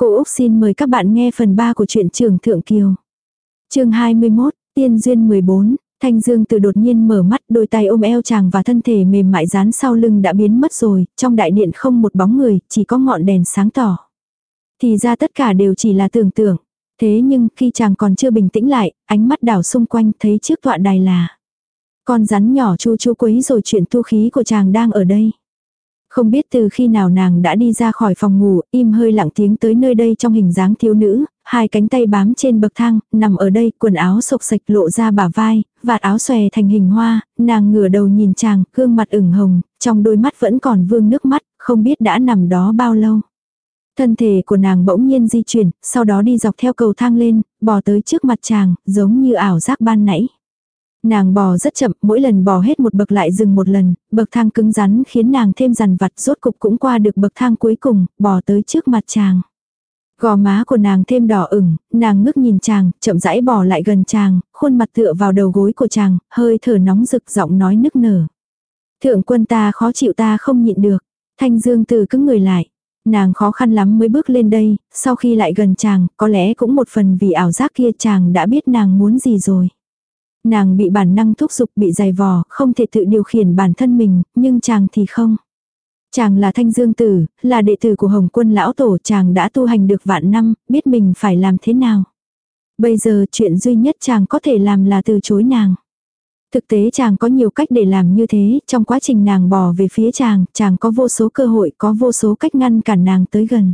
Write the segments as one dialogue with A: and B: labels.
A: Cô Úc xin mời các bạn nghe phần 3 của truyện trường Thượng Kiều. chương 21, Tiên Duyên 14, Thanh Dương từ đột nhiên mở mắt đôi tay ôm eo chàng và thân thể mềm mại dán sau lưng đã biến mất rồi, trong đại điện không một bóng người, chỉ có ngọn đèn sáng tỏ. Thì ra tất cả đều chỉ là tưởng tượng. Thế nhưng khi chàng còn chưa bình tĩnh lại, ánh mắt đảo xung quanh thấy trước tọa đài là con rắn nhỏ chu chu quấy rồi chuyện tu khí của chàng đang ở đây. Không biết từ khi nào nàng đã đi ra khỏi phòng ngủ, im hơi lặng tiếng tới nơi đây trong hình dáng thiếu nữ, hai cánh tay bám trên bậc thang, nằm ở đây, quần áo sộc sạch lộ ra bả vai, vạt áo xòe thành hình hoa, nàng ngửa đầu nhìn chàng, gương mặt ửng hồng, trong đôi mắt vẫn còn vương nước mắt, không biết đã nằm đó bao lâu. Thân thể của nàng bỗng nhiên di chuyển, sau đó đi dọc theo cầu thang lên, bò tới trước mặt chàng, giống như ảo giác ban nãy. Nàng bò rất chậm, mỗi lần bò hết một bậc lại dừng một lần, bậc thang cứng rắn khiến nàng thêm rằn vặt rốt cục cũng qua được bậc thang cuối cùng, bò tới trước mặt chàng. Gò má của nàng thêm đỏ ửng, nàng ngước nhìn chàng, chậm rãi bò lại gần chàng, khuôn mặt tựa vào đầu gối của chàng, hơi thở nóng rực giọng nói nức nở. Thượng quân ta khó chịu ta không nhịn được. Thanh dương từ cứng người lại. Nàng khó khăn lắm mới bước lên đây, sau khi lại gần chàng, có lẽ cũng một phần vì ảo giác kia chàng đã biết nàng muốn gì rồi. Nàng bị bản năng thúc giục bị dày vò, không thể tự điều khiển bản thân mình, nhưng chàng thì không. Chàng là thanh dương tử, là đệ tử của Hồng quân lão tổ chàng đã tu hành được vạn năm, biết mình phải làm thế nào. Bây giờ chuyện duy nhất chàng có thể làm là từ chối nàng. Thực tế chàng có nhiều cách để làm như thế, trong quá trình nàng bò về phía chàng, chàng có vô số cơ hội, có vô số cách ngăn cản nàng tới gần.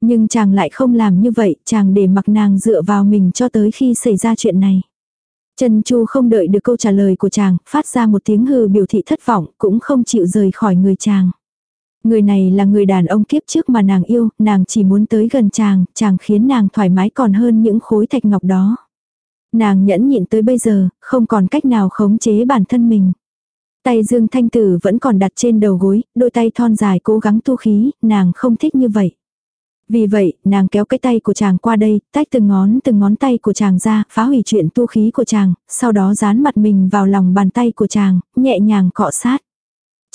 A: Nhưng chàng lại không làm như vậy, chàng để mặc nàng dựa vào mình cho tới khi xảy ra chuyện này. Trần Chu không đợi được câu trả lời của chàng, phát ra một tiếng hừ biểu thị thất vọng, cũng không chịu rời khỏi người chàng. Người này là người đàn ông kiếp trước mà nàng yêu, nàng chỉ muốn tới gần chàng, chàng khiến nàng thoải mái còn hơn những khối thạch ngọc đó. Nàng nhẫn nhịn tới bây giờ, không còn cách nào khống chế bản thân mình. Tay Dương Thanh Tử vẫn còn đặt trên đầu gối, đôi tay thon dài cố gắng tu khí, nàng không thích như vậy. Vì vậy, nàng kéo cái tay của chàng qua đây, tách từng ngón từng ngón tay của chàng ra, phá hủy chuyện tu khí của chàng, sau đó dán mặt mình vào lòng bàn tay của chàng, nhẹ nhàng cọ sát.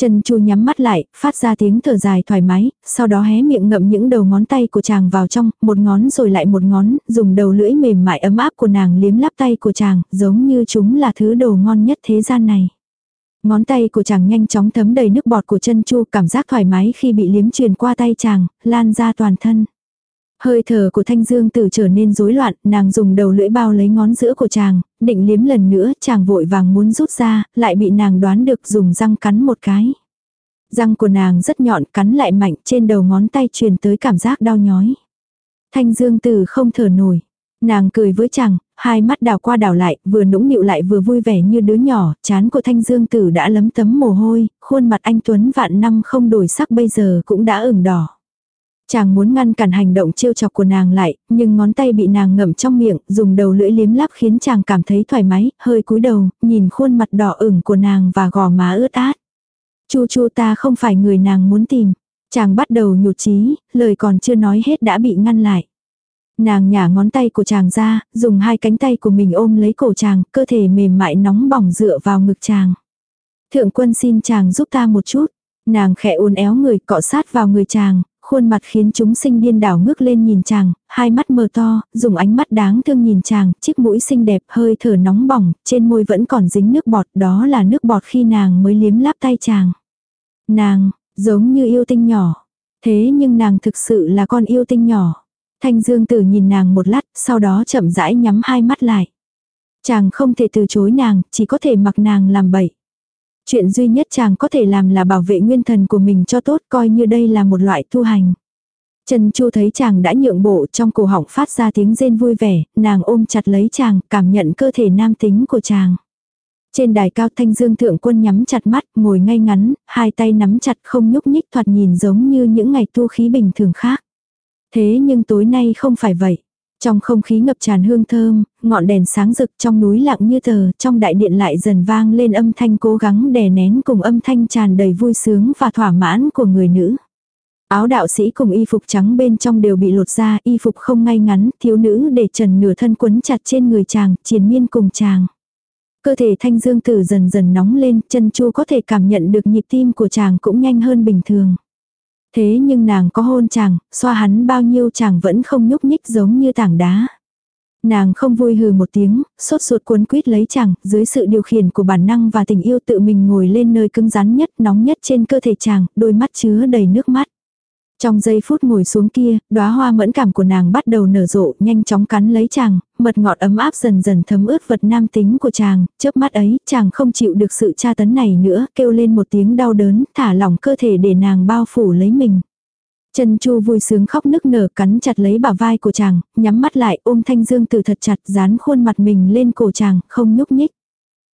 A: Trần Chu nhắm mắt lại, phát ra tiếng thở dài thoải mái, sau đó hé miệng ngậm những đầu ngón tay của chàng vào trong, một ngón rồi lại một ngón, dùng đầu lưỡi mềm mại ấm áp của nàng liếm lắp tay của chàng, giống như chúng là thứ đồ ngon nhất thế gian này. Ngón tay của chàng nhanh chóng thấm đầy nước bọt của chân chu, cảm giác thoải mái khi bị liếm truyền qua tay chàng, lan ra toàn thân. Hơi thở của thanh dương tử trở nên rối loạn, nàng dùng đầu lưỡi bao lấy ngón giữa của chàng, định liếm lần nữa, chàng vội vàng muốn rút ra, lại bị nàng đoán được dùng răng cắn một cái. Răng của nàng rất nhọn, cắn lại mạnh, trên đầu ngón tay truyền tới cảm giác đau nhói. Thanh dương tử không thở nổi. Nàng cười với chàng, hai mắt đào qua đào lại, vừa nũng nịu lại vừa vui vẻ như đứa nhỏ, chán của thanh dương tử đã lấm tấm mồ hôi, khuôn mặt anh Tuấn vạn năm không đổi sắc bây giờ cũng đã ửng đỏ. Chàng muốn ngăn cản hành động trêu chọc của nàng lại, nhưng ngón tay bị nàng ngậm trong miệng, dùng đầu lưỡi liếm lắp khiến chàng cảm thấy thoải mái, hơi cúi đầu, nhìn khuôn mặt đỏ ửng của nàng và gò má ướt át. Chu chu ta không phải người nàng muốn tìm. Chàng bắt đầu nhụt chí, lời còn chưa nói hết đã bị ngăn lại. Nàng nhả ngón tay của chàng ra, dùng hai cánh tay của mình ôm lấy cổ chàng, cơ thể mềm mại nóng bỏng dựa vào ngực chàng. Thượng quân xin chàng giúp ta một chút. Nàng khẽ uốn éo người cọ sát vào người chàng, khuôn mặt khiến chúng sinh điên đảo ngước lên nhìn chàng, hai mắt mờ to, dùng ánh mắt đáng thương nhìn chàng, chiếc mũi xinh đẹp hơi thở nóng bỏng, trên môi vẫn còn dính nước bọt, đó là nước bọt khi nàng mới liếm láp tay chàng. Nàng, giống như yêu tinh nhỏ. Thế nhưng nàng thực sự là con yêu tinh nhỏ. Thanh Dương Tử nhìn nàng một lát, sau đó chậm rãi nhắm hai mắt lại. Chàng không thể từ chối nàng, chỉ có thể mặc nàng làm bậy. Chuyện duy nhất chàng có thể làm là bảo vệ nguyên thần của mình cho tốt coi như đây là một loại tu hành. Trần Chu thấy chàng đã nhượng bộ trong cổ họng phát ra tiếng rên vui vẻ, nàng ôm chặt lấy chàng, cảm nhận cơ thể nam tính của chàng. Trên đài cao thanh dương thượng quân nhắm chặt mắt, ngồi ngay ngắn, hai tay nắm chặt không nhúc nhích thoạt nhìn giống như những ngày tu khí bình thường khác. Thế nhưng tối nay không phải vậy. Trong không khí ngập tràn hương thơm, ngọn đèn sáng rực trong núi lặng như tờ, trong đại điện lại dần vang lên âm thanh cố gắng đè nén cùng âm thanh tràn đầy vui sướng và thỏa mãn của người nữ. Áo đạo sĩ cùng y phục trắng bên trong đều bị lột ra, y phục không ngay ngắn, thiếu nữ để trần nửa thân quấn chặt trên người chàng, triền miên cùng chàng. Cơ thể thanh dương tử dần dần nóng lên, chân chu có thể cảm nhận được nhịp tim của chàng cũng nhanh hơn bình thường. Thế nhưng nàng có hôn chàng, xoa hắn bao nhiêu chàng vẫn không nhúc nhích giống như tảng đá. Nàng không vui hừ một tiếng, sốt ruột cuốn quýt lấy chàng, dưới sự điều khiển của bản năng và tình yêu tự mình ngồi lên nơi cứng rắn nhất, nóng nhất trên cơ thể chàng, đôi mắt chứa đầy nước mắt. Trong giây phút ngồi xuống kia, đóa hoa mẫn cảm của nàng bắt đầu nở rộ, nhanh chóng cắn lấy chàng, mật ngọt ấm áp dần dần thấm ướt vật nam tính của chàng, chớp mắt ấy, chàng không chịu được sự tra tấn này nữa, kêu lên một tiếng đau đớn, thả lỏng cơ thể để nàng bao phủ lấy mình. Chân Chu vui sướng khóc nức nở cắn chặt lấy bả vai của chàng, nhắm mắt lại ôm Thanh Dương từ thật chặt dán khuôn mặt mình lên cổ chàng, không nhúc nhích.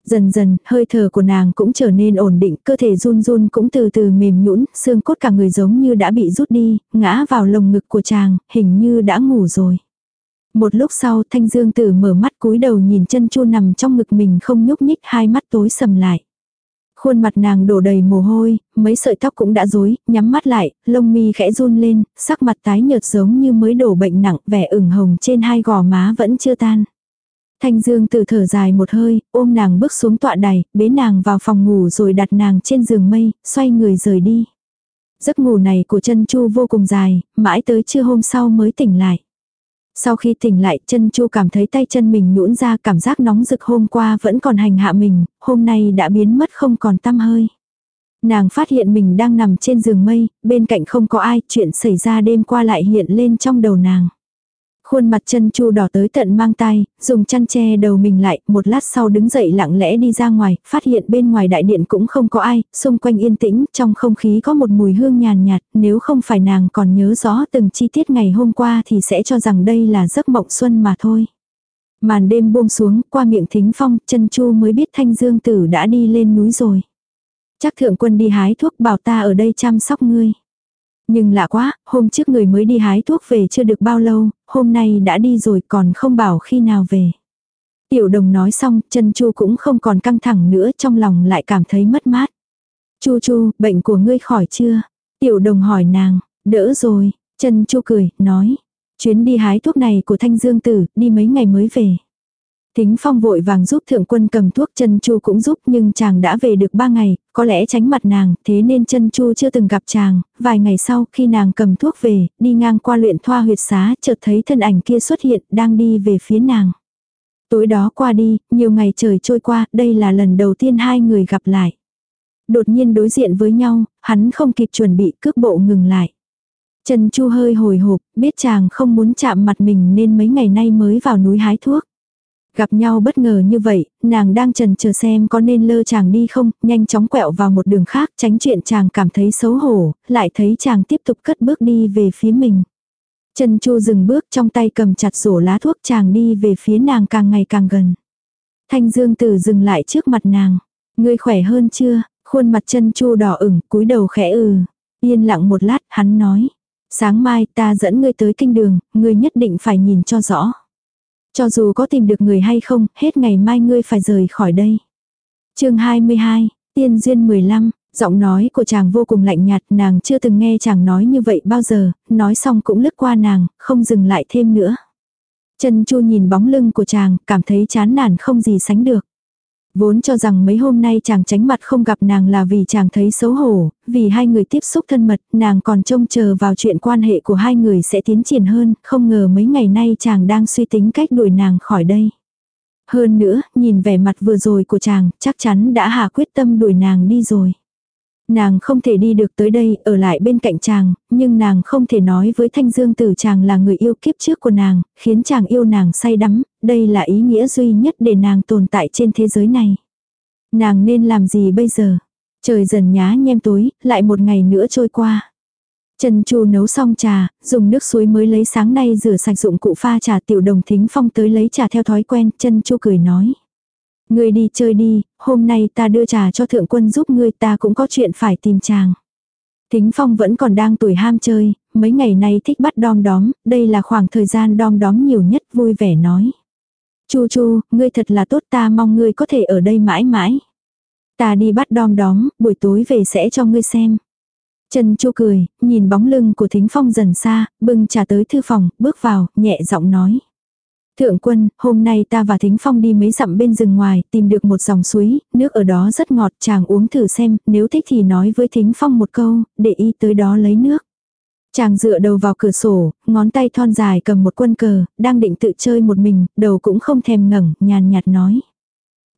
A: Dần dần, hơi thở của nàng cũng trở nên ổn định, cơ thể run run cũng từ từ mềm nhũn, xương cốt cả người giống như đã bị rút đi, ngã vào lồng ngực của chàng, hình như đã ngủ rồi. Một lúc sau, Thanh Dương Tử mở mắt cúi đầu nhìn chân chu nằm trong ngực mình không nhúc nhích, hai mắt tối sầm lại. Khuôn mặt nàng đổ đầy mồ hôi, mấy sợi tóc cũng đã rối, nhắm mắt lại, lông mi khẽ run lên, sắc mặt tái nhợt giống như mới đổ bệnh nặng, vẻ ửng hồng trên hai gò má vẫn chưa tan. Thanh Dương từ thở dài một hơi, ôm nàng bước xuống tọa đài, bế nàng vào phòng ngủ rồi đặt nàng trên giường mây, xoay người rời đi. Giấc ngủ này của chân chu vô cùng dài, mãi tới trưa hôm sau mới tỉnh lại. Sau khi tỉnh lại, chân chu cảm thấy tay chân mình nhũn ra cảm giác nóng rực hôm qua vẫn còn hành hạ mình, hôm nay đã biến mất không còn tăm hơi. Nàng phát hiện mình đang nằm trên giường mây, bên cạnh không có ai, chuyện xảy ra đêm qua lại hiện lên trong đầu nàng. Khuôn mặt chân chu đỏ tới tận mang tay, dùng chăn che đầu mình lại, một lát sau đứng dậy lặng lẽ đi ra ngoài, phát hiện bên ngoài đại điện cũng không có ai, xung quanh yên tĩnh, trong không khí có một mùi hương nhàn nhạt, nếu không phải nàng còn nhớ rõ từng chi tiết ngày hôm qua thì sẽ cho rằng đây là giấc mộng xuân mà thôi. Màn đêm buông xuống, qua miệng thính phong, chân chu mới biết thanh dương tử đã đi lên núi rồi. Chắc thượng quân đi hái thuốc bảo ta ở đây chăm sóc ngươi. Nhưng lạ quá, hôm trước người mới đi hái thuốc về chưa được bao lâu, hôm nay đã đi rồi còn không bảo khi nào về. Tiểu đồng nói xong, chân chu cũng không còn căng thẳng nữa trong lòng lại cảm thấy mất mát. Chu chu, bệnh của ngươi khỏi chưa? Tiểu đồng hỏi nàng, đỡ rồi, chân chu cười, nói. Chuyến đi hái thuốc này của thanh dương tử, đi mấy ngày mới về tính Phong vội vàng giúp thượng quân cầm thuốc chân chu cũng giúp nhưng chàng đã về được ba ngày, có lẽ tránh mặt nàng, thế nên chân chu chưa từng gặp chàng, vài ngày sau khi nàng cầm thuốc về, đi ngang qua luyện thoa huyệt xá, chợt thấy thân ảnh kia xuất hiện, đang đi về phía nàng. Tối đó qua đi, nhiều ngày trời trôi qua, đây là lần đầu tiên hai người gặp lại. Đột nhiên đối diện với nhau, hắn không kịp chuẩn bị cước bộ ngừng lại. Trần Chu hơi hồi hộp, biết chàng không muốn chạm mặt mình nên mấy ngày nay mới vào núi hái thuốc. Gặp nhau bất ngờ như vậy, nàng đang trần chờ xem có nên lơ chàng đi không, nhanh chóng quẹo vào một đường khác tránh chuyện chàng cảm thấy xấu hổ, lại thấy chàng tiếp tục cất bước đi về phía mình. Trần Chu dừng bước trong tay cầm chặt rổ lá thuốc chàng đi về phía nàng càng ngày càng gần. Thanh Dương Tử dừng lại trước mặt nàng. Ngươi khỏe hơn chưa? Khuôn mặt chân Chu đỏ ửng, cúi đầu khẽ ừ. Yên lặng một lát, hắn nói. Sáng mai ta dẫn ngươi tới kinh đường, ngươi nhất định phải nhìn cho rõ. Cho dù có tìm được người hay không, hết ngày mai ngươi phải rời khỏi đây. chương 22, tiên duyên 15, giọng nói của chàng vô cùng lạnh nhạt, nàng chưa từng nghe chàng nói như vậy bao giờ, nói xong cũng lướt qua nàng, không dừng lại thêm nữa. Trần Chu nhìn bóng lưng của chàng, cảm thấy chán nản không gì sánh được. Vốn cho rằng mấy hôm nay chàng tránh mặt không gặp nàng là vì chàng thấy xấu hổ, vì hai người tiếp xúc thân mật, nàng còn trông chờ vào chuyện quan hệ của hai người sẽ tiến triển hơn, không ngờ mấy ngày nay chàng đang suy tính cách đuổi nàng khỏi đây. Hơn nữa, nhìn vẻ mặt vừa rồi của chàng, chắc chắn đã hạ quyết tâm đuổi nàng đi rồi. Nàng không thể đi được tới đây, ở lại bên cạnh chàng, nhưng nàng không thể nói với Thanh Dương Tử chàng là người yêu kiếp trước của nàng, khiến chàng yêu nàng say đắm, đây là ý nghĩa duy nhất để nàng tồn tại trên thế giới này. Nàng nên làm gì bây giờ? Trời dần nhá nhem tối, lại một ngày nữa trôi qua. Trần Chu nấu xong trà, dùng nước suối mới lấy sáng nay rửa sạch dụng cụ pha trà tiểu đồng thính phong tới lấy trà theo thói quen, Trần Chu cười nói. Ngươi đi chơi đi, hôm nay ta đưa trà cho thượng quân giúp ngươi ta cũng có chuyện phải tìm chàng. Thính Phong vẫn còn đang tuổi ham chơi, mấy ngày nay thích bắt đom đóm, đây là khoảng thời gian đom đóm nhiều nhất vui vẻ nói. Chu chu, ngươi thật là tốt ta mong ngươi có thể ở đây mãi mãi. Ta đi bắt đom đóm, buổi tối về sẽ cho ngươi xem. Trần Chu cười, nhìn bóng lưng của Thính Phong dần xa, bưng trà tới thư phòng, bước vào, nhẹ giọng nói. Thượng quân, hôm nay ta và Thính Phong đi mấy dặm bên rừng ngoài, tìm được một dòng suối, nước ở đó rất ngọt, chàng uống thử xem, nếu thích thì nói với Thính Phong một câu, để y tới đó lấy nước. Chàng dựa đầu vào cửa sổ, ngón tay thon dài cầm một quân cờ, đang định tự chơi một mình, đầu cũng không thèm ngẩng, nhàn nhạt nói.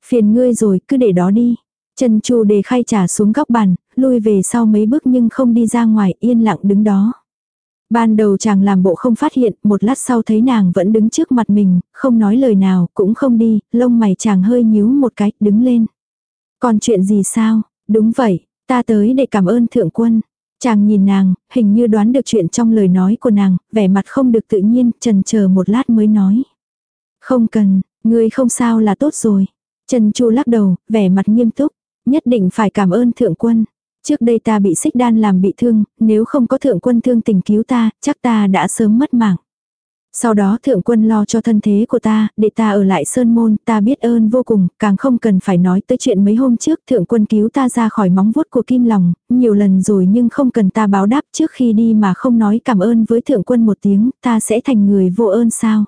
A: Phiền ngươi rồi, cứ để đó đi. Trần Chu đề khay trà xuống góc bàn, lui về sau mấy bước nhưng không đi ra ngoài, yên lặng đứng đó. Ban đầu chàng làm bộ không phát hiện, một lát sau thấy nàng vẫn đứng trước mặt mình, không nói lời nào, cũng không đi, lông mày chàng hơi nhíu một cái, đứng lên. Còn chuyện gì sao? Đúng vậy, ta tới để cảm ơn thượng quân. Chàng nhìn nàng, hình như đoán được chuyện trong lời nói của nàng, vẻ mặt không được tự nhiên, trần chờ một lát mới nói. Không cần, ngươi không sao là tốt rồi. Trần Chu lắc đầu, vẻ mặt nghiêm túc, nhất định phải cảm ơn thượng quân. Trước đây ta bị xích đan làm bị thương, nếu không có thượng quân thương tình cứu ta, chắc ta đã sớm mất mạng. Sau đó thượng quân lo cho thân thế của ta, để ta ở lại sơn môn, ta biết ơn vô cùng, càng không cần phải nói tới chuyện mấy hôm trước thượng quân cứu ta ra khỏi móng vuốt của kim lòng, nhiều lần rồi nhưng không cần ta báo đáp trước khi đi mà không nói cảm ơn với thượng quân một tiếng, ta sẽ thành người vô ơn sao.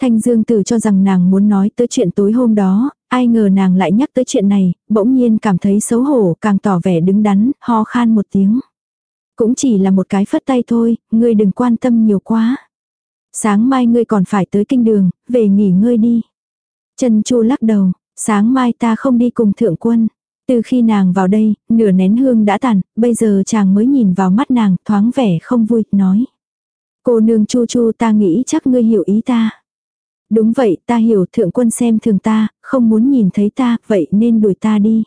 A: Thanh Dương Tử cho rằng nàng muốn nói tới chuyện tối hôm đó, ai ngờ nàng lại nhắc tới chuyện này, bỗng nhiên cảm thấy xấu hổ, càng tỏ vẻ đứng đắn, ho khan một tiếng. Cũng chỉ là một cái phất tay thôi, ngươi đừng quan tâm nhiều quá. Sáng mai ngươi còn phải tới kinh đường, về nghỉ ngơi đi. Trần Chu lắc đầu, sáng mai ta không đi cùng thượng quân. Từ khi nàng vào đây, nửa nén hương đã tàn, bây giờ chàng mới nhìn vào mắt nàng, thoáng vẻ không vui, nói. Cô nương Chu Chu ta nghĩ chắc ngươi hiểu ý ta. Đúng vậy, ta hiểu thượng quân xem thường ta, không muốn nhìn thấy ta, vậy nên đuổi ta đi.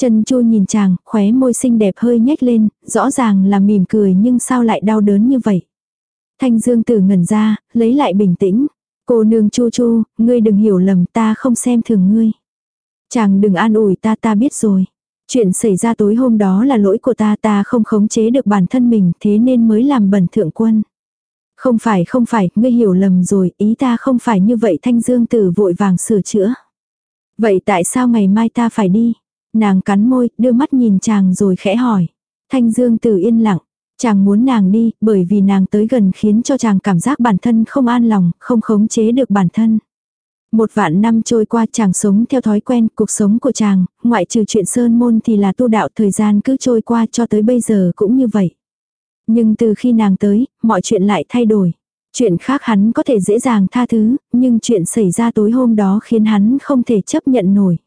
A: Trần Chu nhìn chàng, khóe môi xinh đẹp hơi nhếch lên, rõ ràng là mỉm cười nhưng sao lại đau đớn như vậy. Thanh Dương Tử ngẩn ra, lấy lại bình tĩnh. Cô nương Chu Chu, ngươi đừng hiểu lầm ta không xem thường ngươi. Chàng đừng an ủi ta ta biết rồi. Chuyện xảy ra tối hôm đó là lỗi của ta ta không khống chế được bản thân mình thế nên mới làm bẩn thượng quân. Không phải không phải, ngươi hiểu lầm rồi, ý ta không phải như vậy thanh dương tử vội vàng sửa chữa. Vậy tại sao ngày mai ta phải đi? Nàng cắn môi, đưa mắt nhìn chàng rồi khẽ hỏi. Thanh dương tử yên lặng, chàng muốn nàng đi, bởi vì nàng tới gần khiến cho chàng cảm giác bản thân không an lòng, không khống chế được bản thân. Một vạn năm trôi qua chàng sống theo thói quen, cuộc sống của chàng, ngoại trừ chuyện sơn môn thì là tu đạo thời gian cứ trôi qua cho tới bây giờ cũng như vậy. Nhưng từ khi nàng tới, mọi chuyện lại thay đổi. Chuyện khác hắn có thể dễ dàng tha thứ, nhưng chuyện xảy ra tối hôm đó khiến hắn không thể chấp nhận nổi.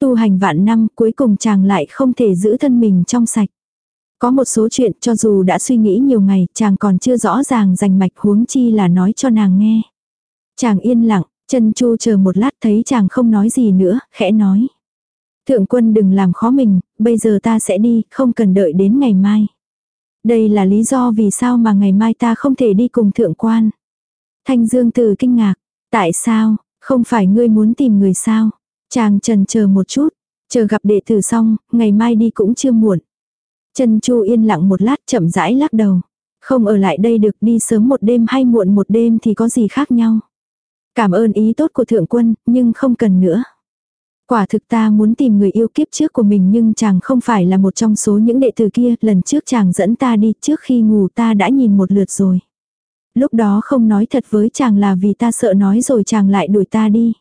A: Tu hành vạn năm cuối cùng chàng lại không thể giữ thân mình trong sạch. Có một số chuyện cho dù đã suy nghĩ nhiều ngày chàng còn chưa rõ ràng rành mạch huống chi là nói cho nàng nghe. Chàng yên lặng, chân chu chờ một lát thấy chàng không nói gì nữa, khẽ nói. Thượng quân đừng làm khó mình, bây giờ ta sẽ đi, không cần đợi đến ngày mai. Đây là lý do vì sao mà ngày mai ta không thể đi cùng thượng quan. Thanh Dương từ kinh ngạc. Tại sao, không phải ngươi muốn tìm người sao? Chàng trần chờ một chút. Chờ gặp đệ tử xong, ngày mai đi cũng chưa muộn. Trần Chu yên lặng một lát chậm rãi lắc đầu. Không ở lại đây được đi sớm một đêm hay muộn một đêm thì có gì khác nhau. Cảm ơn ý tốt của thượng quân, nhưng không cần nữa. Quả thực ta muốn tìm người yêu kiếp trước của mình nhưng chàng không phải là một trong số những đệ tử kia, lần trước chàng dẫn ta đi trước khi ngủ ta đã nhìn một lượt rồi. Lúc đó không nói thật với chàng là vì ta sợ nói rồi chàng lại đuổi ta đi.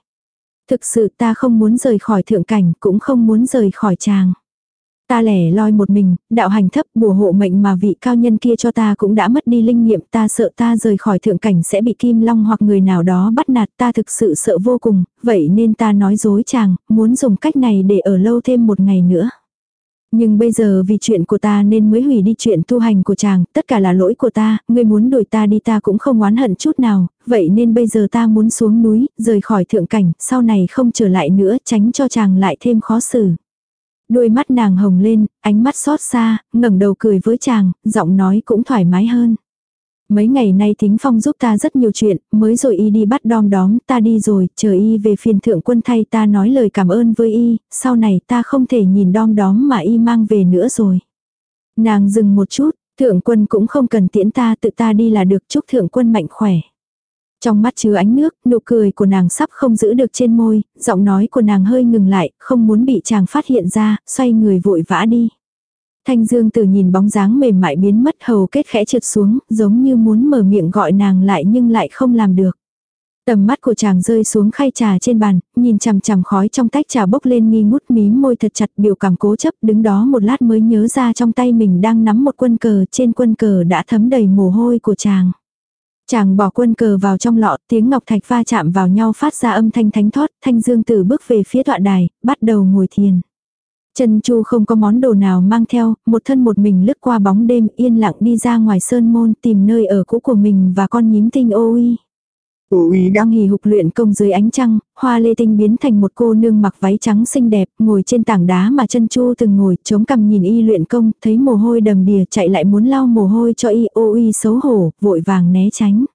A: Thực sự ta không muốn rời khỏi thượng cảnh cũng không muốn rời khỏi chàng. Ta lẻ loi một mình, đạo hành thấp bùa hộ mệnh mà vị cao nhân kia cho ta cũng đã mất đi linh nghiệm ta sợ ta rời khỏi thượng cảnh sẽ bị kim long hoặc người nào đó bắt nạt ta thực sự sợ vô cùng, vậy nên ta nói dối chàng, muốn dùng cách này để ở lâu thêm một ngày nữa. Nhưng bây giờ vì chuyện của ta nên mới hủy đi chuyện tu hành của chàng, tất cả là lỗi của ta, ngươi muốn đuổi ta đi ta cũng không oán hận chút nào, vậy nên bây giờ ta muốn xuống núi, rời khỏi thượng cảnh, sau này không trở lại nữa, tránh cho chàng lại thêm khó xử. Đôi mắt nàng hồng lên, ánh mắt xót xa, ngẩng đầu cười với chàng, giọng nói cũng thoải mái hơn. Mấy ngày nay Thính Phong giúp ta rất nhiều chuyện, mới rồi y đi bắt đom đóm, ta đi rồi, chờ y về phiền thượng quân thay ta nói lời cảm ơn với y, sau này ta không thể nhìn đom đóm mà y mang về nữa rồi. Nàng dừng một chút, thượng quân cũng không cần tiễn ta tự ta đi là được chúc thượng quân mạnh khỏe. Trong mắt chứa ánh nước, nụ cười của nàng sắp không giữ được trên môi, giọng nói của nàng hơi ngừng lại, không muốn bị chàng phát hiện ra, xoay người vội vã đi. Thanh Dương Tử nhìn bóng dáng mềm mại biến mất hầu kết khẽ trượt xuống, giống như muốn mở miệng gọi nàng lại nhưng lại không làm được. Tầm mắt của chàng rơi xuống khay trà trên bàn, nhìn chằm chằm khói trong tách trà bốc lên nghi ngút mí môi thật chặt biểu cảm cố chấp đứng đó một lát mới nhớ ra trong tay mình đang nắm một quân cờ trên quân cờ đã thấm đầy mồ hôi của chàng. Chàng bỏ quân cờ vào trong lọ, tiếng ngọc thạch va chạm vào nhau phát ra âm thanh thánh thoát, thanh dương tử bước về phía tọa đài, bắt đầu ngồi thiền. Trần Chu không có món đồ nào mang theo, một thân một mình lướt qua bóng đêm yên lặng đi ra ngoài sơn môn tìm nơi ở cũ của mình và con nhím tinh ô uy. Ô uy đang hì hục luyện công dưới ánh trăng, hoa lê tinh biến thành một cô nương mặc váy trắng xinh đẹp, ngồi trên tảng đá mà chân chu từng ngồi, chống cằm nhìn y luyện công, thấy mồ hôi đầm đìa chạy lại muốn lau mồ hôi cho y ô uy xấu hổ, vội vàng né tránh.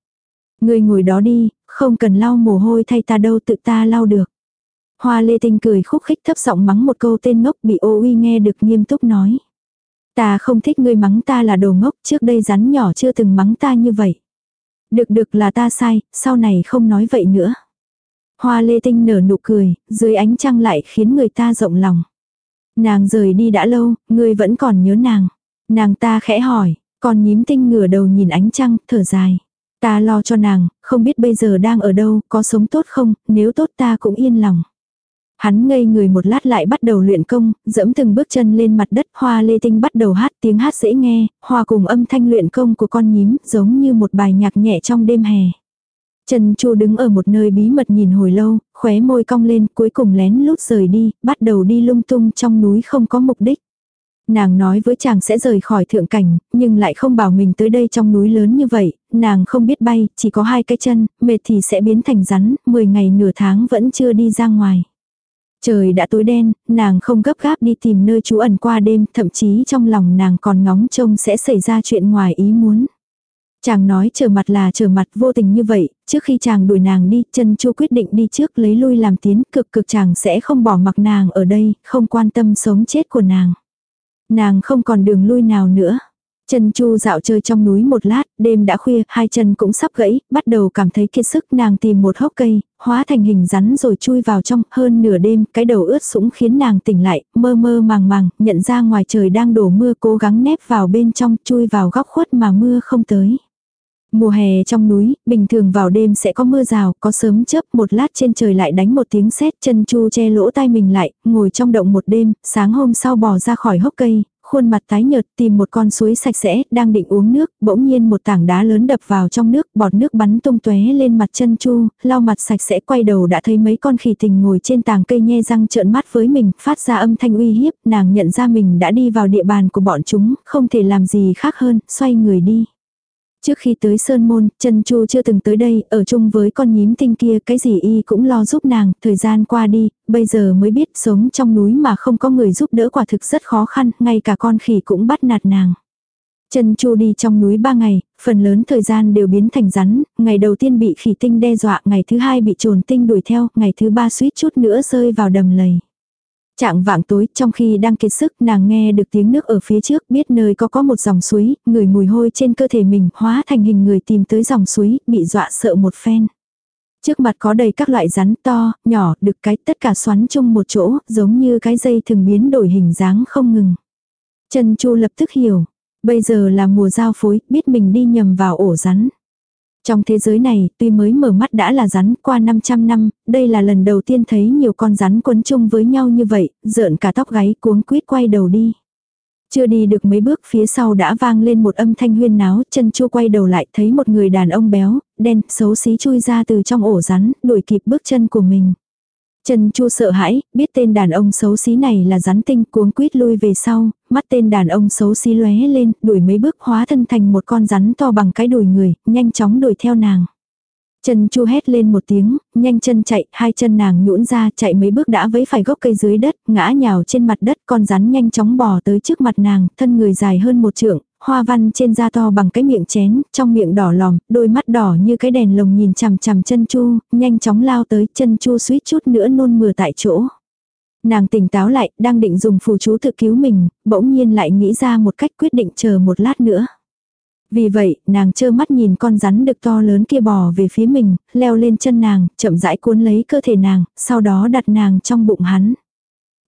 A: Người ngồi đó đi, không cần lau mồ hôi thay ta đâu tự ta lau được. Hoa lê tinh cười khúc khích thấp giọng mắng một câu tên ngốc bị ô uy nghe được nghiêm túc nói. Ta không thích ngươi mắng ta là đồ ngốc trước đây rắn nhỏ chưa từng mắng ta như vậy. Được được là ta sai, sau này không nói vậy nữa. Hoa lê tinh nở nụ cười, dưới ánh trăng lại khiến người ta rộng lòng. Nàng rời đi đã lâu, ngươi vẫn còn nhớ nàng. Nàng ta khẽ hỏi, còn nhím tinh ngửa đầu nhìn ánh trăng, thở dài. Ta lo cho nàng, không biết bây giờ đang ở đâu, có sống tốt không, nếu tốt ta cũng yên lòng. Hắn ngây người một lát lại bắt đầu luyện công, dẫm từng bước chân lên mặt đất, hoa lê tinh bắt đầu hát tiếng hát dễ nghe, hòa cùng âm thanh luyện công của con nhím, giống như một bài nhạc nhẹ trong đêm hè. Trần Chu đứng ở một nơi bí mật nhìn hồi lâu, khóe môi cong lên, cuối cùng lén lút rời đi, bắt đầu đi lung tung trong núi không có mục đích. Nàng nói với chàng sẽ rời khỏi thượng cảnh, nhưng lại không bảo mình tới đây trong núi lớn như vậy, nàng không biết bay, chỉ có hai cái chân, mệt thì sẽ biến thành rắn, 10 ngày nửa tháng vẫn chưa đi ra ngoài. Trời đã tối đen, nàng không gấp gáp đi tìm nơi trú ẩn qua đêm, thậm chí trong lòng nàng còn ngóng trông sẽ xảy ra chuyện ngoài ý muốn. Chàng nói trở mặt là trở mặt vô tình như vậy, trước khi chàng đuổi nàng đi, chân chu quyết định đi trước lấy lui làm tiến, cực cực chàng sẽ không bỏ mặc nàng ở đây, không quan tâm sống chết của nàng. Nàng không còn đường lui nào nữa. Chân chu dạo chơi trong núi một lát, đêm đã khuya, hai chân cũng sắp gãy, bắt đầu cảm thấy kiệt sức nàng tìm một hốc cây, hóa thành hình rắn rồi chui vào trong, hơn nửa đêm, cái đầu ướt sũng khiến nàng tỉnh lại, mơ mơ màng màng, nhận ra ngoài trời đang đổ mưa cố gắng nép vào bên trong, chui vào góc khuất mà mưa không tới. Mùa hè trong núi, bình thường vào đêm sẽ có mưa rào, có sớm chớp, một lát trên trời lại đánh một tiếng sét, chân chu che lỗ tai mình lại, ngồi trong động một đêm, sáng hôm sau bò ra khỏi hốc cây, khuôn mặt tái nhợt tìm một con suối sạch sẽ, đang định uống nước, bỗng nhiên một tảng đá lớn đập vào trong nước, bọt nước bắn tung tóe lên mặt chân chu, lau mặt sạch sẽ quay đầu đã thấy mấy con khỉ tình ngồi trên tàng cây nhe răng trợn mắt với mình, phát ra âm thanh uy hiếp, nàng nhận ra mình đã đi vào địa bàn của bọn chúng, không thể làm gì khác hơn, xoay người đi. Trước khi tới Sơn Môn, chân Chu chưa từng tới đây, ở chung với con nhím tinh kia, cái gì y cũng lo giúp nàng, thời gian qua đi, bây giờ mới biết sống trong núi mà không có người giúp đỡ quả thực rất khó khăn, ngay cả con khỉ cũng bắt nạt nàng. Chân Chu đi trong núi ba ngày, phần lớn thời gian đều biến thành rắn, ngày đầu tiên bị khỉ tinh đe dọa, ngày thứ hai bị trồn tinh đuổi theo, ngày thứ ba suýt chút nữa rơi vào đầm lầy. Trạng vạng tối, trong khi đang kiệt sức, nàng nghe được tiếng nước ở phía trước, biết nơi có có một dòng suối, người mùi hôi trên cơ thể mình, hóa thành hình người tìm tới dòng suối, bị dọa sợ một phen. Trước mặt có đầy các loại rắn to, nhỏ, được cái, tất cả xoắn chung một chỗ, giống như cái dây thường biến đổi hình dáng không ngừng. Trần Chu lập tức hiểu, bây giờ là mùa giao phối, biết mình đi nhầm vào ổ rắn. Trong thế giới này, tuy mới mở mắt đã là rắn, qua 500 năm, đây là lần đầu tiên thấy nhiều con rắn quấn chung với nhau như vậy, rợn cả tóc gáy cuống quýt quay đầu đi. Chưa đi được mấy bước phía sau đã vang lên một âm thanh huyên náo, chân chua quay đầu lại thấy một người đàn ông béo, đen, xấu xí chui ra từ trong ổ rắn, đuổi kịp bước chân của mình. Trần Chu sợ hãi, biết tên đàn ông xấu xí này là rắn tinh cuống quýt lui về sau, mắt tên đàn ông xấu xí lóe lên, đuổi mấy bước hóa thân thành một con rắn to bằng cái đùi người, nhanh chóng đuổi theo nàng. Chân Chu hét lên một tiếng, nhanh chân chạy, hai chân nàng nhũn ra chạy mấy bước đã với phải gốc cây dưới đất, ngã nhào trên mặt đất, con rắn nhanh chóng bò tới trước mặt nàng, thân người dài hơn một trượng, hoa văn trên da to bằng cái miệng chén, trong miệng đỏ lòm, đôi mắt đỏ như cái đèn lồng nhìn chằm chằm chân chu, nhanh chóng lao tới chân chu suýt chút nữa nôn mửa tại chỗ. Nàng tỉnh táo lại, đang định dùng phù chú tự cứu mình, bỗng nhiên lại nghĩ ra một cách quyết định chờ một lát nữa. Vì vậy, nàng trơ mắt nhìn con rắn đực to lớn kia bò về phía mình, leo lên chân nàng, chậm rãi cuốn lấy cơ thể nàng, sau đó đặt nàng trong bụng hắn.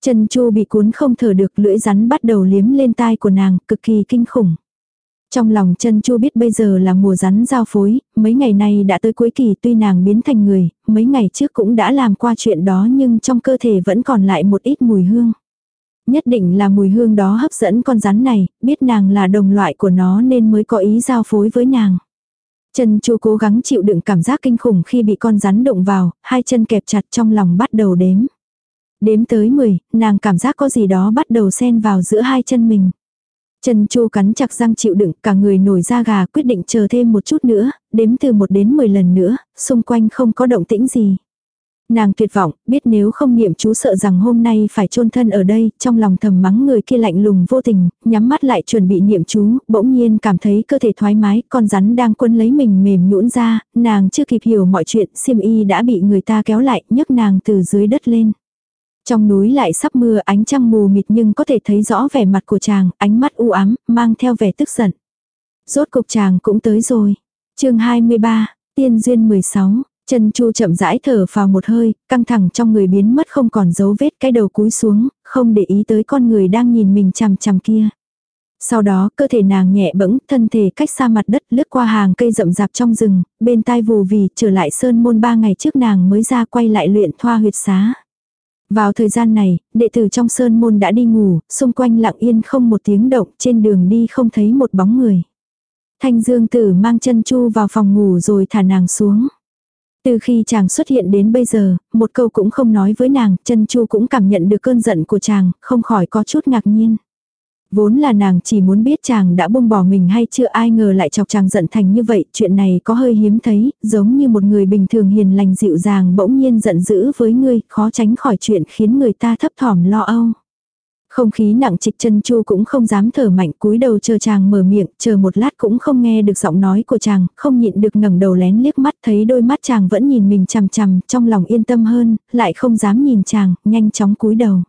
A: Chân chu bị cuốn không thở được lưỡi rắn bắt đầu liếm lên tai của nàng, cực kỳ kinh khủng. Trong lòng chân chu biết bây giờ là mùa rắn giao phối, mấy ngày nay đã tới cuối kỳ tuy nàng biến thành người, mấy ngày trước cũng đã làm qua chuyện đó nhưng trong cơ thể vẫn còn lại một ít mùi hương. Nhất định là mùi hương đó hấp dẫn con rắn này, biết nàng là đồng loại của nó nên mới có ý giao phối với nàng. Chân chu cố gắng chịu đựng cảm giác kinh khủng khi bị con rắn đụng vào, hai chân kẹp chặt trong lòng bắt đầu đếm. Đếm tới 10, nàng cảm giác có gì đó bắt đầu xen vào giữa hai chân mình. Chân chu cắn chặt răng chịu đựng, cả người nổi da gà quyết định chờ thêm một chút nữa, đếm từ 1 đến 10 lần nữa, xung quanh không có động tĩnh gì. Nàng tuyệt vọng, biết nếu không niệm chú sợ rằng hôm nay phải chôn thân ở đây, trong lòng thầm mắng người kia lạnh lùng vô tình, nhắm mắt lại chuẩn bị niệm chú, bỗng nhiên cảm thấy cơ thể thoải mái, con rắn đang quân lấy mình mềm nhũn ra, nàng chưa kịp hiểu mọi chuyện, xiêm y đã bị người ta kéo lại, nhấc nàng từ dưới đất lên. Trong núi lại sắp mưa ánh trăng mù mịt nhưng có thể thấy rõ vẻ mặt của chàng, ánh mắt u ám, mang theo vẻ tức giận. Rốt cục chàng cũng tới rồi. chương 23, tiên duyên 16, chân chu chậm rãi thở vào một hơi, căng thẳng trong người biến mất không còn dấu vết cái đầu cúi xuống, không để ý tới con người đang nhìn mình chằm chằm kia. Sau đó, cơ thể nàng nhẹ bẫng, thân thể cách xa mặt đất lướt qua hàng cây rậm rạp trong rừng, bên tai vù vì trở lại sơn môn ba ngày trước nàng mới ra quay lại luyện thoa huyệt xá. Vào thời gian này, đệ tử trong sơn môn đã đi ngủ, xung quanh lặng yên không một tiếng động, trên đường đi không thấy một bóng người. Thanh Dương Tử mang chân chu vào phòng ngủ rồi thả nàng xuống. Từ khi chàng xuất hiện đến bây giờ, một câu cũng không nói với nàng, chân chu cũng cảm nhận được cơn giận của chàng, không khỏi có chút ngạc nhiên. Vốn là nàng chỉ muốn biết chàng đã buông bỏ mình hay chưa ai ngờ lại chọc chàng giận thành như vậy, chuyện này có hơi hiếm thấy, giống như một người bình thường hiền lành dịu dàng bỗng nhiên giận dữ với ngươi, khó tránh khỏi chuyện khiến người ta thấp thỏm lo âu. Không khí nặng trịch chân chu cũng không dám thở mạnh cúi đầu chờ chàng mở miệng, chờ một lát cũng không nghe được giọng nói của chàng, không nhịn được ngẩng đầu lén liếc mắt thấy đôi mắt chàng vẫn nhìn mình chằm chằm, trong lòng yên tâm hơn, lại không dám nhìn chàng, nhanh chóng cúi đầu.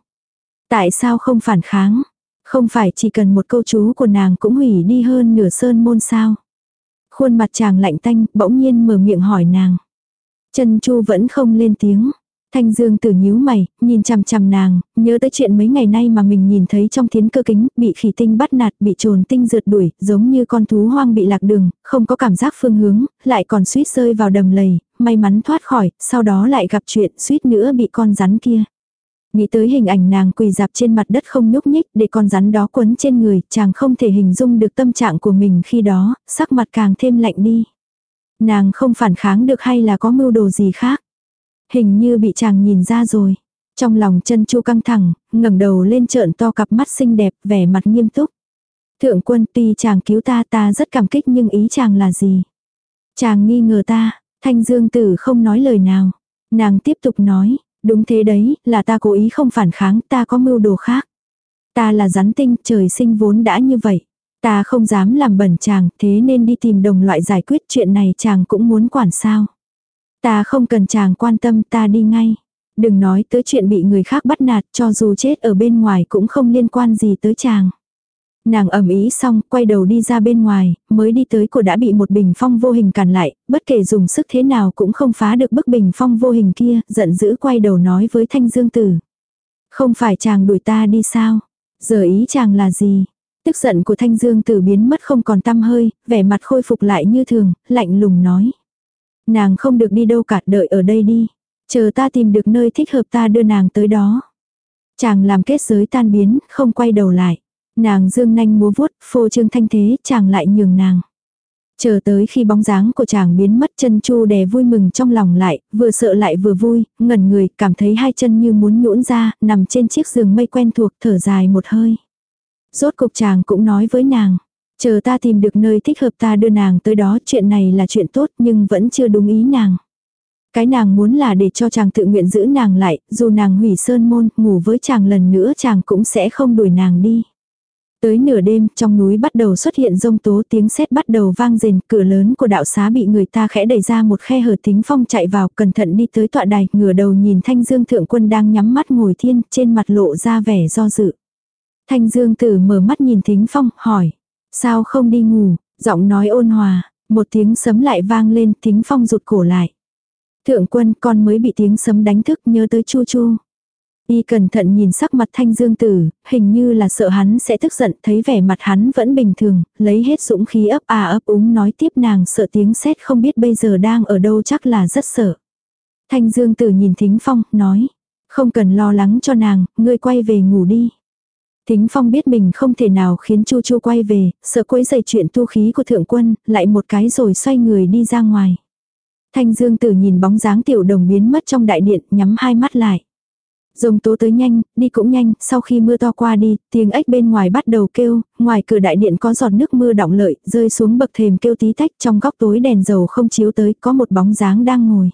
A: Tại sao không phản kháng? Không phải chỉ cần một câu chú của nàng cũng hủy đi hơn nửa sơn môn sao. Khuôn mặt chàng lạnh tanh, bỗng nhiên mở miệng hỏi nàng. Chân chu vẫn không lên tiếng. Thanh Dương tử nhíu mày, nhìn chằm chằm nàng, nhớ tới chuyện mấy ngày nay mà mình nhìn thấy trong thiến cơ kính, bị khỉ tinh bắt nạt, bị trồn tinh rượt đuổi, giống như con thú hoang bị lạc đường, không có cảm giác phương hướng, lại còn suýt rơi vào đầm lầy, may mắn thoát khỏi, sau đó lại gặp chuyện suýt nữa bị con rắn kia. Nghĩ tới hình ảnh nàng quỳ dạp trên mặt đất không nhúc nhích để con rắn đó quấn trên người, chàng không thể hình dung được tâm trạng của mình khi đó, sắc mặt càng thêm lạnh đi. Nàng không phản kháng được hay là có mưu đồ gì khác. Hình như bị chàng nhìn ra rồi. Trong lòng chân chu căng thẳng, ngẩng đầu lên trợn to cặp mắt xinh đẹp, vẻ mặt nghiêm túc. Thượng quân tuy chàng cứu ta ta rất cảm kích nhưng ý chàng là gì? Chàng nghi ngờ ta, thanh dương tử không nói lời nào. Nàng tiếp tục nói, Đúng thế đấy, là ta cố ý không phản kháng, ta có mưu đồ khác. Ta là rắn tinh, trời sinh vốn đã như vậy. Ta không dám làm bẩn chàng, thế nên đi tìm đồng loại giải quyết chuyện này chàng cũng muốn quản sao. Ta không cần chàng quan tâm ta đi ngay. Đừng nói tới chuyện bị người khác bắt nạt cho dù chết ở bên ngoài cũng không liên quan gì tới chàng. Nàng ẩm ý xong, quay đầu đi ra bên ngoài, mới đi tới của đã bị một bình phong vô hình cản lại, bất kể dùng sức thế nào cũng không phá được bức bình phong vô hình kia, giận dữ quay đầu nói với thanh dương tử. Không phải chàng đuổi ta đi sao? Giờ ý chàng là gì? Tức giận của thanh dương tử biến mất không còn tăm hơi, vẻ mặt khôi phục lại như thường, lạnh lùng nói. Nàng không được đi đâu cả đợi ở đây đi. Chờ ta tìm được nơi thích hợp ta đưa nàng tới đó. Chàng làm kết giới tan biến, không quay đầu lại. Nàng dương nanh múa vuốt, phô trương thanh thế, chàng lại nhường nàng. Chờ tới khi bóng dáng của chàng biến mất chân chu đè vui mừng trong lòng lại, vừa sợ lại vừa vui, ngẩn người, cảm thấy hai chân như muốn nhũn ra, nằm trên chiếc giường mây quen thuộc, thở dài một hơi. Rốt cục chàng cũng nói với nàng, chờ ta tìm được nơi thích hợp ta đưa nàng tới đó, chuyện này là chuyện tốt nhưng vẫn chưa đúng ý nàng. Cái nàng muốn là để cho chàng tự nguyện giữ nàng lại, dù nàng hủy sơn môn, ngủ với chàng lần nữa chàng cũng sẽ không đuổi nàng đi. Tới nửa đêm, trong núi bắt đầu xuất hiện rông tố tiếng sét bắt đầu vang rền, cửa lớn của đạo xá bị người ta khẽ đẩy ra một khe hở tính phong chạy vào, cẩn thận đi tới tọa đài, ngửa đầu nhìn thanh dương thượng quân đang nhắm mắt ngồi thiên, trên mặt lộ ra vẻ do dự. Thanh dương tử mở mắt nhìn thính phong, hỏi, sao không đi ngủ, giọng nói ôn hòa, một tiếng sấm lại vang lên, thính phong rụt cổ lại. Thượng quân con mới bị tiếng sấm đánh thức nhớ tới chu chu. Y cẩn thận nhìn sắc mặt thanh dương tử, hình như là sợ hắn sẽ tức giận, thấy vẻ mặt hắn vẫn bình thường, lấy hết dũng khí ấp à ấp úng nói tiếp nàng sợ tiếng sét không biết bây giờ đang ở đâu chắc là rất sợ. Thanh dương tử nhìn thính phong, nói, không cần lo lắng cho nàng, ngươi quay về ngủ đi. Thính phong biết mình không thể nào khiến chu chu quay về, sợ quấy dày chuyện tu khí của thượng quân, lại một cái rồi xoay người đi ra ngoài. Thanh dương tử nhìn bóng dáng tiểu đồng biến mất trong đại điện, nhắm hai mắt lại. Rồng tố tới nhanh, đi cũng nhanh, sau khi mưa to qua đi, tiếng ếch bên ngoài bắt đầu kêu, ngoài cửa đại điện có giọt nước mưa đọng lợi, rơi xuống bậc thềm kêu tí tách trong góc tối đèn dầu không chiếu tới, có một bóng dáng đang ngồi.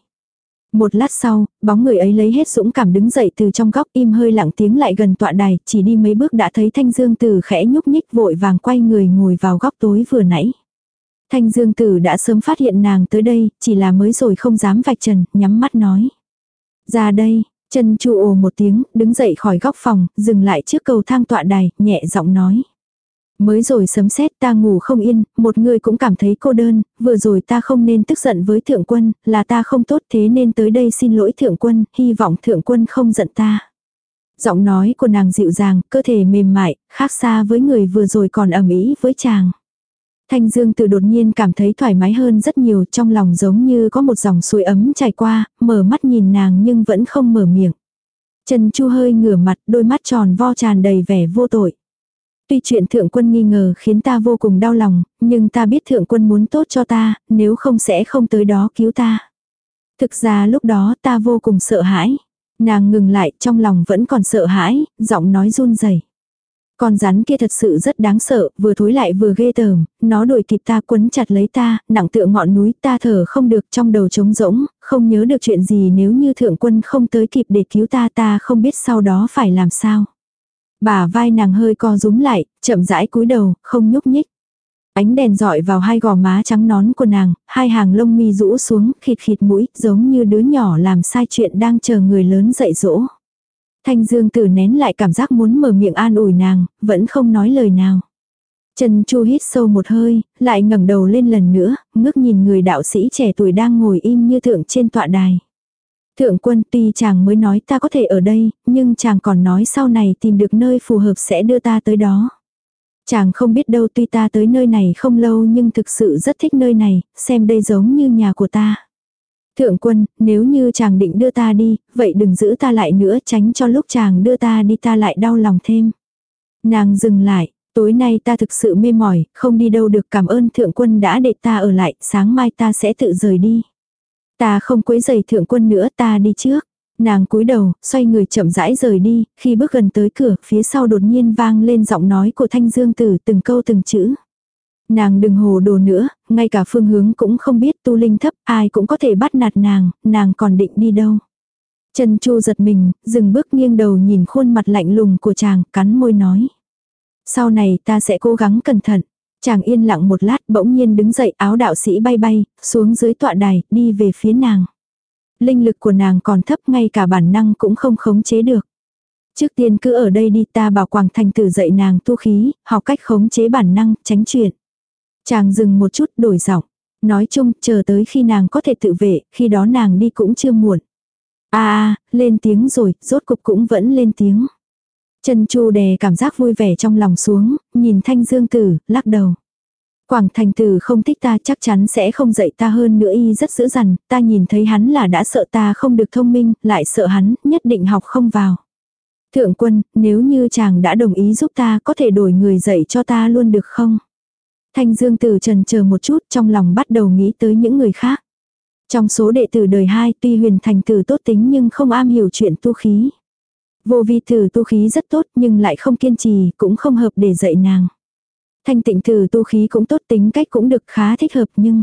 A: Một lát sau, bóng người ấy lấy hết dũng cảm đứng dậy từ trong góc im hơi lặng tiếng lại gần tọa đài, chỉ đi mấy bước đã thấy thanh dương tử khẽ nhúc nhích vội vàng quay người ngồi vào góc tối vừa nãy. Thanh dương tử đã sớm phát hiện nàng tới đây, chỉ là mới rồi không dám vạch trần, nhắm mắt nói. Ra đây, Chân chu ồ một tiếng, đứng dậy khỏi góc phòng, dừng lại trước cầu thang tọa đài, nhẹ giọng nói. Mới rồi sấm sét ta ngủ không yên, một người cũng cảm thấy cô đơn, vừa rồi ta không nên tức giận với thượng quân, là ta không tốt thế nên tới đây xin lỗi thượng quân, hy vọng thượng quân không giận ta. Giọng nói của nàng dịu dàng, cơ thể mềm mại, khác xa với người vừa rồi còn ẩm ý với chàng. Thanh Dương tự đột nhiên cảm thấy thoải mái hơn rất nhiều trong lòng giống như có một dòng suối ấm chảy qua, mở mắt nhìn nàng nhưng vẫn không mở miệng. Trần Chu hơi ngửa mặt, đôi mắt tròn vo tràn đầy vẻ vô tội. Tuy chuyện thượng quân nghi ngờ khiến ta vô cùng đau lòng, nhưng ta biết thượng quân muốn tốt cho ta, nếu không sẽ không tới đó cứu ta. Thực ra lúc đó ta vô cùng sợ hãi. Nàng ngừng lại trong lòng vẫn còn sợ hãi, giọng nói run rẩy con rắn kia thật sự rất đáng sợ, vừa thối lại vừa ghê tởm, nó đuổi kịp ta quấn chặt lấy ta, nặng tựa ngọn núi ta thở không được trong đầu trống rỗng, không nhớ được chuyện gì nếu như thượng quân không tới kịp để cứu ta ta không biết sau đó phải làm sao. Bà vai nàng hơi co rúm lại, chậm rãi cúi đầu, không nhúc nhích. Ánh đèn dọi vào hai gò má trắng nón của nàng, hai hàng lông mi rũ xuống, khịt khịt mũi, giống như đứa nhỏ làm sai chuyện đang chờ người lớn dạy dỗ. Thanh Dương Tử nén lại cảm giác muốn mở miệng an ủi nàng, vẫn không nói lời nào. Trần Chu hít sâu một hơi, lại ngẩng đầu lên lần nữa, ngước nhìn người đạo sĩ trẻ tuổi đang ngồi im như thượng trên tọa đài. Thượng quân tuy chàng mới nói ta có thể ở đây, nhưng chàng còn nói sau này tìm được nơi phù hợp sẽ đưa ta tới đó. Chàng không biết đâu tuy ta tới nơi này không lâu nhưng thực sự rất thích nơi này, xem đây giống như nhà của ta. Thượng quân, nếu như chàng định đưa ta đi, vậy đừng giữ ta lại nữa tránh cho lúc chàng đưa ta đi ta lại đau lòng thêm. Nàng dừng lại, tối nay ta thực sự mê mỏi, không đi đâu được cảm ơn thượng quân đã để ta ở lại, sáng mai ta sẽ tự rời đi. Ta không quấy giày thượng quân nữa ta đi trước. Nàng cúi đầu, xoay người chậm rãi rời đi, khi bước gần tới cửa, phía sau đột nhiên vang lên giọng nói của Thanh Dương Tử từng câu từng chữ. Nàng đừng hồ đồ nữa, ngay cả phương hướng cũng không biết tu linh thấp, ai cũng có thể bắt nạt nàng, nàng còn định đi đâu. Trần Chu giật mình, dừng bước nghiêng đầu nhìn khuôn mặt lạnh lùng của chàng, cắn môi nói. Sau này ta sẽ cố gắng cẩn thận. Chàng yên lặng một lát bỗng nhiên đứng dậy áo đạo sĩ bay bay, xuống dưới tọa đài, đi về phía nàng. Linh lực của nàng còn thấp ngay cả bản năng cũng không khống chế được. Trước tiên cứ ở đây đi ta bảo Quảng Thành tử dạy nàng tu khí, học cách khống chế bản năng, tránh chuyện. Chàng dừng một chút đổi giọng. Nói chung, chờ tới khi nàng có thể tự vệ, khi đó nàng đi cũng chưa muộn. a à, lên tiếng rồi, rốt cục cũng vẫn lên tiếng. Trần Chu đè cảm giác vui vẻ trong lòng xuống, nhìn Thanh Dương Tử, lắc đầu. Quảng Thành Tử không thích ta chắc chắn sẽ không dạy ta hơn nữa y rất dữ dằn, ta nhìn thấy hắn là đã sợ ta không được thông minh, lại sợ hắn, nhất định học không vào. Thượng quân, nếu như chàng đã đồng ý giúp ta có thể đổi người dạy cho ta luôn được không? Thanh Dương Tử trần chờ một chút trong lòng bắt đầu nghĩ tới những người khác. Trong số đệ tử đời hai tuy huyền thành tử tốt tính nhưng không am hiểu chuyện tu khí. Vô vi thử tu khí rất tốt nhưng lại không kiên trì cũng không hợp để dạy nàng. Thanh tịnh thử tu khí cũng tốt tính cách cũng được khá thích hợp nhưng...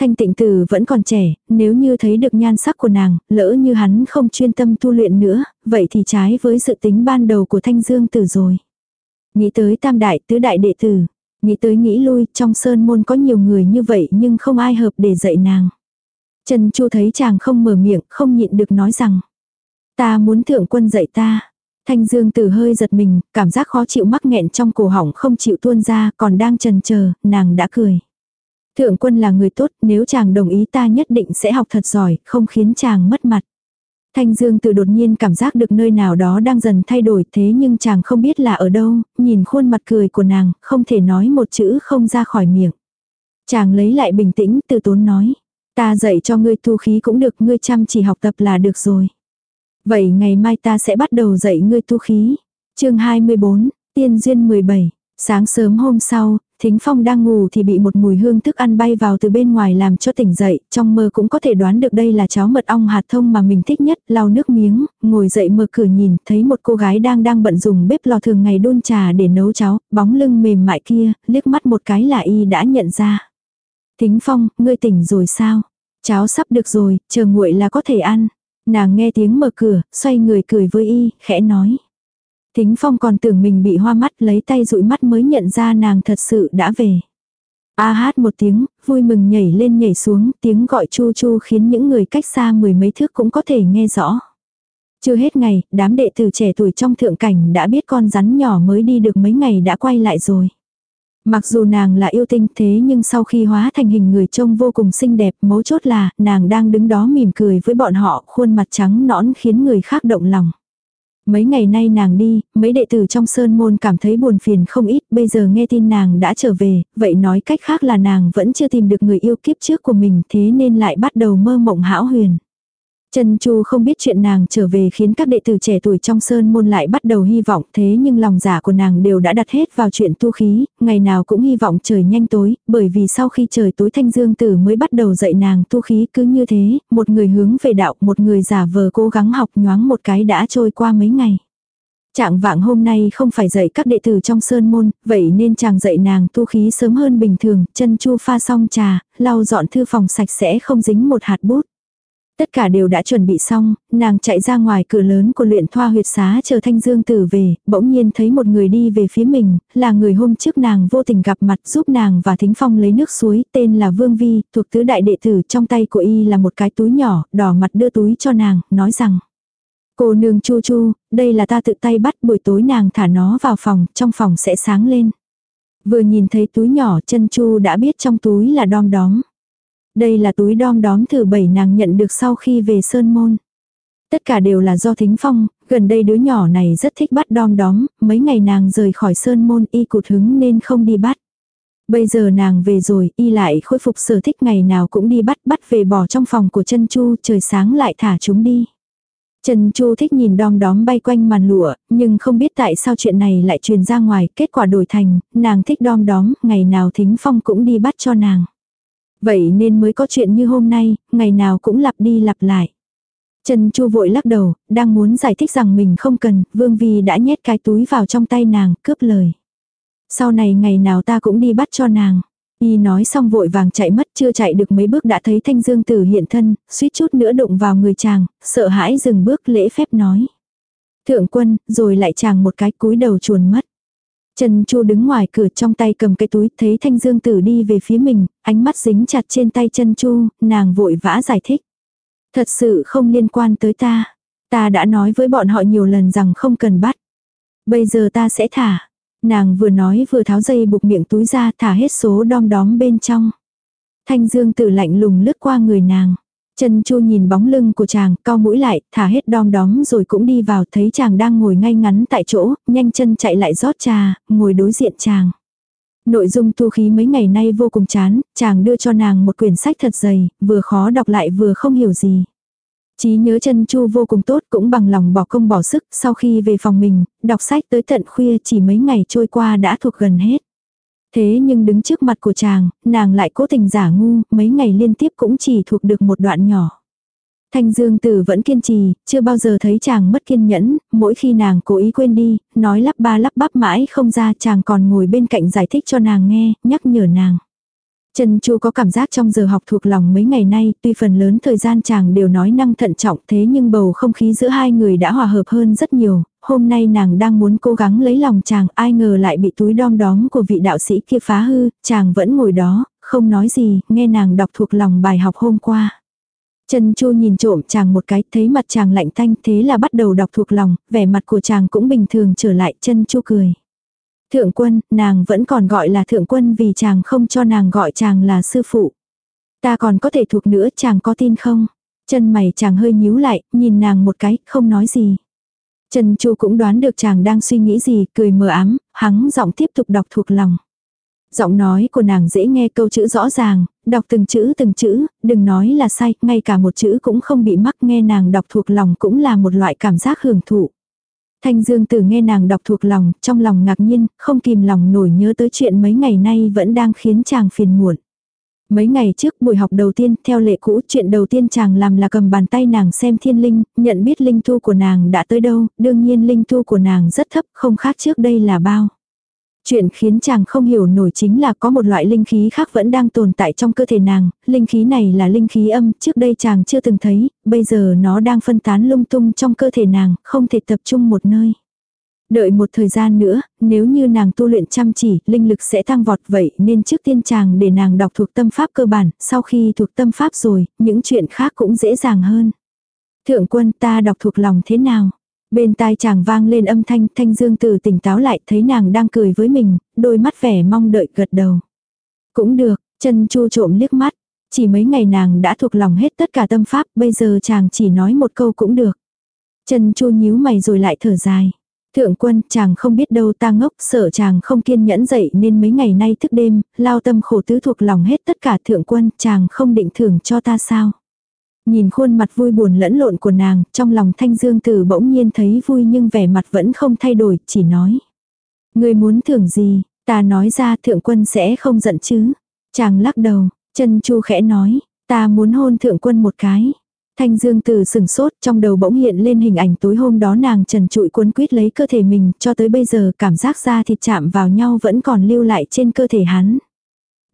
A: Thanh tịnh tử vẫn còn trẻ, nếu như thấy được nhan sắc của nàng, lỡ như hắn không chuyên tâm tu luyện nữa, vậy thì trái với sự tính ban đầu của thanh dương tử rồi. Nghĩ tới tam đại tứ đại đệ tử, Nghĩ tới nghĩ lui, trong sơn môn có nhiều người như vậy nhưng không ai hợp để dạy nàng. Trần Chu thấy chàng không mở miệng, không nhịn được nói rằng. Ta muốn thượng quân dạy ta. Thanh Dương Tử hơi giật mình, cảm giác khó chịu mắc nghẹn trong cổ họng không chịu tuôn ra, còn đang trần chờ, nàng đã cười. Thượng quân là người tốt, nếu chàng đồng ý ta nhất định sẽ học thật giỏi, không khiến chàng mất mặt. Thanh Dương từ đột nhiên cảm giác được nơi nào đó đang dần thay đổi thế nhưng chàng không biết là ở đâu, nhìn khuôn mặt cười của nàng, không thể nói một chữ không ra khỏi miệng. Chàng lấy lại bình tĩnh từ tốn nói. Ta dạy cho ngươi tu khí cũng được, ngươi chăm chỉ học tập là được rồi. Vậy ngày mai ta sẽ bắt đầu dạy ngươi tu khí. chương 24, Tiên Duyên 17. Sáng sớm hôm sau, Thính Phong đang ngủ thì bị một mùi hương thức ăn bay vào từ bên ngoài làm cho tỉnh dậy, trong mơ cũng có thể đoán được đây là cháo mật ong hạt thông mà mình thích nhất, lau nước miếng, ngồi dậy mở cửa nhìn, thấy một cô gái đang đang bận dùng bếp lò thường ngày đun trà để nấu cháo, bóng lưng mềm mại kia, liếc mắt một cái là y đã nhận ra. Thính Phong, ngươi tỉnh rồi sao? Cháo sắp được rồi, chờ nguội là có thể ăn. Nàng nghe tiếng mở cửa, xoay người cười với y, khẽ nói. Thính Phong còn tưởng mình bị hoa mắt lấy tay dụi mắt mới nhận ra nàng thật sự đã về. A hát một tiếng, vui mừng nhảy lên nhảy xuống, tiếng gọi chu chu khiến những người cách xa mười mấy thước cũng có thể nghe rõ. Chưa hết ngày, đám đệ tử trẻ tuổi trong thượng cảnh đã biết con rắn nhỏ mới đi được mấy ngày đã quay lại rồi. Mặc dù nàng là yêu tinh thế nhưng sau khi hóa thành hình người trông vô cùng xinh đẹp, mấu chốt là nàng đang đứng đó mỉm cười với bọn họ, khuôn mặt trắng nõn khiến người khác động lòng. Mấy ngày nay nàng đi, mấy đệ tử trong sơn môn cảm thấy buồn phiền không ít, bây giờ nghe tin nàng đã trở về, vậy nói cách khác là nàng vẫn chưa tìm được người yêu kiếp trước của mình thế nên lại bắt đầu mơ mộng hão huyền. Trần Chu không biết chuyện nàng trở về khiến các đệ tử trẻ tuổi trong sơn môn lại bắt đầu hy vọng thế nhưng lòng giả của nàng đều đã đặt hết vào chuyện tu khí, ngày nào cũng hy vọng trời nhanh tối, bởi vì sau khi trời tối thanh dương tử mới bắt đầu dạy nàng tu khí cứ như thế, một người hướng về đạo, một người giả vờ cố gắng học nhoáng một cái đã trôi qua mấy ngày. Trạng vạng hôm nay không phải dạy các đệ tử trong sơn môn, vậy nên chàng dạy nàng tu khí sớm hơn bình thường, chân chu pha xong trà, lau dọn thư phòng sạch sẽ không dính một hạt bút. Tất cả đều đã chuẩn bị xong, nàng chạy ra ngoài cửa lớn của luyện thoa huyệt xá chờ thanh dương tử về, bỗng nhiên thấy một người đi về phía mình, là người hôm trước nàng vô tình gặp mặt giúp nàng và thính phong lấy nước suối, tên là Vương Vi, thuộc tứ đại đệ tử trong tay của y là một cái túi nhỏ, đỏ mặt đưa túi cho nàng, nói rằng. Cô nương chu chu, đây là ta tự tay bắt buổi tối nàng thả nó vào phòng, trong phòng sẽ sáng lên. Vừa nhìn thấy túi nhỏ chân chu đã biết trong túi là đom đóm. Đây là túi đom đóm thử bảy nàng nhận được sau khi về Sơn Môn. Tất cả đều là do Thính Phong, gần đây đứa nhỏ này rất thích bắt đom đóm, mấy ngày nàng rời khỏi Sơn Môn y cụt hứng nên không đi bắt. Bây giờ nàng về rồi, y lại khôi phục sở thích ngày nào cũng đi bắt bắt về bỏ trong phòng của chân Chu, trời sáng lại thả chúng đi. Trần Chu thích nhìn đom đóm bay quanh màn lụa, nhưng không biết tại sao chuyện này lại truyền ra ngoài, kết quả đổi thành, nàng thích đom đóm, ngày nào Thính Phong cũng đi bắt cho nàng. Vậy nên mới có chuyện như hôm nay, ngày nào cũng lặp đi lặp lại. Trần Chu vội lắc đầu, đang muốn giải thích rằng mình không cần, Vương Vi đã nhét cái túi vào trong tay nàng, cướp lời. Sau này ngày nào ta cũng đi bắt cho nàng. Y nói xong vội vàng chạy mất chưa chạy được mấy bước đã thấy thanh dương tử hiện thân, suýt chút nữa đụng vào người chàng, sợ hãi dừng bước lễ phép nói. Thượng quân, rồi lại chàng một cái cúi đầu chuồn mất. Trần Chu đứng ngoài cửa trong tay cầm cái túi, thấy Thanh Dương Tử đi về phía mình, ánh mắt dính chặt trên tay Trần Chu, nàng vội vã giải thích. Thật sự không liên quan tới ta. Ta đã nói với bọn họ nhiều lần rằng không cần bắt. Bây giờ ta sẽ thả. Nàng vừa nói vừa tháo dây buộc miệng túi ra thả hết số đom đóm bên trong. Thanh Dương Tử lạnh lùng lướt qua người nàng. Trần Chu nhìn bóng lưng của chàng, cao mũi lại, thả hết đom đóm rồi cũng đi vào, thấy chàng đang ngồi ngay ngắn tại chỗ, nhanh chân chạy lại rót trà, ngồi đối diện chàng. Nội dung tu khí mấy ngày nay vô cùng chán, chàng đưa cho nàng một quyển sách thật dày, vừa khó đọc lại vừa không hiểu gì. Chí nhớ chân chu vô cùng tốt cũng bằng lòng bỏ công bỏ sức, sau khi về phòng mình, đọc sách tới tận khuya chỉ mấy ngày trôi qua đã thuộc gần hết. Thế nhưng đứng trước mặt của chàng, nàng lại cố tình giả ngu, mấy ngày liên tiếp cũng chỉ thuộc được một đoạn nhỏ. Thanh Dương Tử vẫn kiên trì, chưa bao giờ thấy chàng mất kiên nhẫn, mỗi khi nàng cố ý quên đi, nói lắp ba lắp bắp mãi không ra chàng còn ngồi bên cạnh giải thích cho nàng nghe, nhắc nhở nàng. Trần Chu có cảm giác trong giờ học thuộc lòng mấy ngày nay, tuy phần lớn thời gian chàng đều nói năng thận trọng thế nhưng bầu không khí giữa hai người đã hòa hợp hơn rất nhiều, hôm nay nàng đang muốn cố gắng lấy lòng chàng, ai ngờ lại bị túi đom đóm của vị đạo sĩ kia phá hư, chàng vẫn ngồi đó, không nói gì, nghe nàng đọc thuộc lòng bài học hôm qua. Trần Chu nhìn trộm chàng một cái, thấy mặt chàng lạnh thanh thế là bắt đầu đọc thuộc lòng, vẻ mặt của chàng cũng bình thường trở lại, Trần Chu cười. Thượng quân, nàng vẫn còn gọi là thượng quân vì chàng không cho nàng gọi chàng là sư phụ. Ta còn có thể thuộc nữa chàng có tin không? Chân mày chàng hơi nhíu lại, nhìn nàng một cái, không nói gì. Trần Chu cũng đoán được chàng đang suy nghĩ gì, cười mờ ám, hắng giọng tiếp tục đọc thuộc lòng. Giọng nói của nàng dễ nghe câu chữ rõ ràng, đọc từng chữ từng chữ, đừng nói là sai, ngay cả một chữ cũng không bị mắc nghe nàng đọc thuộc lòng cũng là một loại cảm giác hưởng thụ. Thanh Dương Tử nghe nàng đọc thuộc lòng, trong lòng ngạc nhiên, không kìm lòng nổi nhớ tới chuyện mấy ngày nay vẫn đang khiến chàng phiền muộn. Mấy ngày trước buổi học đầu tiên, theo lệ cũ, chuyện đầu tiên chàng làm là cầm bàn tay nàng xem thiên linh, nhận biết linh thu của nàng đã tới đâu, đương nhiên linh thu của nàng rất thấp, không khác trước đây là bao. Chuyện khiến chàng không hiểu nổi chính là có một loại linh khí khác vẫn đang tồn tại trong cơ thể nàng, linh khí này là linh khí âm, trước đây chàng chưa từng thấy, bây giờ nó đang phân tán lung tung trong cơ thể nàng, không thể tập trung một nơi. Đợi một thời gian nữa, nếu như nàng tu luyện chăm chỉ, linh lực sẽ tăng vọt vậy nên trước tiên chàng để nàng đọc thuộc tâm pháp cơ bản, sau khi thuộc tâm pháp rồi, những chuyện khác cũng dễ dàng hơn. Thượng quân ta đọc thuộc lòng thế nào? Bên tai chàng vang lên âm thanh, thanh dương từ tỉnh táo lại, thấy nàng đang cười với mình, đôi mắt vẻ mong đợi gật đầu. Cũng được, chân chu trộm liếc mắt, chỉ mấy ngày nàng đã thuộc lòng hết tất cả tâm pháp, bây giờ chàng chỉ nói một câu cũng được. Chân chu nhíu mày rồi lại thở dài. Thượng quân, chàng không biết đâu ta ngốc, sợ chàng không kiên nhẫn dậy nên mấy ngày nay thức đêm, lao tâm khổ tứ thuộc lòng hết tất cả thượng quân, chàng không định thưởng cho ta sao. Nhìn khuôn mặt vui buồn lẫn lộn của nàng, trong lòng thanh dương tử bỗng nhiên thấy vui nhưng vẻ mặt vẫn không thay đổi, chỉ nói. Người muốn thưởng gì, ta nói ra thượng quân sẽ không giận chứ. Chàng lắc đầu, chân chu khẽ nói, ta muốn hôn thượng quân một cái. Thanh Dương Tử sừng sốt, trong đầu bỗng hiện lên hình ảnh tối hôm đó nàng trần trụi cuốn quýt lấy cơ thể mình, cho tới bây giờ cảm giác da thịt chạm vào nhau vẫn còn lưu lại trên cơ thể hắn.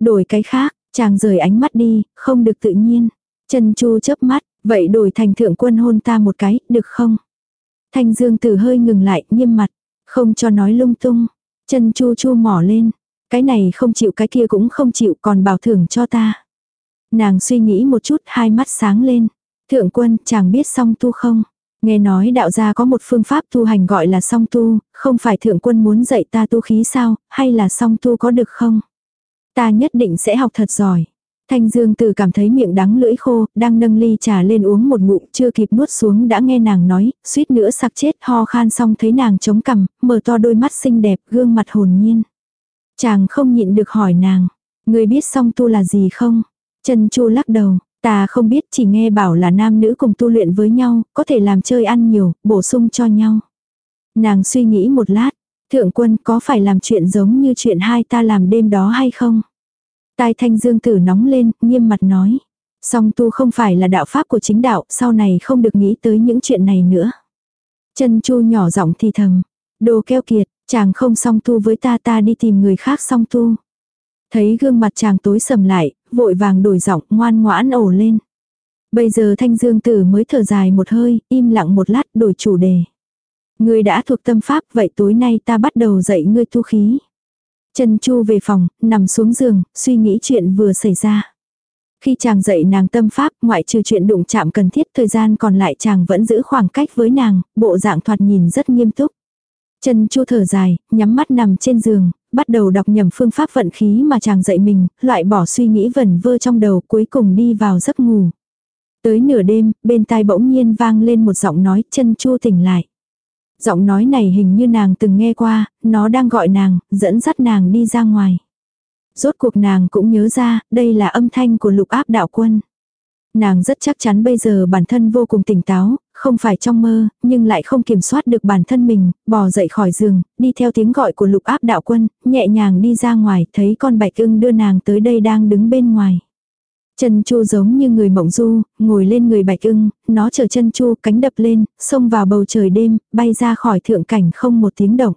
A: Đổi cái khác, chàng rời ánh mắt đi, không được tự nhiên. Trần Chu chớp mắt, vậy đổi thành thượng quân hôn ta một cái, được không? Thanh Dương Tử hơi ngừng lại, nghiêm mặt, không cho nói lung tung. Trần Chu chu mỏ lên, cái này không chịu cái kia cũng không chịu còn bảo thưởng cho ta. Nàng suy nghĩ một chút hai mắt sáng lên. Thượng quân, chàng biết song tu không? Nghe nói đạo gia có một phương pháp tu hành gọi là song tu, không phải thượng quân muốn dạy ta tu khí sao, hay là song tu có được không? Ta nhất định sẽ học thật giỏi. Thanh Dương Tử cảm thấy miệng đắng lưỡi khô, đang nâng ly trà lên uống một ngụm, chưa kịp nuốt xuống đã nghe nàng nói, suýt nữa sặc chết, ho khan xong thấy nàng chống cằm, mở to đôi mắt xinh đẹp, gương mặt hồn nhiên. Chàng không nhịn được hỏi nàng, người biết song tu là gì không? Trần Chu lắc đầu, ta không biết chỉ nghe bảo là nam nữ cùng tu luyện với nhau, có thể làm chơi ăn nhiều, bổ sung cho nhau. Nàng suy nghĩ một lát, thượng quân có phải làm chuyện giống như chuyện hai ta làm đêm đó hay không? Tai thanh dương tử nóng lên, nghiêm mặt nói. Song tu không phải là đạo pháp của chính đạo, sau này không được nghĩ tới những chuyện này nữa. Chân chu nhỏ giọng thì thầm. Đồ keo kiệt, chàng không song tu với ta ta đi tìm người khác song tu. Thấy gương mặt chàng tối sầm lại, vội vàng đổi giọng ngoan ngoãn ổ lên. Bây giờ thanh dương tử mới thở dài một hơi, im lặng một lát đổi chủ đề. Ngươi đã thuộc tâm pháp vậy tối nay ta bắt đầu dạy ngươi tu khí. Chân Chu về phòng, nằm xuống giường, suy nghĩ chuyện vừa xảy ra. Khi chàng dạy nàng tâm pháp, ngoại trừ chuyện đụng chạm cần thiết, thời gian còn lại chàng vẫn giữ khoảng cách với nàng, bộ dạng thoạt nhìn rất nghiêm túc. Chân Chu thở dài, nhắm mắt nằm trên giường, bắt đầu đọc nhầm phương pháp vận khí mà chàng dạy mình, loại bỏ suy nghĩ vẩn vơ trong đầu cuối cùng đi vào giấc ngủ. Tới nửa đêm, bên tai bỗng nhiên vang lên một giọng nói chân Chu tỉnh lại. Giọng nói này hình như nàng từng nghe qua, nó đang gọi nàng, dẫn dắt nàng đi ra ngoài. Rốt cuộc nàng cũng nhớ ra, đây là âm thanh của lục áp đạo quân. Nàng rất chắc chắn bây giờ bản thân vô cùng tỉnh táo, không phải trong mơ, nhưng lại không kiểm soát được bản thân mình, bò dậy khỏi giường, đi theo tiếng gọi của lục áp đạo quân, nhẹ nhàng đi ra ngoài, thấy con bạch ưng đưa nàng tới đây đang đứng bên ngoài. Chân chu giống như người mộng du, ngồi lên người bạch ưng, nó chở chân chu cánh đập lên, xông vào bầu trời đêm, bay ra khỏi thượng cảnh không một tiếng động.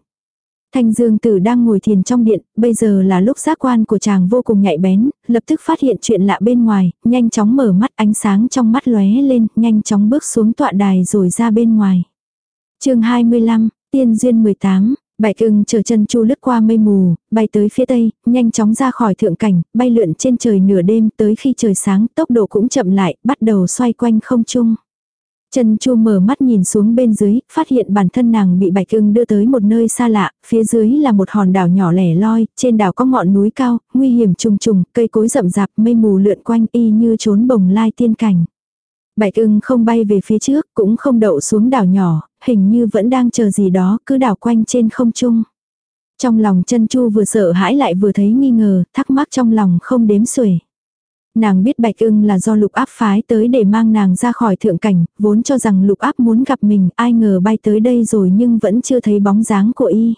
A: Thanh Dương Tử đang ngồi thiền trong điện, bây giờ là lúc giác quan của chàng vô cùng nhạy bén, lập tức phát hiện chuyện lạ bên ngoài, nhanh chóng mở mắt ánh sáng trong mắt lóe lên, nhanh chóng bước xuống tọa đài rồi ra bên ngoài. chương 25, Tiên Duyên 18, Bạch ưng chờ chân chu lướt qua mây mù, bay tới phía tây, nhanh chóng ra khỏi thượng cảnh, bay lượn trên trời nửa đêm tới khi trời sáng tốc độ cũng chậm lại, bắt đầu xoay quanh không trung. Chân chu mở mắt nhìn xuống bên dưới, phát hiện bản thân nàng bị bạch ưng đưa tới một nơi xa lạ, phía dưới là một hòn đảo nhỏ lẻ loi, trên đảo có ngọn núi cao, nguy hiểm trùng trùng, cây cối rậm rạp, mây mù lượn quanh y như trốn bồng lai tiên cảnh. Bạch ưng không bay về phía trước, cũng không đậu xuống đảo nhỏ, hình như vẫn đang chờ gì đó, cứ đảo quanh trên không trung. Trong lòng chân chu vừa sợ hãi lại vừa thấy nghi ngờ, thắc mắc trong lòng không đếm xuể. Nàng biết bạch ưng là do lục áp phái tới để mang nàng ra khỏi thượng cảnh, vốn cho rằng lục áp muốn gặp mình, ai ngờ bay tới đây rồi nhưng vẫn chưa thấy bóng dáng của y.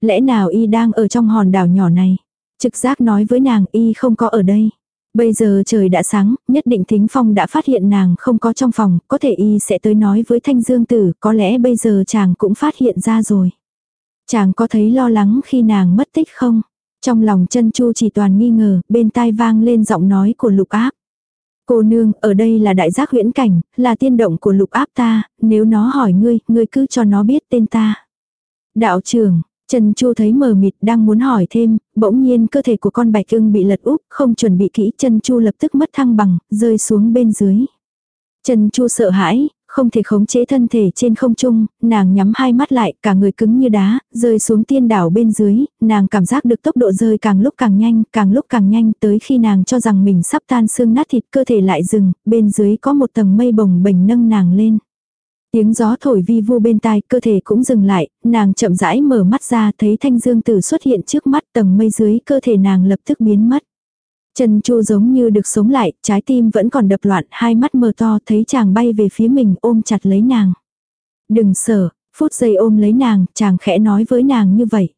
A: Lẽ nào y đang ở trong hòn đảo nhỏ này? Trực giác nói với nàng y không có ở đây. Bây giờ trời đã sáng, nhất định Thính Phong đã phát hiện nàng không có trong phòng, có thể y sẽ tới nói với Thanh Dương Tử, có lẽ bây giờ chàng cũng phát hiện ra rồi. Chàng có thấy lo lắng khi nàng mất tích không? Trong lòng chân chu chỉ toàn nghi ngờ, bên tai vang lên giọng nói của lục áp. Cô nương, ở đây là đại giác huyễn cảnh, là tiên động của lục áp ta, nếu nó hỏi ngươi, ngươi cứ cho nó biết tên ta. Đạo trưởng, Trần Chu thấy mờ mịt đang muốn hỏi thêm, bỗng nhiên cơ thể của con bạch ưng bị lật úp, không chuẩn bị kỹ, Trần Chu lập tức mất thăng bằng, rơi xuống bên dưới. Trần Chu sợ hãi, không thể khống chế thân thể trên không trung, nàng nhắm hai mắt lại, cả người cứng như đá, rơi xuống tiên đảo bên dưới, nàng cảm giác được tốc độ rơi càng lúc càng nhanh, càng lúc càng nhanh, tới khi nàng cho rằng mình sắp tan xương nát thịt cơ thể lại dừng, bên dưới có một tầng mây bồng bềnh nâng nàng lên. Tiếng gió thổi vi vu bên tai, cơ thể cũng dừng lại, nàng chậm rãi mở mắt ra thấy thanh dương tử xuất hiện trước mắt tầng mây dưới cơ thể nàng lập tức biến mất. trần chu giống như được sống lại, trái tim vẫn còn đập loạn, hai mắt mờ to thấy chàng bay về phía mình ôm chặt lấy nàng. Đừng sợ, phút giây ôm lấy nàng, chàng khẽ nói với nàng như vậy.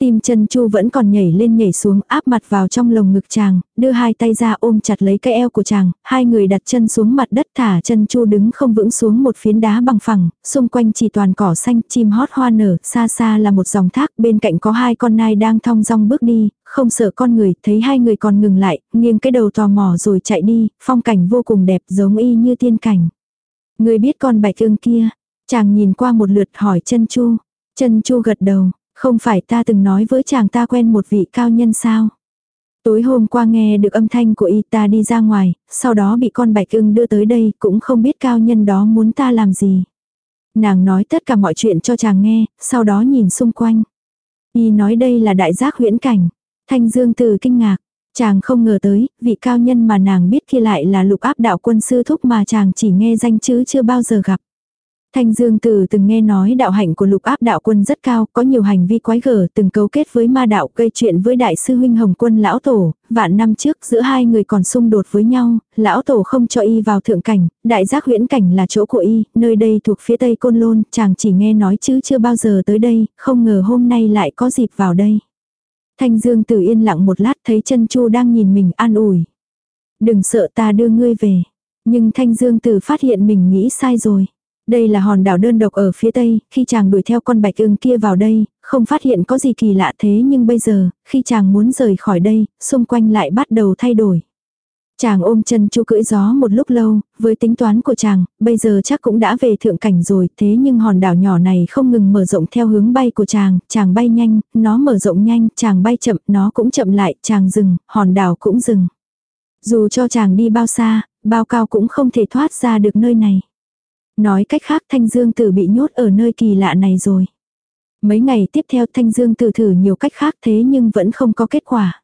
A: Tim chân chu vẫn còn nhảy lên nhảy xuống áp mặt vào trong lồng ngực chàng, đưa hai tay ra ôm chặt lấy cái eo của chàng, hai người đặt chân xuống mặt đất thả chân chu đứng không vững xuống một phiến đá bằng phẳng, xung quanh chỉ toàn cỏ xanh, chim hót hoa nở, xa xa là một dòng thác, bên cạnh có hai con nai đang thong dong bước đi, không sợ con người, thấy hai người còn ngừng lại, nghiêng cái đầu tò mò rồi chạy đi, phong cảnh vô cùng đẹp giống y như tiên cảnh. Người biết con bạch ương kia, chàng nhìn qua một lượt hỏi chân chu, chân chu gật đầu. Không phải ta từng nói với chàng ta quen một vị cao nhân sao? Tối hôm qua nghe được âm thanh của y ta đi ra ngoài, sau đó bị con bạch ưng đưa tới đây, cũng không biết cao nhân đó muốn ta làm gì. Nàng nói tất cả mọi chuyện cho chàng nghe, sau đó nhìn xung quanh. Y nói đây là đại giác huyễn cảnh. Thanh Dương từ kinh ngạc. Chàng không ngờ tới, vị cao nhân mà nàng biết kia lại là lục áp đạo quân sư thúc mà chàng chỉ nghe danh chứ chưa bao giờ gặp. Thanh Dương Tử từng nghe nói đạo hạnh của lục áp đạo quân rất cao, có nhiều hành vi quái gở, từng cấu kết với ma đạo gây chuyện với đại sư huynh Hồng Quân lão tổ, vạn năm trước giữa hai người còn xung đột với nhau, lão tổ không cho y vào thượng cảnh, đại giác huyễn cảnh là chỗ của y, nơi đây thuộc phía tây côn lôn, chàng chỉ nghe nói chứ chưa bao giờ tới đây, không ngờ hôm nay lại có dịp vào đây. Thanh Dương Tử yên lặng một lát thấy chân Chu đang nhìn mình an ủi. Đừng sợ ta đưa ngươi về. Nhưng Thanh Dương Tử phát hiện mình nghĩ sai rồi. Đây là hòn đảo đơn độc ở phía tây, khi chàng đuổi theo con bạch ưng kia vào đây, không phát hiện có gì kỳ lạ thế nhưng bây giờ, khi chàng muốn rời khỏi đây, xung quanh lại bắt đầu thay đổi. Chàng ôm chân chu cưỡi gió một lúc lâu, với tính toán của chàng, bây giờ chắc cũng đã về thượng cảnh rồi, thế nhưng hòn đảo nhỏ này không ngừng mở rộng theo hướng bay của chàng, chàng bay nhanh, nó mở rộng nhanh, chàng bay chậm, nó cũng chậm lại, chàng dừng, hòn đảo cũng dừng. Dù cho chàng đi bao xa, bao cao cũng không thể thoát ra được nơi này. Nói cách khác Thanh Dương Tử bị nhốt ở nơi kỳ lạ này rồi. Mấy ngày tiếp theo Thanh Dương Tử thử nhiều cách khác thế nhưng vẫn không có kết quả.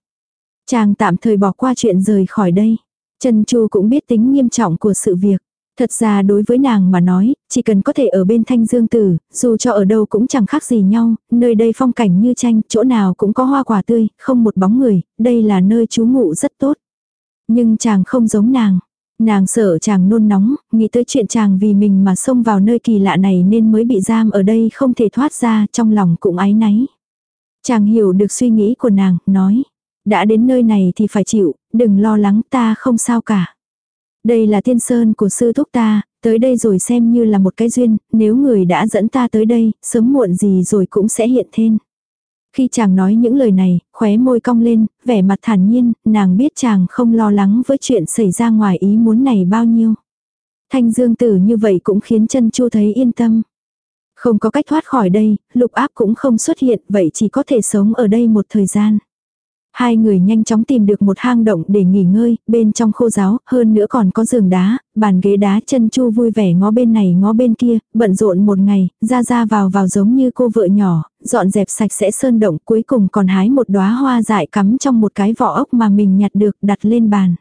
A: Chàng tạm thời bỏ qua chuyện rời khỏi đây. Trần Chu cũng biết tính nghiêm trọng của sự việc. Thật ra đối với nàng mà nói, chỉ cần có thể ở bên thanh dương tử, dù cho ở đâu cũng chẳng khác gì nhau, nơi đây phong cảnh như tranh, chỗ nào cũng có hoa quả tươi, không một bóng người, đây là nơi trú ngụ rất tốt. Nhưng chàng không giống nàng, Nàng sợ chàng nôn nóng, nghĩ tới chuyện chàng vì mình mà xông vào nơi kỳ lạ này nên mới bị giam ở đây không thể thoát ra, trong lòng cũng ái náy. Chàng hiểu được suy nghĩ của nàng, nói. Đã đến nơi này thì phải chịu, đừng lo lắng ta không sao cả. Đây là tiên sơn của sư thúc ta, tới đây rồi xem như là một cái duyên, nếu người đã dẫn ta tới đây, sớm muộn gì rồi cũng sẽ hiện thêm. Khi chàng nói những lời này, khóe môi cong lên, vẻ mặt thản nhiên, nàng biết chàng không lo lắng với chuyện xảy ra ngoài ý muốn này bao nhiêu. Thanh dương tử như vậy cũng khiến chân chu thấy yên tâm. Không có cách thoát khỏi đây, lục áp cũng không xuất hiện, vậy chỉ có thể sống ở đây một thời gian. Hai người nhanh chóng tìm được một hang động để nghỉ ngơi, bên trong khô giáo, hơn nữa còn có giường đá, bàn ghế đá chân chu vui vẻ ngó bên này ngó bên kia, bận rộn một ngày, ra ra vào vào giống như cô vợ nhỏ, dọn dẹp sạch sẽ sơn động cuối cùng còn hái một đóa hoa dại cắm trong một cái vỏ ốc mà mình nhặt được đặt lên bàn.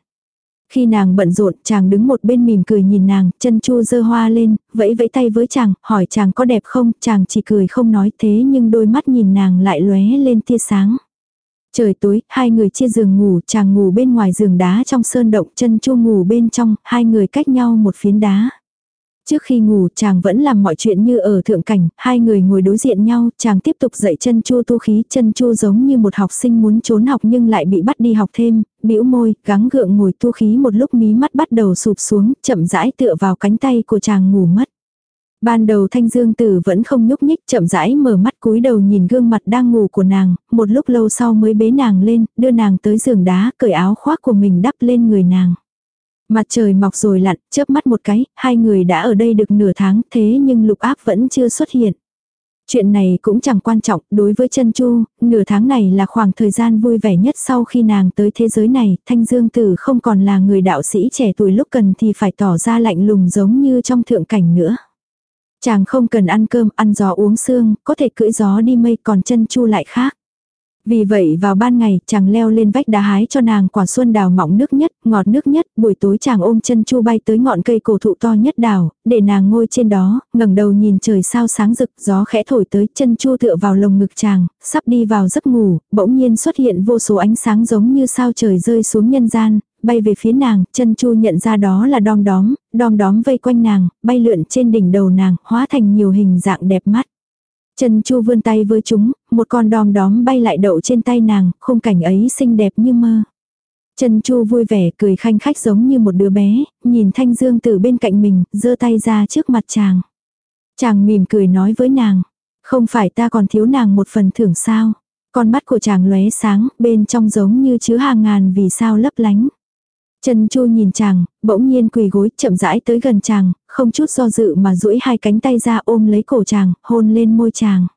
A: Khi nàng bận rộn, chàng đứng một bên mỉm cười nhìn nàng, chân chu dơ hoa lên, vẫy vẫy tay với chàng, hỏi chàng có đẹp không, chàng chỉ cười không nói thế nhưng đôi mắt nhìn nàng lại lóe lên tia sáng. Trời tối, hai người chia giường ngủ, chàng ngủ bên ngoài giường đá trong sơn động, chân chu ngủ bên trong, hai người cách nhau một phiến đá. Trước khi ngủ chàng vẫn làm mọi chuyện như ở thượng cảnh, hai người ngồi đối diện nhau, chàng tiếp tục dạy chân chua tu khí, chân chua giống như một học sinh muốn trốn học nhưng lại bị bắt đi học thêm, bĩu môi, gắng gượng ngồi tu khí một lúc mí mắt bắt đầu sụp xuống, chậm rãi tựa vào cánh tay của chàng ngủ mất. Ban đầu thanh dương tử vẫn không nhúc nhích chậm rãi mở mắt cúi đầu nhìn gương mặt đang ngủ của nàng, một lúc lâu sau mới bế nàng lên, đưa nàng tới giường đá, cởi áo khoác của mình đắp lên người nàng. Mặt trời mọc rồi lặn, chớp mắt một cái, hai người đã ở đây được nửa tháng, thế nhưng lục áp vẫn chưa xuất hiện. Chuyện này cũng chẳng quan trọng, đối với chân Chu, nửa tháng này là khoảng thời gian vui vẻ nhất sau khi nàng tới thế giới này, Thanh Dương Tử không còn là người đạo sĩ trẻ tuổi lúc cần thì phải tỏ ra lạnh lùng giống như trong thượng cảnh nữa. Chàng không cần ăn cơm, ăn gió uống sương, có thể cưỡi gió đi mây còn chân Chu lại khác. Vì vậy vào ban ngày, chàng leo lên vách đá hái cho nàng quả xuân đào mọng nước nhất, ngọt nước nhất, buổi tối chàng ôm chân chu bay tới ngọn cây cổ thụ to nhất đào, để nàng ngồi trên đó, ngẩng đầu nhìn trời sao sáng rực, gió khẽ thổi tới, chân chu tựa vào lồng ngực chàng, sắp đi vào giấc ngủ, bỗng nhiên xuất hiện vô số ánh sáng giống như sao trời rơi xuống nhân gian, bay về phía nàng, chân chu nhận ra đó là đom đóm, đom đóm vây quanh nàng, bay lượn trên đỉnh đầu nàng, hóa thành nhiều hình dạng đẹp mắt. Chân chu vươn tay với chúng, một con đom đóm bay lại đậu trên tay nàng, khung cảnh ấy xinh đẹp như mơ. Chân chu vui vẻ cười khanh khách giống như một đứa bé, nhìn thanh dương từ bên cạnh mình, giơ tay ra trước mặt chàng. Chàng mỉm cười nói với nàng, không phải ta còn thiếu nàng một phần thưởng sao. Con mắt của chàng lóe sáng, bên trong giống như chứa hàng ngàn vì sao lấp lánh. Trần Chu nhìn chàng, bỗng nhiên quỳ gối chậm rãi tới gần chàng, không chút do dự mà duỗi hai cánh tay ra ôm lấy cổ chàng, hôn lên môi chàng.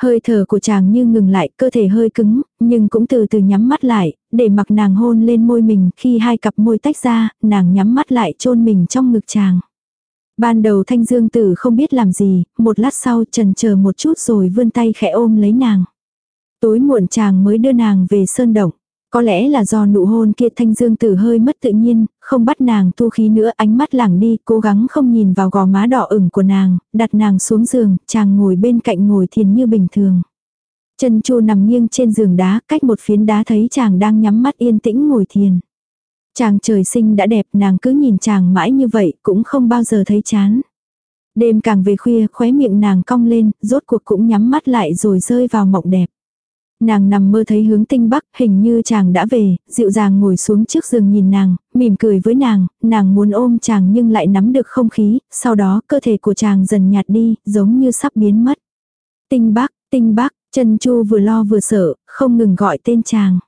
A: Hơi thở của chàng như ngừng lại, cơ thể hơi cứng, nhưng cũng từ từ nhắm mắt lại, để mặc nàng hôn lên môi mình, khi hai cặp môi tách ra, nàng nhắm mắt lại chôn mình trong ngực chàng. Ban đầu thanh dương tử không biết làm gì, một lát sau trần chờ một chút rồi vươn tay khẽ ôm lấy nàng. Tối muộn chàng mới đưa nàng về sơn động. Có lẽ là do nụ hôn kia thanh dương tử hơi mất tự nhiên, không bắt nàng tu khí nữa ánh mắt lảng đi, cố gắng không nhìn vào gò má đỏ ửng của nàng, đặt nàng xuống giường, chàng ngồi bên cạnh ngồi thiền như bình thường. Chân chu nằm nghiêng trên giường đá, cách một phiến đá thấy chàng đang nhắm mắt yên tĩnh ngồi thiền. Chàng trời sinh đã đẹp, nàng cứ nhìn chàng mãi như vậy, cũng không bao giờ thấy chán. Đêm càng về khuya, khóe miệng nàng cong lên, rốt cuộc cũng nhắm mắt lại rồi rơi vào mộng đẹp. Nàng nằm mơ thấy hướng tinh bắc, hình như chàng đã về, dịu dàng ngồi xuống trước giường nhìn nàng, mỉm cười với nàng, nàng muốn ôm chàng nhưng lại nắm được không khí, sau đó cơ thể của chàng dần nhạt đi, giống như sắp biến mất. Tinh bắc, tinh bắc, chân chu vừa lo vừa sợ, không ngừng gọi tên chàng.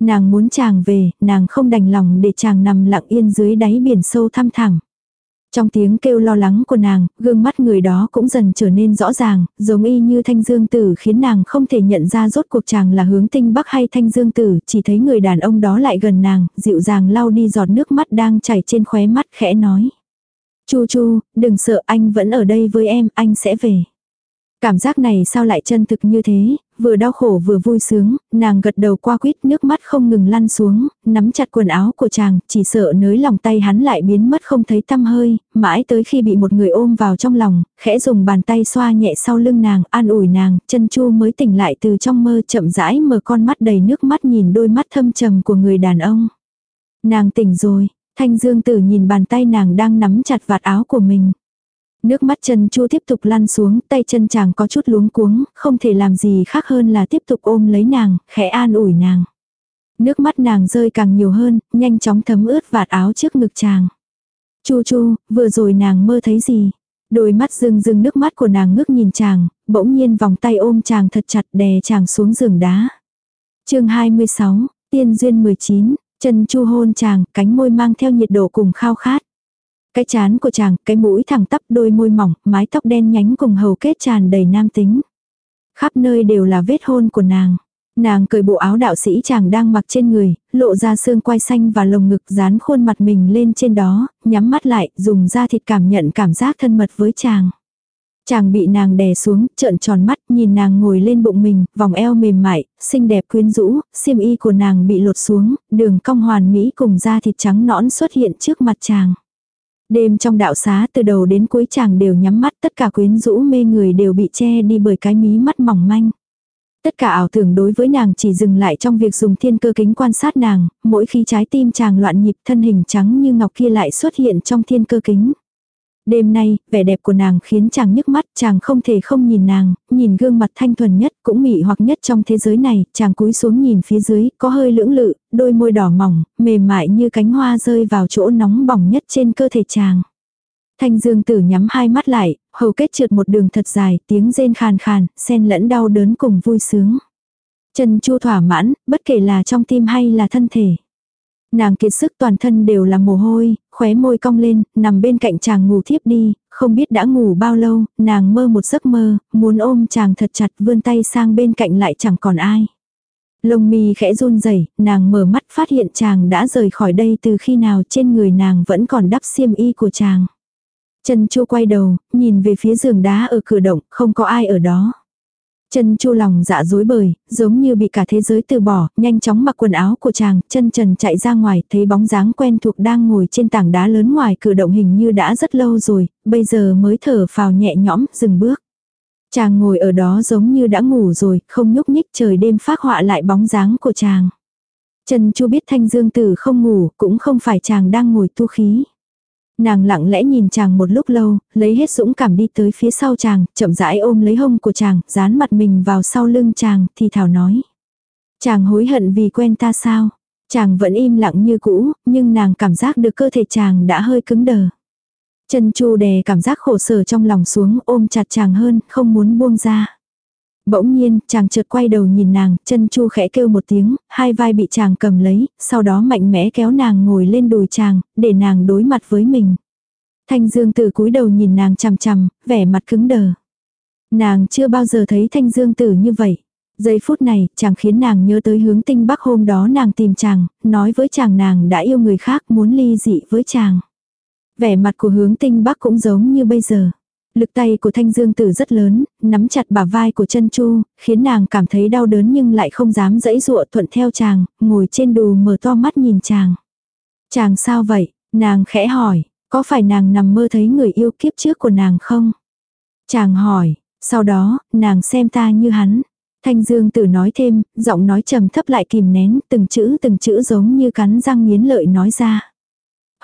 A: Nàng muốn chàng về, nàng không đành lòng để chàng nằm lặng yên dưới đáy biển sâu thăm thẳm. Trong tiếng kêu lo lắng của nàng, gương mắt người đó cũng dần trở nên rõ ràng, giống y như thanh dương tử khiến nàng không thể nhận ra rốt cuộc chàng là hướng tinh bắc hay thanh dương tử, chỉ thấy người đàn ông đó lại gần nàng, dịu dàng lau đi giọt nước mắt đang chảy trên khóe mắt khẽ nói. Chu chu, đừng sợ anh vẫn ở đây với em, anh sẽ về. Cảm giác này sao lại chân thực như thế, vừa đau khổ vừa vui sướng, nàng gật đầu qua quýt nước mắt không ngừng lăn xuống, nắm chặt quần áo của chàng, chỉ sợ nới lòng tay hắn lại biến mất không thấy tăm hơi, mãi tới khi bị một người ôm vào trong lòng, khẽ dùng bàn tay xoa nhẹ sau lưng nàng, an ủi nàng, chân chu mới tỉnh lại từ trong mơ chậm rãi mở con mắt đầy nước mắt nhìn đôi mắt thâm trầm của người đàn ông. Nàng tỉnh rồi, thanh dương tử nhìn bàn tay nàng đang nắm chặt vạt áo của mình. Nước mắt chân chu tiếp tục lăn xuống, tay chân chàng có chút luống cuống, không thể làm gì khác hơn là tiếp tục ôm lấy nàng, khẽ an ủi nàng. Nước mắt nàng rơi càng nhiều hơn, nhanh chóng thấm ướt vạt áo trước ngực chàng. Chu chu, vừa rồi nàng mơ thấy gì? Đôi mắt rưng rưng nước mắt của nàng ngước nhìn chàng, bỗng nhiên vòng tay ôm chàng thật chặt đè chàng xuống giường đá. chương 26, tiên duyên 19, chân chu hôn chàng, cánh môi mang theo nhiệt độ cùng khao khát. Cái chán của chàng, cái mũi thẳng tắp đôi môi mỏng, mái tóc đen nhánh cùng hầu kết tràn đầy nam tính. Khắp nơi đều là vết hôn của nàng. Nàng cởi bộ áo đạo sĩ chàng đang mặc trên người, lộ ra xương quai xanh và lồng ngực dán khuôn mặt mình lên trên đó, nhắm mắt lại, dùng da thịt cảm nhận cảm giác thân mật với chàng. Chàng bị nàng đè xuống, trợn tròn mắt, nhìn nàng ngồi lên bụng mình, vòng eo mềm mại, xinh đẹp quyến rũ, xiêm y của nàng bị lột xuống, đường cong hoàn mỹ cùng da thịt trắng nõn xuất hiện trước mặt chàng. Đêm trong đạo xá từ đầu đến cuối chàng đều nhắm mắt tất cả quyến rũ mê người đều bị che đi bởi cái mí mắt mỏng manh. Tất cả ảo tưởng đối với nàng chỉ dừng lại trong việc dùng thiên cơ kính quan sát nàng, mỗi khi trái tim chàng loạn nhịp thân hình trắng như ngọc kia lại xuất hiện trong thiên cơ kính. Đêm nay, vẻ đẹp của nàng khiến chàng nhức mắt, chàng không thể không nhìn nàng, nhìn gương mặt thanh thuần nhất, cũng mị hoặc nhất trong thế giới này, chàng cúi xuống nhìn phía dưới, có hơi lưỡng lự, đôi môi đỏ mỏng, mềm mại như cánh hoa rơi vào chỗ nóng bỏng nhất trên cơ thể chàng. Thanh dương tử nhắm hai mắt lại, hầu kết trượt một đường thật dài, tiếng rên khàn khàn, xen lẫn đau đớn cùng vui sướng. Trần Chu thỏa mãn, bất kể là trong tim hay là thân thể. Nàng kiệt sức toàn thân đều là mồ hôi, khóe môi cong lên, nằm bên cạnh chàng ngủ thiếp đi, không biết đã ngủ bao lâu, nàng mơ một giấc mơ, muốn ôm chàng thật chặt vươn tay sang bên cạnh lại chẳng còn ai. Lông mi khẽ run rẩy, nàng mở mắt phát hiện chàng đã rời khỏi đây từ khi nào trên người nàng vẫn còn đắp xiêm y của chàng. Chân chu quay đầu, nhìn về phía giường đá ở cửa động, không có ai ở đó. Chân chu lòng dạ dối bời, giống như bị cả thế giới từ bỏ, nhanh chóng mặc quần áo của chàng, chân trần chạy ra ngoài, thấy bóng dáng quen thuộc đang ngồi trên tảng đá lớn ngoài cửa động hình như đã rất lâu rồi, bây giờ mới thở phào nhẹ nhõm, dừng bước. Chàng ngồi ở đó giống như đã ngủ rồi, không nhúc nhích trời đêm phát họa lại bóng dáng của chàng. Trần Chu biết Thanh Dương Tử không ngủ, cũng không phải chàng đang ngồi tu khí. Nàng lặng lẽ nhìn chàng một lúc lâu, lấy hết dũng cảm đi tới phía sau chàng, chậm rãi ôm lấy hông của chàng, dán mặt mình vào sau lưng chàng, thì thảo nói. Chàng hối hận vì quen ta sao? Chàng vẫn im lặng như cũ, nhưng nàng cảm giác được cơ thể chàng đã hơi cứng đờ. Chân chu đè cảm giác khổ sở trong lòng xuống ôm chặt chàng hơn, không muốn buông ra. Bỗng nhiên, chàng chợt quay đầu nhìn nàng, chân chu khẽ kêu một tiếng, hai vai bị chàng cầm lấy, sau đó mạnh mẽ kéo nàng ngồi lên đùi chàng, để nàng đối mặt với mình. Thanh Dương Tử cúi đầu nhìn nàng chằm chằm, vẻ mặt cứng đờ. Nàng chưa bao giờ thấy Thanh Dương Tử như vậy. Giây phút này, chàng khiến nàng nhớ tới hướng tinh bắc hôm đó nàng tìm chàng, nói với chàng nàng đã yêu người khác muốn ly dị với chàng. Vẻ mặt của hướng tinh bắc cũng giống như bây giờ. Lực tay của thanh dương tử rất lớn, nắm chặt bả vai của chân chu, khiến nàng cảm thấy đau đớn nhưng lại không dám dẫy dụa thuận theo chàng, ngồi trên đù mở to mắt nhìn chàng. Chàng sao vậy? Nàng khẽ hỏi, có phải nàng nằm mơ thấy người yêu kiếp trước của nàng không? Chàng hỏi, sau đó, nàng xem ta như hắn. Thanh Dương Tử nói thêm, giọng nói trầm thấp lại kìm nén, từng chữ từng chữ giống như cắn răng nghiến lợi nói ra.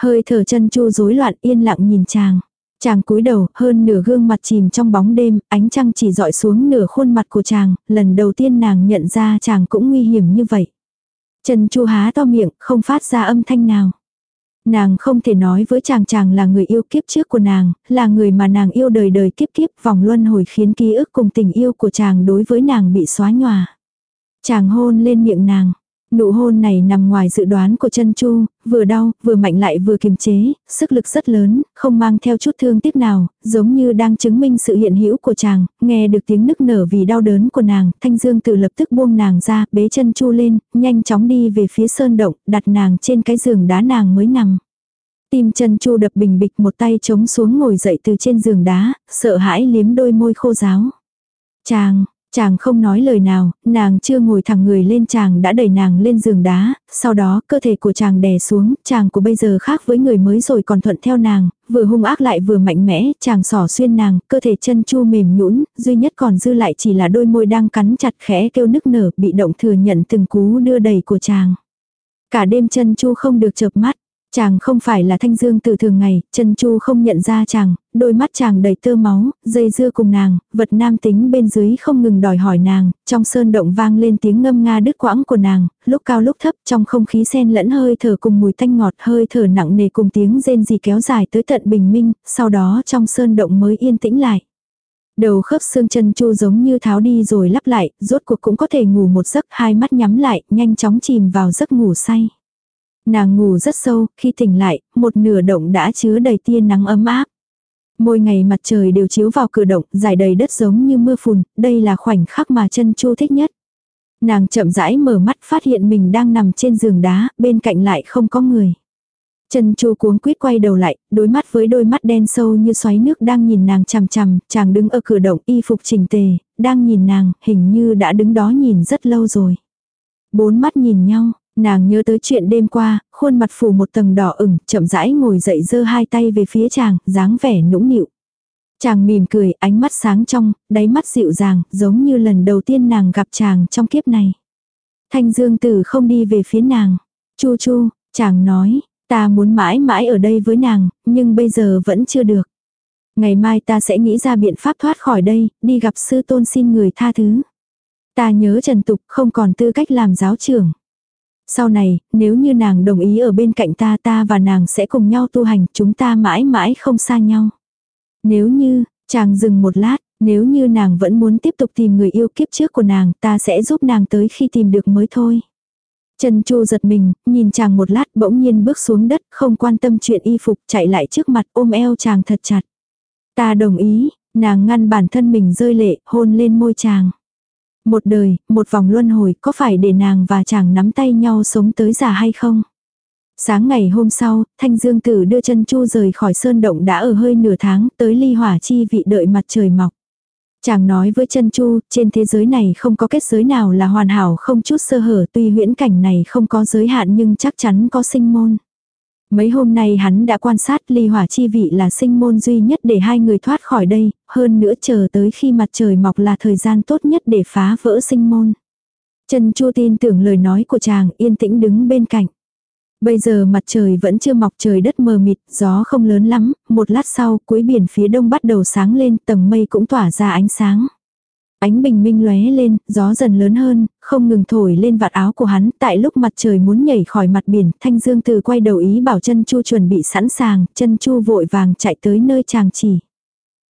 A: Hơi thở chân chu rối loạn yên lặng nhìn chàng. Chàng cúi đầu, hơn nửa gương mặt chìm trong bóng đêm, ánh trăng chỉ dọi xuống nửa khuôn mặt của chàng, lần đầu tiên nàng nhận ra chàng cũng nguy hiểm như vậy. Trần Chu há to miệng, không phát ra âm thanh nào. Nàng không thể nói với chàng chàng là người yêu kiếp trước của nàng, là người mà nàng yêu đời đời kiếp kiếp vòng luân hồi khiến ký ức cùng tình yêu của chàng đối với nàng bị xóa nhòa. Chàng hôn lên miệng nàng. Nụ hôn này nằm ngoài dự đoán của chân chu, vừa đau, vừa mạnh lại vừa kiềm chế, sức lực rất lớn, không mang theo chút thương tiếc nào, giống như đang chứng minh sự hiện hữu của chàng, nghe được tiếng nức nở vì đau đớn của nàng, thanh dương tự lập tức buông nàng ra, bế chân chu lên, nhanh chóng đi về phía sơn động, đặt nàng trên cái giường đá nàng mới nằm. Tim chân chu đập bình bịch một tay chống xuống ngồi dậy từ trên giường đá, sợ hãi liếm đôi môi khô ráo. Chàng, Chàng không nói lời nào, nàng chưa ngồi thẳng người lên chàng đã đẩy nàng lên giường đá, sau đó cơ thể của chàng đè xuống, chàng của bây giờ khác với người mới rồi còn thuận theo nàng, vừa hung ác lại vừa mạnh mẽ, chàng sỏ xuyên nàng, cơ thể chân chu mềm nhũn, duy nhất còn dư lại chỉ là đôi môi đang cắn chặt khẽ kêu nức nở, bị động thừa nhận từng cú đưa đẩy của chàng. Cả đêm chân chu không được chợp mắt, Chàng không phải là thanh dương từ thường ngày, chân chu không nhận ra chàng, đôi mắt chàng đầy tơ máu, dây dưa cùng nàng, vật nam tính bên dưới không ngừng đòi hỏi nàng, trong sơn động vang lên tiếng ngâm nga đứt quãng của nàng, lúc cao lúc thấp trong không khí xen lẫn hơi thở cùng mùi tanh ngọt hơi thở nặng nề cùng tiếng rên gì kéo dài tới tận bình minh, sau đó trong sơn động mới yên tĩnh lại. Đầu khớp xương chân chu giống như tháo đi rồi lắp lại, rốt cuộc cũng có thể ngủ một giấc hai mắt nhắm lại, nhanh chóng chìm vào giấc ngủ say. Nàng ngủ rất sâu, khi tỉnh lại, một nửa động đã chứa đầy tia nắng ấm áp. Mỗi ngày mặt trời đều chiếu vào cửa động, dài đầy đất giống như mưa phùn, đây là khoảnh khắc mà chân chu thích nhất. Nàng chậm rãi mở mắt phát hiện mình đang nằm trên giường đá, bên cạnh lại không có người. chân Chu cuống quýt quay đầu lại, đối mắt với đôi mắt đen sâu như xoáy nước đang nhìn nàng chằm chằm, chàng đứng ở cửa động y phục chỉnh tề, đang nhìn nàng, hình như đã đứng đó nhìn rất lâu rồi. Bốn mắt nhìn nhau, nàng nhớ tới chuyện đêm qua, khuôn mặt phủ một tầng đỏ ửng, chậm rãi ngồi dậy giơ hai tay về phía chàng, dáng vẻ nũng nịu. Chàng mỉm cười, ánh mắt sáng trong, đáy mắt dịu dàng, giống như lần đầu tiên nàng gặp chàng trong kiếp này. Thanh Dương Tử không đi về phía nàng. Chu chu, chàng nói, ta muốn mãi mãi ở đây với nàng, nhưng bây giờ vẫn chưa được. Ngày mai ta sẽ nghĩ ra biện pháp thoát khỏi đây, đi gặp sư tôn xin người tha thứ. Ta nhớ Trần Tục không còn tư cách làm giáo trưởng. Sau này, nếu như nàng đồng ý ở bên cạnh ta ta và nàng sẽ cùng nhau tu hành, chúng ta mãi mãi không xa nhau. Nếu như, chàng dừng một lát, nếu như nàng vẫn muốn tiếp tục tìm người yêu kiếp trước của nàng, ta sẽ giúp nàng tới khi tìm được mới thôi. Trần Chu giật mình, nhìn chàng một lát bỗng nhiên bước xuống đất, không quan tâm chuyện y phục, chạy lại trước mặt ôm eo chàng thật chặt. Ta đồng ý, nàng ngăn bản thân mình rơi lệ, hôn lên môi chàng. Một đời, một vòng luân hồi, có phải để nàng và chàng nắm tay nhau sống tới già hay không? Sáng ngày hôm sau, Thanh Dương Tử đưa chân Chu rời khỏi sơn động đã ở hơi nửa tháng, tới ly hỏa chi vị đợi mặt trời mọc. Chàng nói với chân Chu, trên thế giới này không có kết giới nào là hoàn hảo không chút sơ hở tuy huyễn cảnh này không có giới hạn nhưng chắc chắn có sinh môn. Mấy hôm nay hắn đã quan sát ly hỏa chi vị là sinh môn duy nhất để hai người thoát khỏi đây, hơn nữa chờ tới khi mặt trời mọc là thời gian tốt nhất để phá vỡ sinh môn. Trần Chu tin tưởng lời nói của chàng yên tĩnh đứng bên cạnh. Bây giờ mặt trời vẫn chưa mọc trời đất mờ mịt, gió không lớn lắm, một lát sau cuối biển phía đông bắt đầu sáng lên, tầng mây cũng tỏa ra ánh sáng. Ánh bình minh lóe lên, gió dần lớn hơn, không ngừng thổi lên vạt áo của hắn, tại lúc mặt trời muốn nhảy khỏi mặt biển, Thanh Dương Từ quay đầu ý bảo chân Chu chuẩn bị sẵn sàng, chân Chu vội vàng chạy tới nơi chàng chỉ.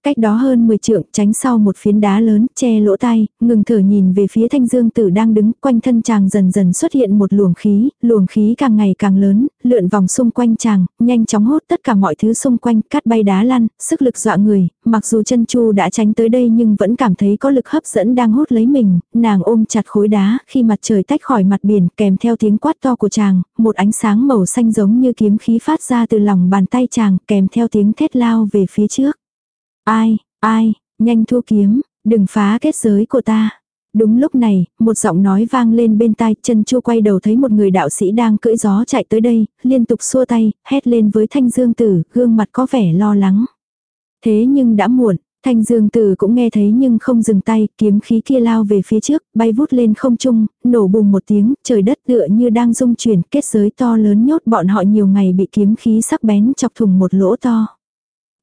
A: Cách đó hơn 10 trượng tránh sau một phiến đá lớn, che lỗ tai, ngừng thở nhìn về phía thanh dương tử đang đứng, quanh thân chàng dần dần xuất hiện một luồng khí, luồng khí càng ngày càng lớn, lượn vòng xung quanh chàng, nhanh chóng hốt tất cả mọi thứ xung quanh, cắt bay đá lăn, sức lực dọa người, mặc dù chân chu đã tránh tới đây nhưng vẫn cảm thấy có lực hấp dẫn đang hút lấy mình, nàng ôm chặt khối đá, khi mặt trời tách khỏi mặt biển kèm theo tiếng quát to của chàng, một ánh sáng màu xanh giống như kiếm khí phát ra từ lòng bàn tay chàng, kèm theo tiếng thét lao về phía trước. Ai, ai, nhanh thu kiếm, đừng phá kết giới của ta. Đúng lúc này, một giọng nói vang lên bên tai, chân chu quay đầu thấy một người đạo sĩ đang cưỡi gió chạy tới đây, liên tục xua tay, hét lên với thanh dương tử, gương mặt có vẻ lo lắng. Thế nhưng đã muộn, thanh dương tử cũng nghe thấy nhưng không dừng tay, kiếm khí kia lao về phía trước, bay vút lên không trung, nổ bùng một tiếng, trời đất tựa như đang rung chuyển, kết giới to lớn nhốt bọn họ nhiều ngày bị kiếm khí sắc bén chọc thùng một lỗ to.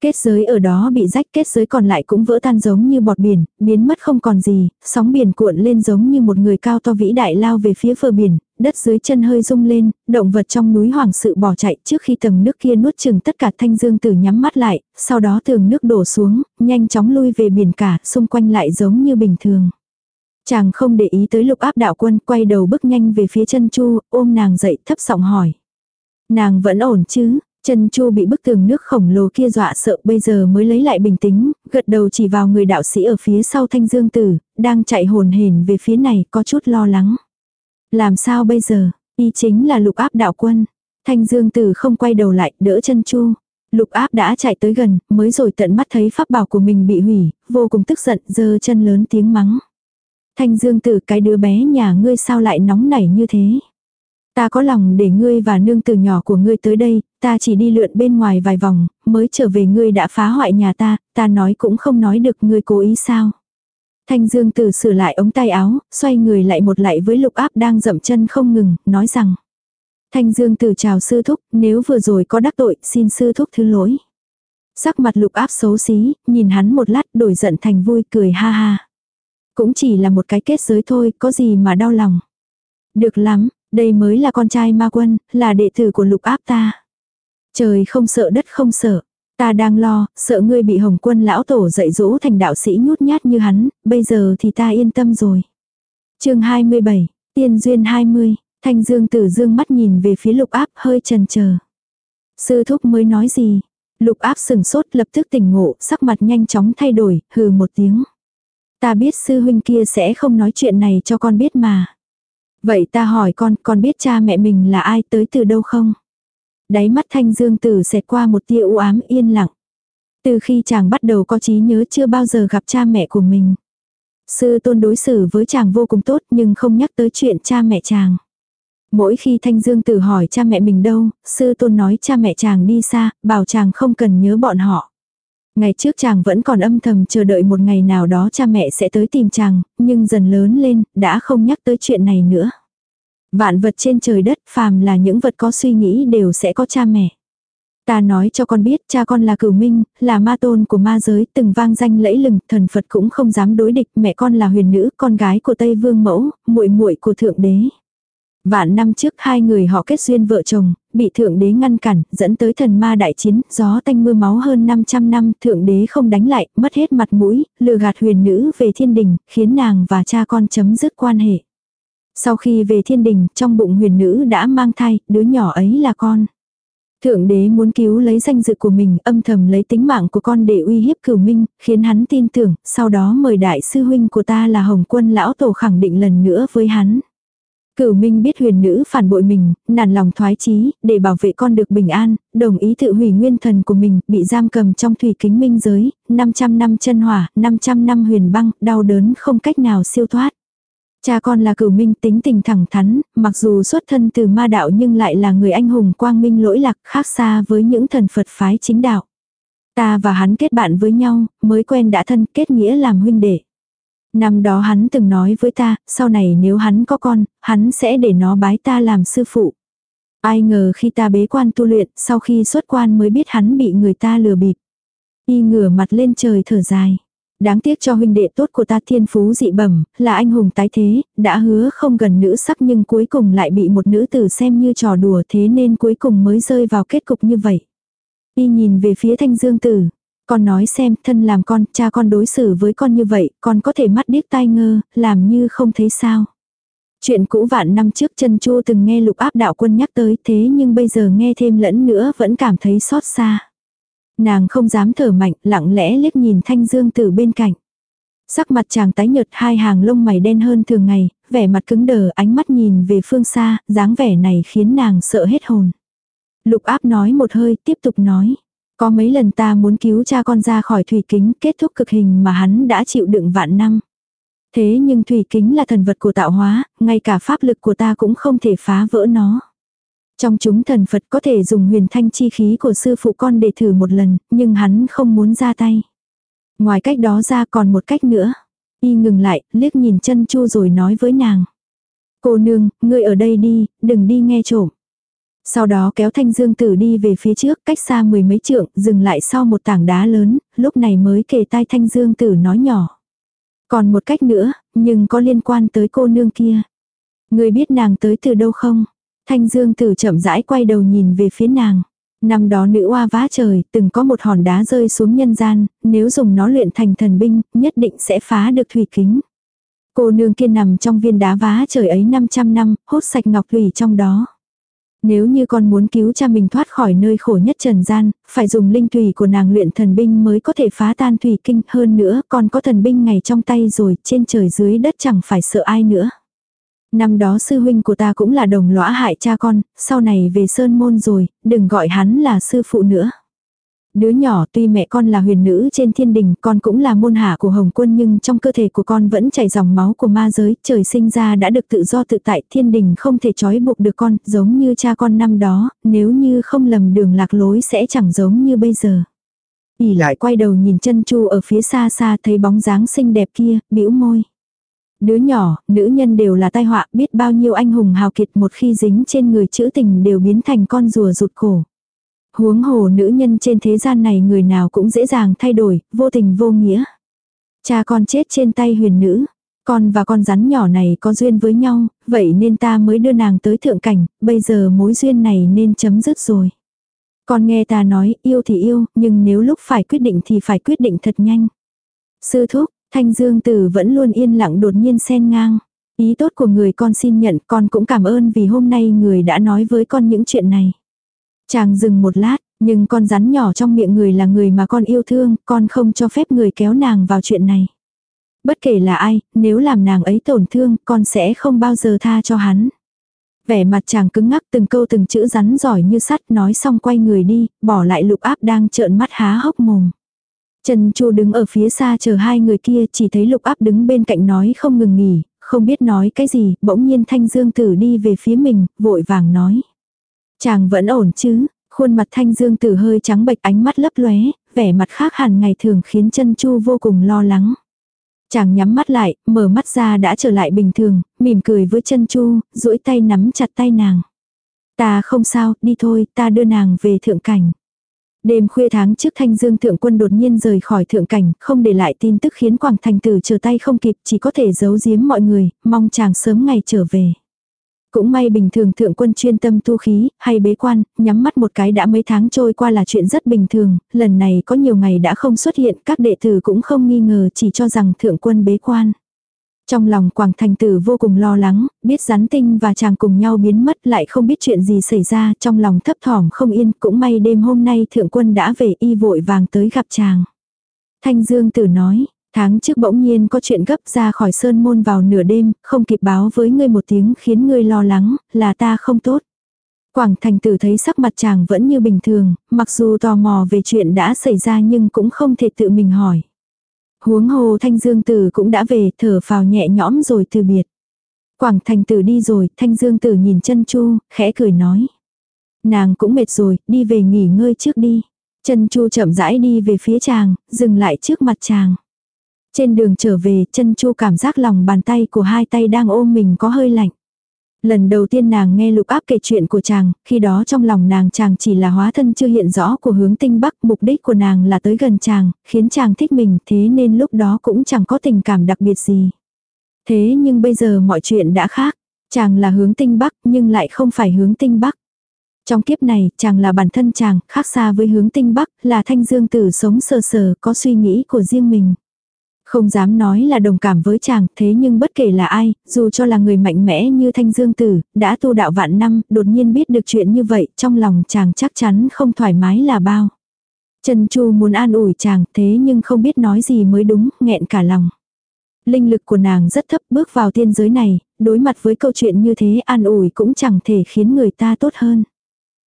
A: Kết giới ở đó bị rách kết giới còn lại cũng vỡ tan giống như bọt biển, biến mất không còn gì, sóng biển cuộn lên giống như một người cao to vĩ đại lao về phía phờ biển, đất dưới chân hơi rung lên, động vật trong núi hoàng sự bỏ chạy trước khi tầng nước kia nuốt chừng tất cả thanh dương tử nhắm mắt lại, sau đó tường nước đổ xuống, nhanh chóng lui về biển cả, xung quanh lại giống như bình thường. Chàng không để ý tới lục áp đạo quân, quay đầu bước nhanh về phía chân chu, ôm nàng dậy thấp giọng hỏi. Nàng vẫn ổn chứ, Trần Chu bị bức tường nước khổng lồ kia dọa sợ bây giờ mới lấy lại bình tĩnh, gật đầu chỉ vào người đạo sĩ ở phía sau thanh dương tử, đang chạy hồn hển về phía này có chút lo lắng. Làm sao bây giờ, y chính là lục áp đạo quân. Thanh dương tử không quay đầu lại, đỡ chân Chu. Lục áp đã chạy tới gần, mới rồi tận mắt thấy pháp bảo của mình bị hủy, vô cùng tức giận, giơ chân lớn tiếng mắng. Thanh dương tử cái đứa bé nhà ngươi sao lại nóng nảy như thế. Ta có lòng để ngươi và nương từ nhỏ của ngươi tới đây, ta chỉ đi lượn bên ngoài vài vòng, mới trở về ngươi đã phá hoại nhà ta, ta nói cũng không nói được ngươi cố ý sao. Thanh Dương Tử sửa lại ống tay áo, xoay người lại một lại với lục áp đang dậm chân không ngừng, nói rằng. Thanh Dương Tử chào sư thúc, nếu vừa rồi có đắc tội, xin sư thúc thứ lỗi. Sắc mặt lục áp xấu xí, nhìn hắn một lát đổi giận thành vui cười ha ha. Cũng chỉ là một cái kết giới thôi, có gì mà đau lòng. Được lắm, đây mới là con trai ma quân, là đệ tử của lục áp ta. Trời không sợ đất không sợ. Ta đang lo, sợ ngươi bị hồng quân lão tổ dạy dỗ thành đạo sĩ nhút nhát như hắn, bây giờ thì ta yên tâm rồi. chương 27, tiên duyên 20, thanh dương tử dương mắt nhìn về phía lục áp hơi trần chờ Sư thúc mới nói gì? Lục áp sừng sốt lập tức tỉnh ngộ, sắc mặt nhanh chóng thay đổi, hừ một tiếng. Ta biết sư huynh kia sẽ không nói chuyện này cho con biết mà. Vậy ta hỏi con, con biết cha mẹ mình là ai tới từ đâu không? Đáy mắt thanh dương tử xẹt qua một tia u ám yên lặng. Từ khi chàng bắt đầu có trí nhớ chưa bao giờ gặp cha mẹ của mình. Sư tôn đối xử với chàng vô cùng tốt nhưng không nhắc tới chuyện cha mẹ chàng. Mỗi khi Thanh Dương Tử hỏi cha mẹ mình đâu, sư tôn nói cha mẹ chàng đi xa, bảo chàng không cần nhớ bọn họ. Ngày trước chàng vẫn còn âm thầm chờ đợi một ngày nào đó cha mẹ sẽ tới tìm chàng, nhưng dần lớn lên, đã không nhắc tới chuyện này nữa. Vạn vật trên trời đất phàm là những vật có suy nghĩ đều sẽ có cha mẹ. Ta nói cho con biết cha con là cửu minh, là ma tôn của ma giới, từng vang danh lẫy lừng, thần Phật cũng không dám đối địch, mẹ con là huyền nữ, con gái của Tây Vương mẫu, muội muội của thượng đế. Vạn năm trước hai người họ kết duyên vợ chồng, bị thượng đế ngăn cản, dẫn tới thần ma đại chiến, gió tanh mưa máu hơn 500 năm, thượng đế không đánh lại, mất hết mặt mũi, lừa gạt huyền nữ về thiên đình, khiến nàng và cha con chấm dứt quan hệ. Sau khi về thiên đình, trong bụng huyền nữ đã mang thai, đứa nhỏ ấy là con. Thượng đế muốn cứu lấy danh dự của mình, âm thầm lấy tính mạng của con để uy hiếp cửu minh, khiến hắn tin tưởng, sau đó mời đại sư huynh của ta là Hồng quân lão tổ khẳng định lần nữa với hắn. Cửu Minh biết huyền nữ phản bội mình, nản lòng thoái chí, để bảo vệ con được bình an, đồng ý tự hủy nguyên thần của mình, bị giam cầm trong thủy kính minh giới, 500 năm chân hỏa, 500 năm huyền băng, đau đớn không cách nào siêu thoát. Cha con là cửu minh tính tình thẳng thắn, mặc dù xuất thân từ ma đạo nhưng lại là người anh hùng quang minh lỗi lạc khác xa với những thần Phật phái chính đạo. Ta và hắn kết bạn với nhau, mới quen đã thân kết nghĩa làm huynh đệ. Năm đó hắn từng nói với ta, sau này nếu hắn có con, hắn sẽ để nó bái ta làm sư phụ. Ai ngờ khi ta bế quan tu luyện, sau khi xuất quan mới biết hắn bị người ta lừa bịp. Y ngửa mặt lên trời thở dài. Đáng tiếc cho huynh đệ tốt của ta thiên phú dị bẩm, là anh hùng tái thế, đã hứa không gần nữ sắc nhưng cuối cùng lại bị một nữ tử xem như trò đùa thế nên cuối cùng mới rơi vào kết cục như vậy. Y nhìn về phía thanh dương tử, con nói xem, thân làm con, cha con đối xử với con như vậy, con có thể mắt điếc tai ngơ, làm như không thấy sao. Chuyện cũ vạn năm trước chân chua từng nghe lục áp đạo quân nhắc tới thế nhưng bây giờ nghe thêm lẫn nữa vẫn cảm thấy xót xa. Nàng không dám thở mạnh, lặng lẽ liếc nhìn thanh dương từ bên cạnh. Sắc mặt chàng tái nhợt hai hàng lông mày đen hơn thường ngày, vẻ mặt cứng đờ ánh mắt nhìn về phương xa, dáng vẻ này khiến nàng sợ hết hồn. Lục áp nói một hơi, tiếp tục nói. Có mấy lần ta muốn cứu cha con ra khỏi thủy kính kết thúc cực hình mà hắn đã chịu đựng vạn năm. Thế nhưng thủy kính là thần vật của tạo hóa, ngay cả pháp lực của ta cũng không thể phá vỡ nó. Trong chúng thần Phật có thể dùng huyền thanh chi khí của sư phụ con để thử một lần, nhưng hắn không muốn ra tay. Ngoài cách đó ra còn một cách nữa. Y ngừng lại, liếc nhìn chân chu rồi nói với nàng. Cô nương, ngươi ở đây đi, đừng đi nghe trộm. Sau đó kéo thanh dương tử đi về phía trước cách xa mười mấy trượng, dừng lại sau một tảng đá lớn, lúc này mới kề tai thanh dương tử nói nhỏ. Còn một cách nữa, nhưng có liên quan tới cô nương kia. Người biết nàng tới từ đâu không? Thanh dương tử chậm rãi quay đầu nhìn về phía nàng. Năm đó nữ oa vá trời, từng có một hòn đá rơi xuống nhân gian, nếu dùng nó luyện thành thần binh, nhất định sẽ phá được thủy kính. Cô nương kia nằm trong viên đá vá trời ấy 500 năm, hút sạch ngọc thủy trong đó. Nếu như con muốn cứu cha mình thoát khỏi nơi khổ nhất trần gian, phải dùng linh thủy của nàng luyện thần binh mới có thể phá tan thủy kinh. Hơn nữa, con có thần binh ngày trong tay rồi, trên trời dưới đất chẳng phải sợ ai nữa. Năm đó sư huynh của ta cũng là đồng lõa hại cha con, sau này về sơn môn rồi, đừng gọi hắn là sư phụ nữa. Đứa nhỏ tuy mẹ con là huyền nữ trên thiên đình, con cũng là môn hạ của Hồng Quân nhưng trong cơ thể của con vẫn chảy dòng máu của ma giới, trời sinh ra đã được tự do tự tại, thiên đình không thể trói buộc được con, giống như cha con năm đó, nếu như không lầm đường lạc lối sẽ chẳng giống như bây giờ. ỉ lại quay đầu nhìn chân chu ở phía xa xa thấy bóng dáng xinh đẹp kia, bĩu môi. Đứa nhỏ, nữ nhân đều là tai họa, biết bao nhiêu anh hùng hào kiệt một khi dính trên người chữ tình đều biến thành con rùa rụt cổ. Huống hồ nữ nhân trên thế gian này người nào cũng dễ dàng thay đổi, vô tình vô nghĩa. Cha con chết trên tay huyền nữ. Con và con rắn nhỏ này có duyên với nhau, vậy nên ta mới đưa nàng tới thượng cảnh, bây giờ mối duyên này nên chấm dứt rồi. Con nghe ta nói, yêu thì yêu, nhưng nếu lúc phải quyết định thì phải quyết định thật nhanh. Sư thúc, thanh dương tử vẫn luôn yên lặng đột nhiên xen ngang. Ý tốt của người con xin nhận, con cũng cảm ơn vì hôm nay người đã nói với con những chuyện này. Chàng dừng một lát, nhưng con rắn nhỏ trong miệng người là người mà con yêu thương, con không cho phép người kéo nàng vào chuyện này. Bất kể là ai, nếu làm nàng ấy tổn thương, con sẽ không bao giờ tha cho hắn. Vẻ mặt chàng cứng ngắc từng câu từng chữ rắn giỏi như sắt nói xong quay người đi, bỏ lại lục áp đang trợn mắt há hốc mồm. Trần Chu đứng ở phía xa chờ hai người kia chỉ thấy lục áp đứng bên cạnh nói không ngừng nghỉ, không biết nói cái gì, bỗng nhiên thanh dương tử đi về phía mình, vội vàng nói. Chàng vẫn ổn chứ, khuôn mặt thanh dương tử hơi trắng bệch ánh mắt lấp lóe, vẻ mặt khác hẳn ngày thường khiến chân chu vô cùng lo lắng. Chàng nhắm mắt lại, mở mắt ra đã trở lại bình thường, mỉm cười với chân chu, duỗi tay nắm chặt tay nàng. Ta không sao, đi thôi, ta đưa nàng về thượng cảnh. Đêm khuya tháng trước thanh dương thượng quân đột nhiên rời khỏi thượng cảnh, không để lại tin tức khiến Quảng Thành Tử chờ tay không kịp chỉ có thể giấu giếm mọi người, mong chàng sớm ngày trở về. Cũng may bình thường thượng quân chuyên tâm tu khí, hay bế quan, nhắm mắt một cái đã mấy tháng trôi qua là chuyện rất bình thường, lần này có nhiều ngày đã không xuất hiện, các đệ tử cũng không nghi ngờ chỉ cho rằng thượng quân bế quan. Trong lòng Quảng Thành Tử vô cùng lo lắng, biết rắn tinh và chàng cùng nhau biến mất lại không biết chuyện gì xảy ra, trong lòng thấp thỏm không yên, cũng may đêm hôm nay thượng quân đã về y vội vàng tới gặp chàng. Thanh Dương Tử nói, tháng trước bỗng nhiên có chuyện gấp ra khỏi sơn môn vào nửa đêm, không kịp báo với ngươi một tiếng khiến ngươi lo lắng, là ta không tốt. Quảng Thành Tử thấy sắc mặt chàng vẫn như bình thường, mặc dù tò mò về chuyện đã xảy ra nhưng cũng không thể tự mình hỏi. Huống hồ Thanh Dương Tử cũng đã về, thở phào nhẹ nhõm rồi từ biệt. Quảng Thành Tử đi rồi, Thanh Dương Tử nhìn chân Chu, khẽ cười nói. Nàng cũng mệt rồi, đi về nghỉ ngơi trước đi. Chân Chu chậm rãi đi về phía chàng, dừng lại trước mặt chàng. Trên đường trở về, chân Chu cảm giác lòng bàn tay của hai tay đang ôm mình có hơi lạnh. Lần đầu tiên nàng nghe lục áp kể chuyện của chàng, khi đó trong lòng nàng chàng chỉ là hóa thân chưa hiện rõ của hướng tinh bắc, mục đích của nàng là tới gần chàng, khiến chàng thích mình, thế nên lúc đó cũng chẳng có tình cảm đặc biệt gì. Thế nhưng bây giờ mọi chuyện đã khác, chàng là hướng tinh bắc nhưng lại không phải hướng tinh bắc. Trong kiếp này, chàng là bản thân chàng, khác xa với hướng tinh bắc, là thanh dương tử sống sờ sờ, có suy nghĩ của riêng mình. Không dám nói là đồng cảm với chàng, thế nhưng bất kể là ai, dù cho là người mạnh mẽ như Thanh Dương Tử, đã tu đạo vạn năm, đột nhiên biết được chuyện như vậy, trong lòng chàng chắc chắn không thoải mái là bao. Trần Chu muốn an ủi chàng, thế nhưng không biết nói gì mới đúng, nghẹn cả lòng. Linh lực của nàng rất thấp bước vào tiên giới này, đối mặt với câu chuyện như thế an ủi cũng chẳng thể khiến người ta tốt hơn.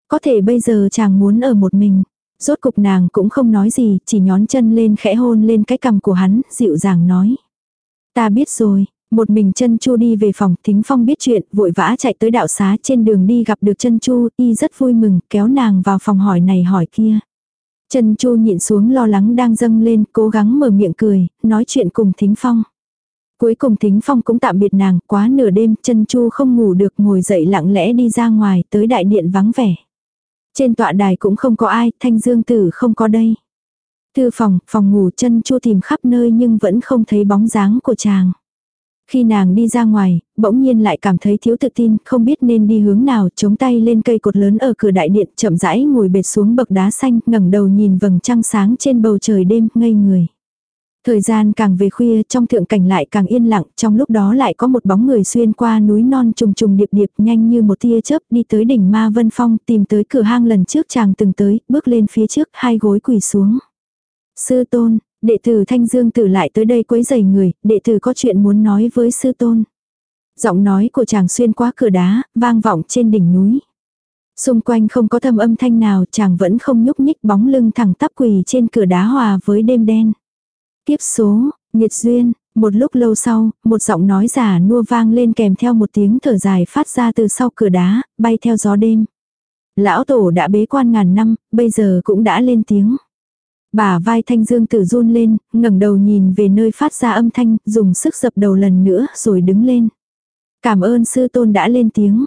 A: Có thể bây giờ chàng muốn ở một mình. Rốt cục nàng cũng không nói gì, chỉ nhón chân lên khẽ hôn lên cái cằm của hắn, dịu dàng nói. Ta biết rồi, một mình chân chu đi về phòng, thính phong biết chuyện, vội vã chạy tới đạo xá trên đường đi gặp được chân chu, y rất vui mừng, kéo nàng vào phòng hỏi này hỏi kia. Chân chu nhịn xuống lo lắng đang dâng lên, cố gắng mở miệng cười, nói chuyện cùng thính phong. Cuối cùng thính phong cũng tạm biệt nàng, quá nửa đêm, chân chu không ngủ được ngồi dậy lặng lẽ đi ra ngoài, tới đại điện vắng vẻ. Trên tọa đài cũng không có ai, thanh dương tử không có đây. Thư phòng, phòng ngủ chân chu tìm khắp nơi nhưng vẫn không thấy bóng dáng của chàng. Khi nàng đi ra ngoài, bỗng nhiên lại cảm thấy thiếu tự tin, không biết nên đi hướng nào, chống tay lên cây cột lớn ở cửa đại điện, chậm rãi ngồi bệt xuống bậc đá xanh, ngẩng đầu nhìn vầng trăng sáng trên bầu trời đêm, ngây người. Thời gian càng về khuya trong thượng cảnh lại càng yên lặng, trong lúc đó lại có một bóng người xuyên qua núi non trùng trùng điệp điệp nhanh như một tia chớp đi tới đỉnh Ma Vân Phong tìm tới cửa hang lần trước chàng từng tới, bước lên phía trước hai gối quỳ xuống. Sư tôn, đệ tử Thanh Dương tử lại tới đây quấy giày người, đệ tử có chuyện muốn nói với sư tôn. Giọng nói của chàng xuyên qua cửa đá, vang vọng trên đỉnh núi. Xung quanh không có thâm âm thanh nào chàng vẫn không nhúc nhích bóng lưng thẳng tắp quỳ trên cửa đá hòa với đêm đen. Tiếp số, nhiệt duyên, một lúc lâu sau, một giọng nói giả nua vang lên kèm theo một tiếng thở dài phát ra từ sau cửa đá, bay theo gió đêm. Lão tổ đã bế quan ngàn năm, bây giờ cũng đã lên tiếng. Bà vai thanh dương tử run lên, ngẩng đầu nhìn về nơi phát ra âm thanh, dùng sức dập đầu lần nữa rồi đứng lên. Cảm ơn sư tôn đã lên tiếng.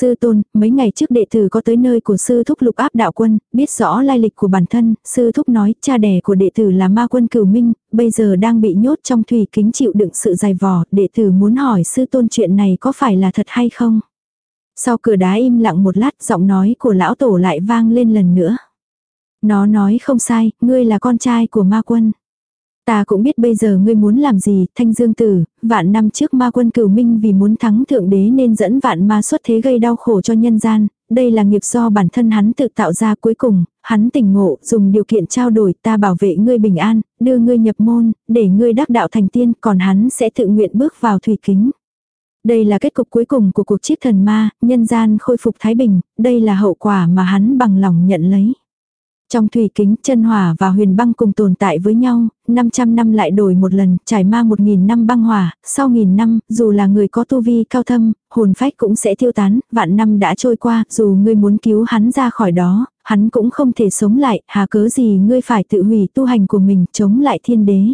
A: Sư tôn, mấy ngày trước đệ tử có tới nơi của sư thúc lục áp đạo quân, biết rõ lai lịch của bản thân, sư thúc nói cha đẻ của đệ tử là ma quân cửu minh, bây giờ đang bị nhốt trong thủy kính chịu đựng sự dài vò, đệ tử muốn hỏi sư tôn chuyện này có phải là thật hay không? Sau cửa đá im lặng một lát giọng nói của lão tổ lại vang lên lần nữa. Nó nói không sai, ngươi là con trai của ma quân. Ta cũng biết bây giờ ngươi muốn làm gì, thanh dương tử, vạn năm trước ma quân cửu minh vì muốn thắng thượng đế nên dẫn vạn ma xuất thế gây đau khổ cho nhân gian, đây là nghiệp do bản thân hắn tự tạo ra cuối cùng, hắn tỉnh ngộ, dùng điều kiện trao đổi ta bảo vệ ngươi bình an, đưa ngươi nhập môn, để ngươi đắc đạo thành tiên, còn hắn sẽ tự nguyện bước vào thủy kính. Đây là kết cục cuối cùng của cuộc chiếc thần ma, nhân gian khôi phục thái bình, đây là hậu quả mà hắn bằng lòng nhận lấy. Trong thủy kính, chân hỏa và huyền băng cùng tồn tại với nhau, 500 năm lại đổi một lần, trải ma 1.000 năm băng hỏa, sau nghìn năm, dù là người có tu vi cao thâm, hồn phách cũng sẽ tiêu tán, vạn năm đã trôi qua, dù ngươi muốn cứu hắn ra khỏi đó, hắn cũng không thể sống lại, hà cớ gì ngươi phải tự hủy tu hành của mình, chống lại thiên đế.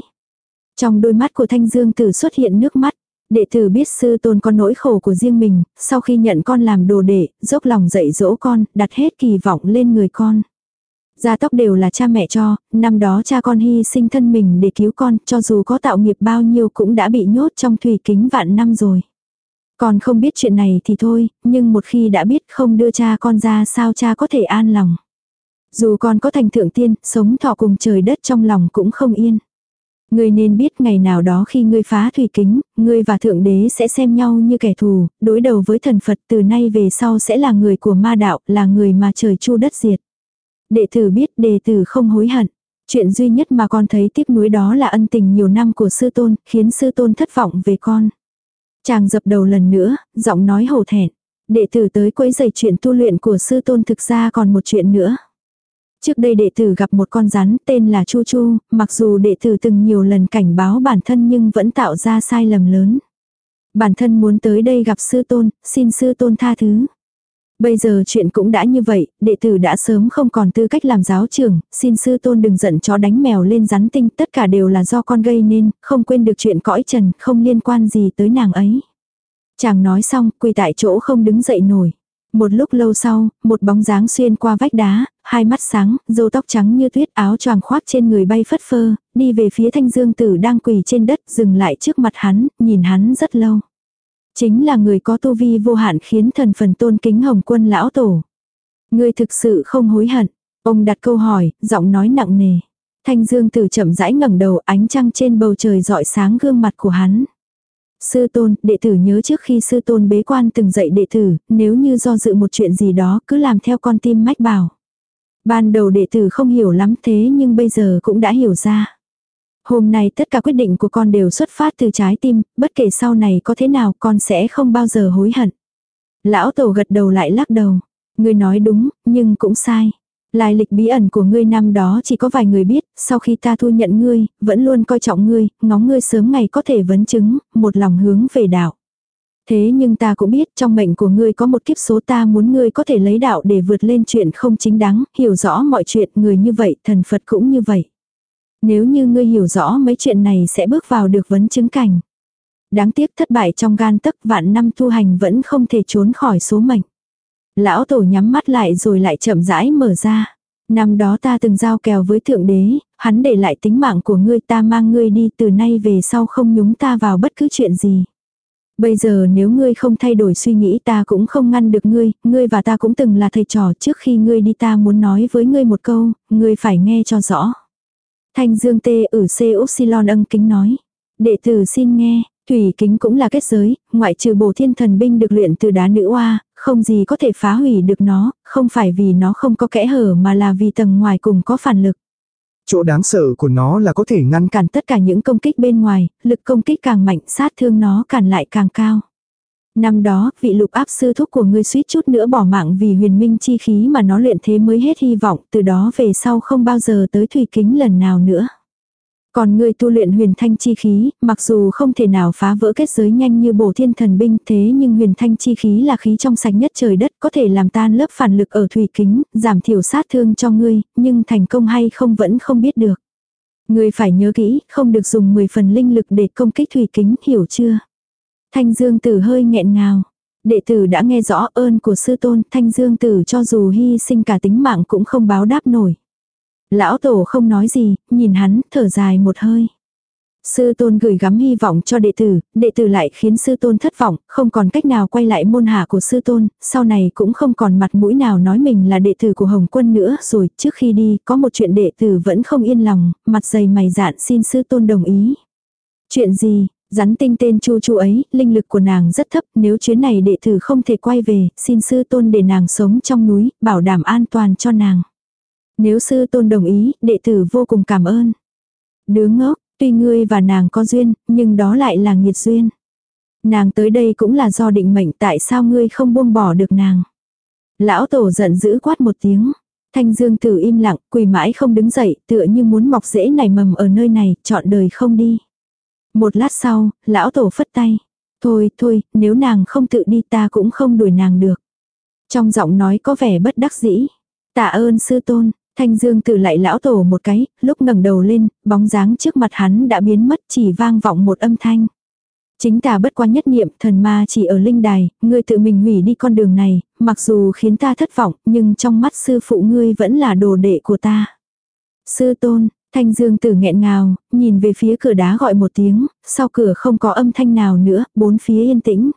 A: Trong đôi mắt của Thanh Dương Tử xuất hiện nước mắt. Đệ tử biết sư tôn có nỗi khổ của riêng mình, sau khi nhận con làm đồ đệ, dốc lòng dạy dỗ con, đặt hết kỳ vọng lên người con. Gia tóc đều là cha mẹ cho, năm đó cha con hy sinh thân mình để cứu con, cho dù có tạo nghiệp bao nhiêu cũng đã bị nhốt trong thủy kính vạn năm rồi. còn không biết chuyện này thì thôi, nhưng một khi đã biết không đưa cha con ra sao cha có thể an lòng. Dù con có thành thượng tiên, sống thọ cùng trời đất trong lòng cũng không yên. Ngươi nên biết ngày nào đó khi ngươi phá thủy kính, ngươi và thượng đế sẽ xem nhau như kẻ thù, đối đầu với thần Phật từ nay về sau sẽ là người của ma đạo, là người mà trời chu đất diệt. Đệ tử biết đệ tử không hối hận. Chuyện duy nhất mà con thấy tiếc nuối đó là ân tình nhiều năm của sư tôn, khiến sư tôn thất vọng về con. Chàng dập đầu lần nữa, giọng nói hổ thẹn. Đệ tử tới quấy giày chuyện tu luyện của sư tôn thực ra còn một chuyện nữa. Trước đây đệ tử gặp một con rắn tên là Chu Chu, mặc dù đệ tử từng nhiều lần cảnh báo bản thân nhưng vẫn tạo ra sai lầm lớn. Bản thân muốn tới đây gặp sư tôn, xin sư tôn tha thứ. Bây giờ chuyện cũng đã như vậy, đệ tử đã sớm không còn tư cách làm giáo trưởng, xin sư tôn đừng giận chó đánh mèo lên rắn tinh, tất cả đều là do con gây nên, không quên được chuyện cõi trần, không liên quan gì tới nàng ấy. Chàng nói xong, quỳ tại chỗ không đứng dậy nổi. Một lúc lâu sau, một bóng dáng xuyên qua vách đá, hai mắt sáng, râu tóc trắng như tuyết áo choàng khoác trên người bay phất phơ, đi về phía thanh dương tử đang quỳ trên đất dừng lại trước mặt hắn, nhìn hắn rất lâu. Chính là người có tu vi vô hạn khiến thần phần tôn kính hồng quân lão tổ. Ngươi thực sự không hối hận. Ông đặt câu hỏi, giọng nói nặng nề. Thanh dương tử chậm rãi ngẩng đầu ánh trăng trên bầu trời rọi sáng gương mặt của hắn. Sư tôn, đệ tử nhớ trước khi sư tôn bế quan từng dạy đệ tử, nếu như do dự một chuyện gì đó cứ làm theo con tim mách bảo. Ban đầu đệ tử không hiểu lắm thế nhưng bây giờ cũng đã hiểu ra. Hôm nay tất cả quyết định của con đều xuất phát từ trái tim, bất kể sau này có thế nào con sẽ không bao giờ hối hận. Lão tổ gật đầu lại lắc đầu. Ngươi nói đúng, nhưng cũng sai. Lai lịch bí ẩn của ngươi năm đó chỉ có vài người biết, sau khi ta thu nhận ngươi, vẫn luôn coi trọng ngươi, ngóng ngươi sớm ngày có thể vấn chứng, một lòng hướng về đạo. Thế nhưng ta cũng biết trong mệnh của ngươi có một kiếp số ta muốn ngươi có thể lấy đạo để vượt lên chuyện không chính đáng, hiểu rõ mọi chuyện người như vậy, thần Phật cũng như vậy. Nếu như ngươi hiểu rõ mấy chuyện này sẽ bước vào được vấn chứng cảnh. Đáng tiếc thất bại trong gan tấc vạn năm tu hành vẫn không thể trốn khỏi số mệnh. Lão tổ nhắm mắt lại rồi lại chậm rãi mở ra. Năm đó ta từng giao kèo với thượng đế, hắn để lại tính mạng của ngươi ta mang ngươi đi từ nay về sau không nhúng ta vào bất cứ chuyện gì. Bây giờ nếu ngươi không thay đổi suy nghĩ ta cũng không ngăn được ngươi, ngươi và ta cũng từng là thầy trò trước khi ngươi đi ta muốn nói với ngươi một câu, ngươi phải nghe cho rõ. Thanh dương tê ử c upsilon ân kính nói. Đệ tử xin nghe, thủy kính cũng là kết giới, ngoại trừ bổ thiên thần binh được luyện từ đá nữ oa, không gì có thể phá hủy được nó, không phải vì nó không có kẽ hở mà là vì tầng ngoài cùng có phản lực.
B: Chỗ đáng sợ của nó là có thể ngăn
A: cản tất cả những công kích bên ngoài, lực công kích càng mạnh sát thương nó cản lại càng cao. Năm đó, vị lục áp sư thúc của ngươi suýt chút nữa bỏ mạng vì huyền minh chi khí mà nó luyện thế mới hết hy vọng, từ đó về sau không bao giờ tới thủy kính lần nào nữa. Còn ngươi tu luyện huyền thanh chi khí, mặc dù không thể nào phá vỡ kết giới nhanh như bổ thiên thần binh thế nhưng huyền thanh chi khí là khí trong sạch nhất trời đất có thể làm tan lớp phản lực ở thủy kính, giảm thiểu sát thương cho ngươi, nhưng thành công hay không vẫn không biết được. Ngươi phải nhớ kỹ, không được dùng 10 phần linh lực để công kích thủy kính, hiểu chưa? Thanh Dương Tử hơi nghẹn ngào. Đệ tử đã nghe rõ ơn của sư tôn, Thanh Dương Tử cho dù hy sinh cả tính mạng cũng không báo đáp nổi. Lão tổ không nói gì, nhìn hắn, thở dài một hơi. Sư tôn gửi gắm hy vọng cho đệ tử, đệ tử lại khiến sư tôn thất vọng, không còn cách nào quay lại môn hạ của sư tôn, sau này cũng không còn mặt mũi nào nói mình là đệ tử của Hồng Quân nữa rồi, trước khi đi, có một chuyện đệ tử vẫn không yên lòng, mặt dày mày dạn xin sư tôn đồng ý. Chuyện gì, Rắn tinh tên chu chu ấy, linh lực của nàng rất thấp, nếu chuyến này đệ tử không thể quay về, xin sư tôn để nàng sống trong núi, bảo đảm an toàn cho nàng. Nếu sư tôn đồng ý, đệ tử vô cùng cảm ơn. Đứa ngốc, tuy ngươi và nàng có duyên, nhưng đó lại là nghiệt duyên. Nàng tới đây cũng là do định mệnh tại sao ngươi không buông bỏ được nàng. Lão tổ giận dữ quát một tiếng. Thanh dương tử im lặng, quỳ mãi không đứng dậy, tựa như muốn mọc rễ nảy mầm ở nơi này, chọn đời không đi. Một lát sau, lão tổ phất tay. Thôi, thôi, nếu nàng không tự đi ta cũng không đuổi nàng được. Trong giọng nói có vẻ bất đắc dĩ. Tạ ơn sư tôn, thanh dương tự lại lão tổ một cái, lúc ngẩng đầu lên, bóng dáng trước mặt hắn đã biến mất chỉ vang vọng một âm thanh. Chính ta bất quá nhất niệm thần ma chỉ ở linh đài, ngươi tự mình hủy đi con đường này, mặc dù khiến ta thất vọng, nhưng trong mắt sư phụ ngươi vẫn là đồ đệ của ta. Sư tôn, thanh dương tử nghẹn ngào, nhìn về phía cửa đá gọi một tiếng, sau cửa không có âm thanh nào nữa, bốn phía yên tĩnh.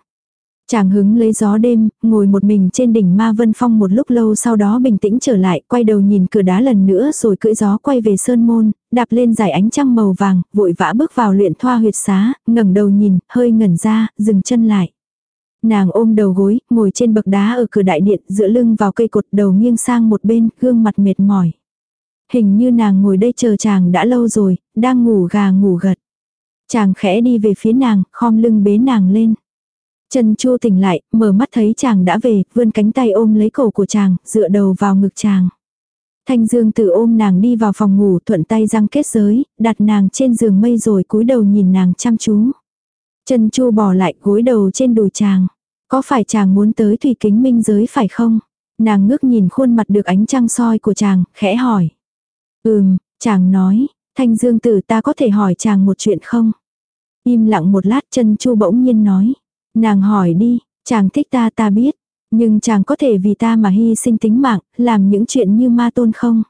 A: Chàng hứng lấy gió đêm, ngồi một mình trên đỉnh ma vân phong một lúc lâu sau đó bình tĩnh trở lại, quay đầu nhìn cửa đá lần nữa rồi cưỡi gió quay về sơn môn, đạp lên dải ánh trăng màu vàng, vội vã bước vào luyện thoa huyệt xá, ngẩng đầu nhìn, hơi ngẩn ra, dừng chân lại. Nàng ôm đầu gối, ngồi trên bậc đá ở cửa đại điện, dựa lưng vào cây cột đầu nghiêng sang một bên, gương mặt mệt mỏi. Hình như nàng ngồi đây chờ chàng đã lâu rồi, đang ngủ gà ngủ gật. Chàng khẽ đi về phía nàng, khom lưng bế nàng lên. Trần Chu tỉnh lại, mở mắt thấy chàng đã về, vươn cánh tay ôm lấy cổ của chàng, dựa đầu vào ngực chàng. Thanh Dương tự ôm nàng đi vào phòng ngủ, thuận tay răng kết giới, đặt nàng trên giường mây rồi cúi đầu nhìn nàng chăm chú. Trần Chu bỏ lại gối đầu trên đùi chàng. Có phải chàng muốn tới thủy kính minh giới phải không? Nàng ngước nhìn khuôn mặt được ánh trăng soi của chàng, khẽ hỏi. Ừm, chàng nói, Thanh Dương tử ta có thể hỏi chàng một chuyện không? Im lặng một lát chân chu bỗng nhiên nói. Nàng hỏi đi, chàng thích ta ta biết. Nhưng chàng có thể vì ta mà hy sinh tính mạng, làm những chuyện như ma tôn không?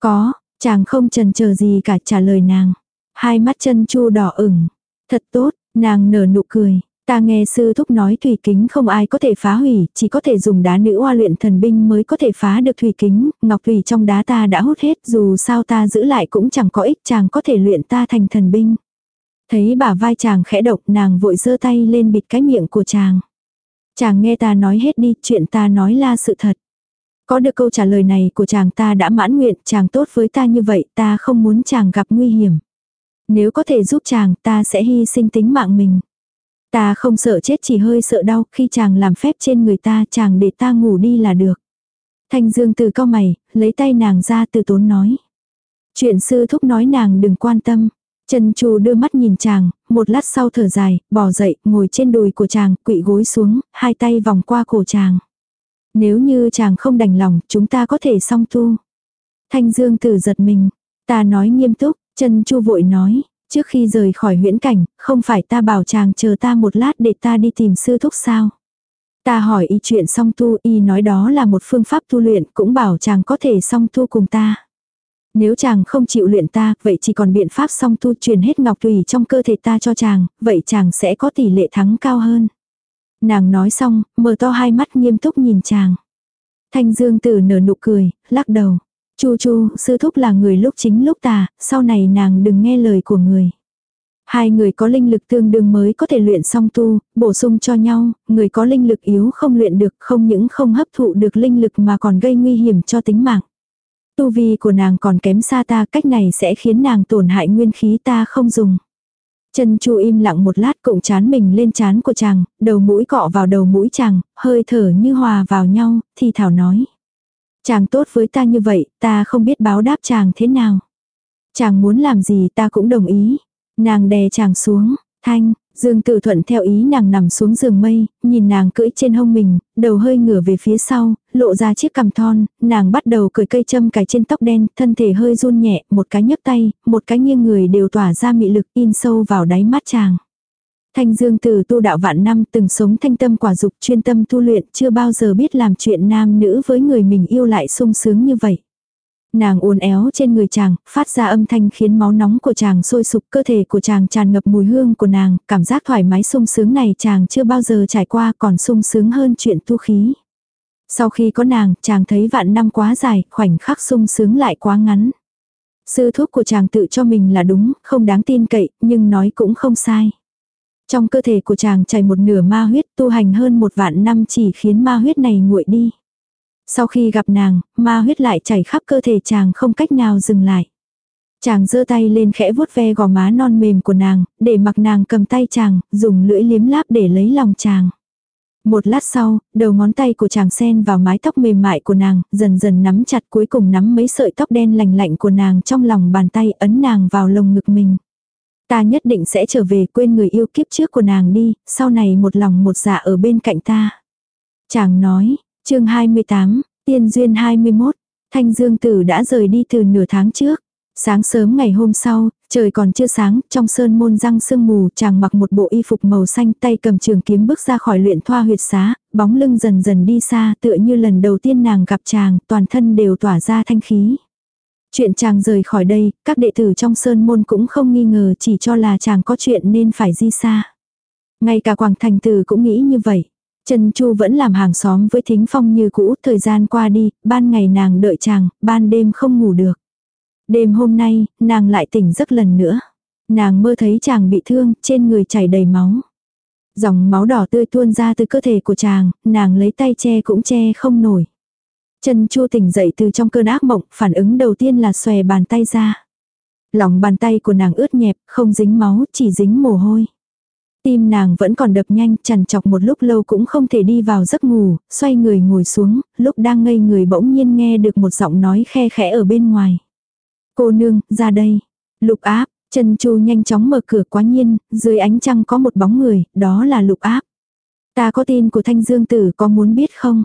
A: Có, chàng không trần chờ gì cả trả lời nàng. Hai mắt chân chu đỏ ửng. Thật tốt, nàng nở nụ cười. Ta nghe sư thúc nói thủy kính không ai có thể phá hủy, chỉ có thể dùng đá nữ hoa luyện thần binh mới có thể phá được thủy kính, ngọc thủy trong đá ta đã hút hết dù sao ta giữ lại cũng chẳng có ích chàng có thể luyện ta thành thần binh. Thấy bà vai chàng khẽ độc nàng vội giơ tay lên bịt cái miệng của chàng. Chàng nghe ta nói hết đi, chuyện ta nói là sự thật. Có được câu trả lời này của chàng ta đã mãn nguyện, chàng tốt với ta như vậy, ta không muốn chàng gặp nguy hiểm. Nếu có thể giúp chàng, ta sẽ hy sinh tính mạng mình. Ta không sợ chết chỉ hơi sợ đau, khi chàng làm phép trên người ta, chàng để ta ngủ đi là được. Thanh Dương từ cao mày, lấy tay nàng ra từ tốn nói. Chuyện sư thúc nói nàng đừng quan tâm. Trần Chu đưa mắt nhìn chàng, một lát sau thở dài, bò dậy, ngồi trên đùi của chàng, quỵ gối xuống, hai tay vòng qua cổ chàng. Nếu như chàng không đành lòng, chúng ta có thể song tu. Thanh Dương tử giật mình. Ta nói nghiêm túc, Trần Chu vội nói, trước khi rời khỏi huyễn cảnh, không phải ta bảo chàng chờ ta một lát để ta đi tìm sư thúc sao. Ta hỏi y chuyện song tu, y nói đó là một phương pháp tu luyện, cũng bảo chàng có thể song tu cùng ta. Nếu chàng không chịu luyện ta, vậy chỉ còn biện pháp song tu truyền hết ngọc tùy trong cơ thể ta cho chàng, vậy chàng sẽ có tỷ lệ thắng cao hơn. Nàng nói xong, mở to hai mắt nghiêm túc nhìn chàng. Thanh Dương Tử nở nụ cười, lắc đầu. Chu chu, sư thúc là người lúc chính lúc tà, sau này nàng đừng nghe lời của người. Hai người có linh lực tương đương mới có thể luyện song tu, bổ sung cho nhau, người có linh lực yếu không luyện được, không những không hấp thụ được linh lực mà còn gây nguy hiểm cho tính mạng. Tu vi của nàng còn kém xa ta, cách này sẽ khiến nàng tổn hại nguyên khí ta không dùng. Chân chu im lặng một lát cụng chán mình lên chán của chàng, đầu mũi cọ vào đầu mũi chàng, hơi thở như hòa vào nhau, thì thảo nói. Chàng tốt với ta như vậy, ta không biết báo đáp chàng thế nào. Chàng muốn làm gì ta cũng đồng ý. Nàng đè chàng xuống, thanh, Dương Tử Thuận theo ý nàng nằm xuống giường mây, nhìn nàng cưỡi trên hông mình, đầu hơi ngửa về phía sau, lộ ra chiếc cằm thon, nàng bắt đầu cười cây châm cài trên tóc đen, thân thể hơi run nhẹ, một cái nhấc tay, một cái nghiêng người đều tỏa ra mị lực in sâu vào đáy mắt chàng. Thanh Dương từ tu đạo vạn năm từng sống thanh tâm quả dục chuyên tâm tu luyện chưa bao giờ biết làm chuyện nam nữ với người mình yêu lại sung sướng như vậy. Nàng uốn éo trên người chàng, phát ra âm thanh khiến máu nóng của chàng sôi sục cơ thể của chàng tràn ngập mùi hương của nàng, cảm giác thoải mái sung sướng này chàng chưa bao giờ trải qua còn sung sướng hơn chuyện tu khí. Sau khi có nàng, chàng thấy vạn năm quá dài, khoảnh khắc sung sướng lại quá ngắn. Sư thuốc của chàng tự cho mình là đúng, không đáng tin cậy, nhưng nói cũng không sai. Trong cơ thể của chàng chảy một nửa ma huyết tu hành hơn một vạn năm chỉ khiến ma huyết này nguội đi. Sau khi gặp nàng, ma huyết lại chảy khắp cơ thể chàng không cách nào dừng lại. Chàng giơ tay lên khẽ vuốt ve gò má non mềm của nàng, để mặc nàng cầm tay chàng, dùng lưỡi liếm láp để lấy lòng chàng. Một lát sau, đầu ngón tay của chàng sen vào mái tóc mềm mại của nàng, dần dần nắm chặt cuối cùng nắm mấy sợi tóc đen lành lạnh của nàng trong lòng bàn tay ấn nàng vào lồng ngực mình. Ta nhất định sẽ trở về quên người yêu kiếp trước của nàng đi, sau này một lòng một dạ ở bên cạnh ta. Chàng nói, chương 28, tiên duyên 21, thanh dương tử đã rời đi từ nửa tháng trước. Sáng sớm ngày hôm sau, trời còn chưa sáng, trong sơn môn răng sương mù, chàng mặc một bộ y phục màu xanh tay cầm trường kiếm bước ra khỏi luyện thoa huyệt xá, bóng lưng dần dần đi xa tựa như lần đầu tiên nàng gặp chàng, toàn thân đều tỏa ra thanh khí. Chuyện chàng rời khỏi đây, các đệ tử trong sơn môn cũng không nghi ngờ chỉ cho là chàng có chuyện nên phải di xa. Ngay cả Quảng Thành Tử cũng nghĩ như vậy. Trần Chu vẫn làm hàng xóm với Thính Phong như cũ, thời gian qua đi, ban ngày nàng đợi chàng, ban đêm không ngủ được. Đêm hôm nay, nàng lại tỉnh giấc lần nữa. Nàng mơ thấy chàng bị thương, trên người chảy đầy máu. Dòng máu đỏ tươi tuôn ra từ cơ thể của chàng, nàng lấy tay che cũng che không nổi chân Chu tỉnh dậy từ trong cơn ác mộng, phản ứng đầu tiên là xòe bàn tay ra. Lòng bàn tay của nàng ướt nhẹp, không dính máu, chỉ dính mồ hôi. Tim nàng vẫn còn đập nhanh, chằn chọc một lúc lâu cũng không thể đi vào giấc ngủ, xoay người ngồi xuống, lúc đang ngây người bỗng nhiên nghe được một giọng nói khe khẽ ở bên ngoài. Cô nương, ra đây. Lục áp, chân Chu nhanh chóng mở cửa quá nhiên, dưới ánh trăng có một bóng người, đó là lục áp. Ta có tin của thanh dương tử có muốn biết không?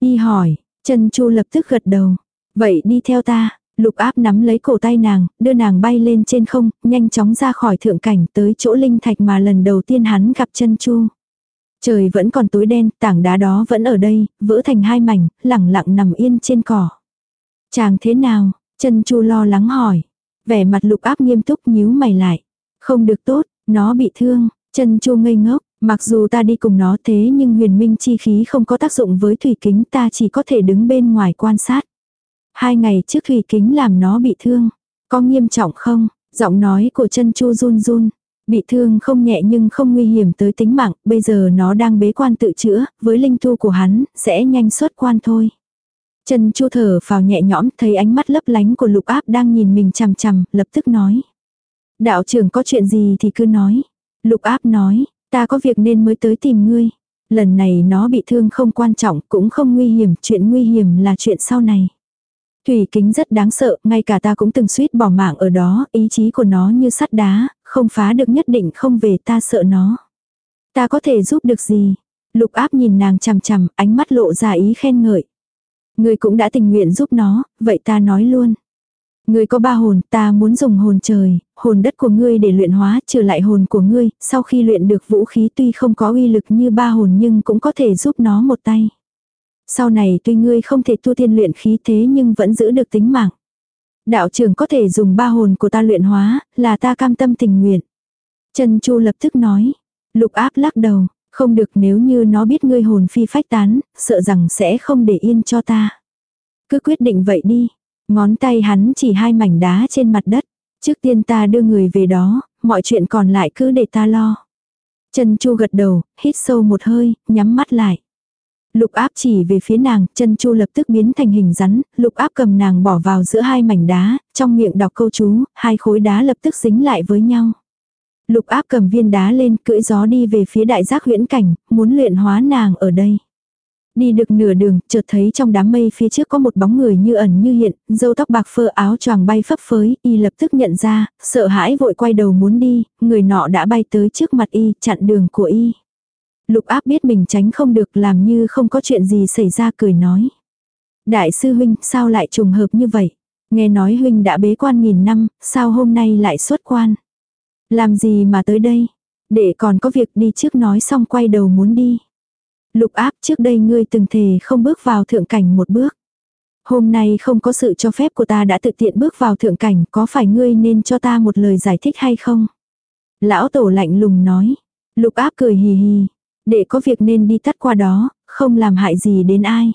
A: Y hỏi, Trần Chu lập tức gật đầu. Vậy đi theo ta, lục áp nắm lấy cổ tay nàng, đưa nàng bay lên trên không, nhanh chóng ra khỏi thượng cảnh tới chỗ linh thạch mà lần đầu tiên hắn gặp Trần Chu. Trời vẫn còn tối đen, tảng đá đó vẫn ở đây, vỡ thành hai mảnh, lẳng lặng nằm yên trên cỏ. Chàng thế nào? Trần Chu lo lắng hỏi. Vẻ mặt lục áp nghiêm túc nhíu mày lại. Không được tốt, nó bị thương. Trần Chu ngây ngốc, Mặc dù ta đi cùng nó thế nhưng huyền minh chi khí không có tác dụng với thủy kính ta chỉ có thể đứng bên ngoài quan sát. Hai ngày trước thủy kính làm nó bị thương. Có nghiêm trọng không? Giọng nói của chân chu run run. Bị thương không nhẹ nhưng không nguy hiểm tới tính mạng, bây giờ nó đang bế quan tự chữa, với linh thu của hắn, sẽ nhanh xuất quan thôi. Chân chu thở vào nhẹ nhõm, thấy ánh mắt lấp lánh của lục áp đang nhìn mình chằm chằm, lập tức nói. Đạo trưởng có chuyện gì thì cứ nói. Lục áp nói, Ta có việc nên mới tới tìm ngươi. Lần này nó bị thương không quan trọng, cũng không nguy hiểm, chuyện nguy hiểm là chuyện sau này. Thủy kính rất đáng sợ, ngay cả ta cũng từng suýt bỏ mạng ở đó, ý chí của nó như sắt đá, không phá được nhất định không về ta sợ nó. Ta có thể giúp được gì? Lục áp nhìn nàng chằm chằm, ánh mắt lộ ra ý khen ngợi. Ngươi cũng đã tình nguyện giúp nó, vậy ta nói luôn. Ngươi có ba hồn, ta muốn dùng hồn trời, hồn đất của ngươi để luyện hóa trừ lại hồn của ngươi, sau khi luyện được vũ khí tuy không có uy lực như ba hồn nhưng cũng có thể giúp nó một tay. Sau này tuy ngươi không thể tu tiên luyện khí thế nhưng vẫn giữ được tính mạng. Đạo trưởng có thể dùng ba hồn của ta luyện hóa, là ta cam tâm tình nguyện. Trần Chu lập tức nói. Lục áp lắc đầu, không được nếu như nó biết ngươi hồn phi phách tán, sợ rằng sẽ không để yên cho ta. Cứ quyết định vậy đi. Ngón tay hắn chỉ hai mảnh đá trên mặt đất. Trước tiên ta đưa người về đó, mọi chuyện còn lại cứ để ta lo. Trần Chu gật đầu, hít sâu một hơi, nhắm mắt lại. Lục áp chỉ về phía nàng, chân chu lập tức biến thành hình rắn, lục áp cầm nàng bỏ vào giữa hai mảnh đá, trong miệng đọc câu chú, hai khối đá lập tức dính lại với nhau. Lục áp cầm viên đá lên, cưỡi gió đi về phía đại giác huyễn cảnh, muốn luyện hóa nàng ở đây. Đi được nửa đường, chợt thấy trong đám mây phía trước có một bóng người như ẩn như hiện, dâu tóc bạc phơ áo choàng bay phấp phới, y lập tức nhận ra, sợ hãi vội quay đầu muốn đi, người nọ đã bay tới trước mặt y, chặn đường của y. Lục áp biết mình tránh không được làm như không có chuyện gì xảy ra cười nói. Đại sư huynh, sao lại trùng hợp như vậy? Nghe nói huynh đã bế quan nghìn năm, sao hôm nay lại xuất quan? Làm gì mà tới đây? Để còn có việc đi trước nói xong quay đầu muốn đi. Lục áp trước đây ngươi từng thề không bước vào thượng cảnh một bước. Hôm nay không có sự cho phép của ta đã tự tiện bước vào thượng cảnh, có phải ngươi nên cho ta một lời giải thích hay không? Lão tổ lạnh lùng nói. Lục áp cười hì hì. Để có việc nên đi tắt qua đó, không làm hại gì đến ai.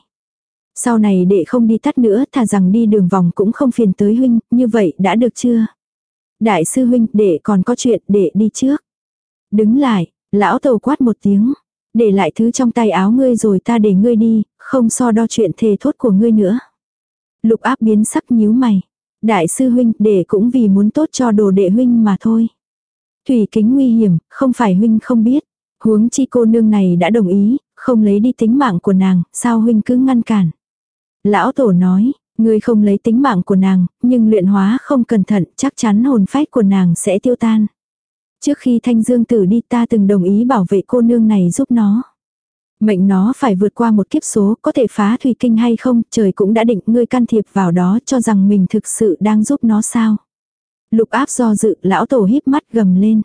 A: Sau này đệ không đi tắt nữa, thà rằng đi đường vòng cũng không phiền tới huynh, như vậy đã được chưa? Đại sư huynh, đệ còn có chuyện, đệ đi trước. Đứng lại, lão tổ quát một tiếng. Để lại thứ trong tay áo ngươi rồi ta để ngươi đi, không so đo chuyện thề thốt của ngươi nữa. Lục áp biến sắc nhíu mày. Đại sư huynh, để cũng vì muốn tốt cho đồ đệ huynh mà thôi. Thủy kính nguy hiểm, không phải huynh không biết. Huống chi cô nương này đã đồng ý, không lấy đi tính mạng của nàng, sao huynh cứ ngăn cản. Lão tổ nói, ngươi không lấy tính mạng của nàng, nhưng luyện hóa không cẩn thận, chắc chắn hồn phách của nàng sẽ tiêu tan. Trước khi thanh dương tử đi ta từng đồng ý bảo vệ cô nương này giúp nó. Mệnh nó phải vượt qua một kiếp số, có thể phá thủy kinh hay không, trời cũng đã định ngươi can thiệp vào đó cho rằng mình thực sự đang giúp nó sao. Lục áp do dự, lão tổ híp mắt gầm lên.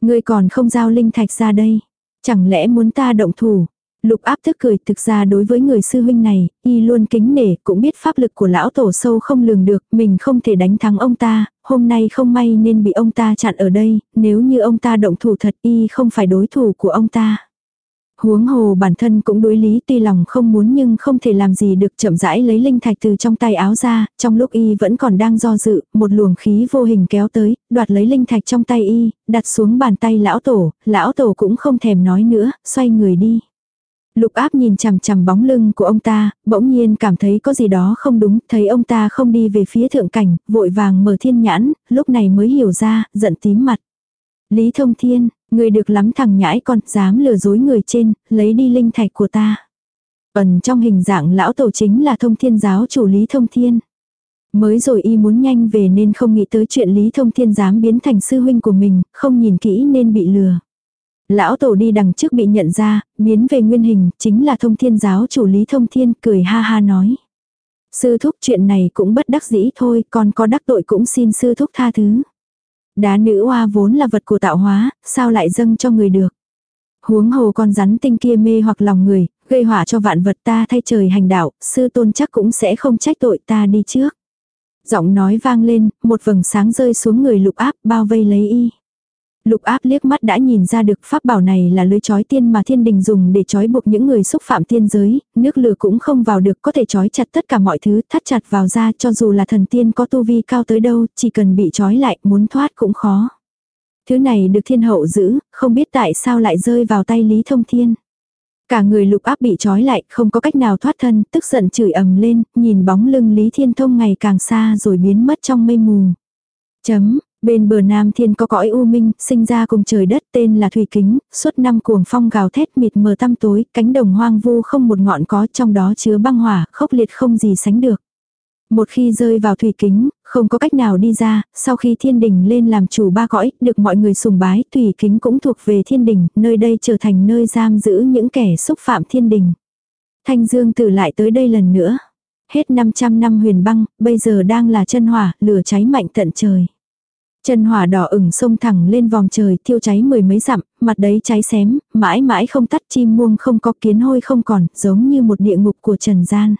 A: Ngươi còn không giao linh thạch ra đây. Chẳng lẽ muốn ta động thủ? Lục áp tức cười thực ra đối với người sư huynh này, y luôn kính nể, cũng biết pháp lực của lão tổ sâu không lường được, mình không thể đánh thắng ông ta, hôm nay không may nên bị ông ta chặn ở đây, nếu như ông ta động thủ thật y không phải đối thủ của ông ta. Huống hồ bản thân cũng đối lý tuy lòng không muốn nhưng không thể làm gì được chậm rãi lấy linh thạch từ trong tay áo ra, trong lúc y vẫn còn đang do dự, một luồng khí vô hình kéo tới, đoạt lấy linh thạch trong tay y, đặt xuống bàn tay lão tổ, lão tổ cũng không thèm nói nữa, xoay người đi. Lục áp nhìn chằm chằm bóng lưng của ông ta, bỗng nhiên cảm thấy có gì đó không đúng, thấy ông ta không đi về phía thượng cảnh, vội vàng mở thiên nhãn, lúc này mới hiểu ra, giận tím mặt. Lý thông thiên, người được lắm thằng nhãi con, dám lừa dối người trên, lấy đi linh thạch của ta. Ẩn trong hình dạng lão tổ chính là thông thiên giáo chủ Lý thông thiên. Mới rồi y muốn nhanh về nên không nghĩ tới chuyện Lý thông thiên dám biến thành sư huynh của mình, không nhìn kỹ nên bị lừa. Lão tổ đi đằng trước bị nhận ra, biến về nguyên hình, chính là thông thiên giáo chủ lý thông thiên, cười ha ha nói. Sư thúc chuyện này cũng bất đắc dĩ thôi, còn có đắc tội cũng xin sư thúc tha thứ. Đá nữ hoa vốn là vật của tạo hóa, sao lại dâng cho người được. Huống hồ con rắn tinh kia mê hoặc lòng người, gây họa cho vạn vật ta thay trời hành đạo, sư tôn chắc cũng sẽ không trách tội ta đi trước. Giọng nói vang lên, một vầng sáng rơi xuống người lục áp bao vây lấy y. Lục áp liếc mắt đã nhìn ra được pháp bảo này là lưới chói tiên mà thiên đình dùng để chói buộc những người xúc phạm tiên giới, nước lửa cũng không vào được có thể chói chặt tất cả mọi thứ, thắt chặt vào ra cho dù là thần tiên có tu vi cao tới đâu, chỉ cần bị chói lại muốn thoát cũng khó. Thứ này được thiên hậu giữ, không biết tại sao lại rơi vào tay Lý Thông Thiên. Cả người lục áp bị trói lại, không có cách nào thoát thân, tức giận chửi ầm lên, nhìn bóng lưng Lý Thiên Thông ngày càng xa rồi biến mất trong mây mù. Chấm, Bên bờ Nam Thiên có cõi u minh, sinh ra cùng trời đất tên là Thủy Kính, suốt năm cuồng phong gào thét mịt mờ tăm tối, cánh đồng hoang vu không một ngọn có trong đó chứa băng hỏa, khốc liệt không gì sánh được. Một khi rơi vào thủy kính, không có cách nào đi ra, sau khi thiên đình lên làm chủ ba cõi, được mọi người sùng bái, thủy kính cũng thuộc về thiên đình, nơi đây trở thành nơi giam giữ những kẻ xúc phạm thiên đình. Thanh Dương tử lại tới đây lần nữa. Hết 500 năm huyền băng, bây giờ đang là chân hỏa, lửa cháy mạnh tận trời. Chân hỏa đỏ ửng sông thẳng lên vòng trời thiêu cháy mười mấy dặm, mặt đấy cháy xém, mãi mãi không tắt chim muông không có kiến hôi không còn, giống như một địa ngục của trần gian.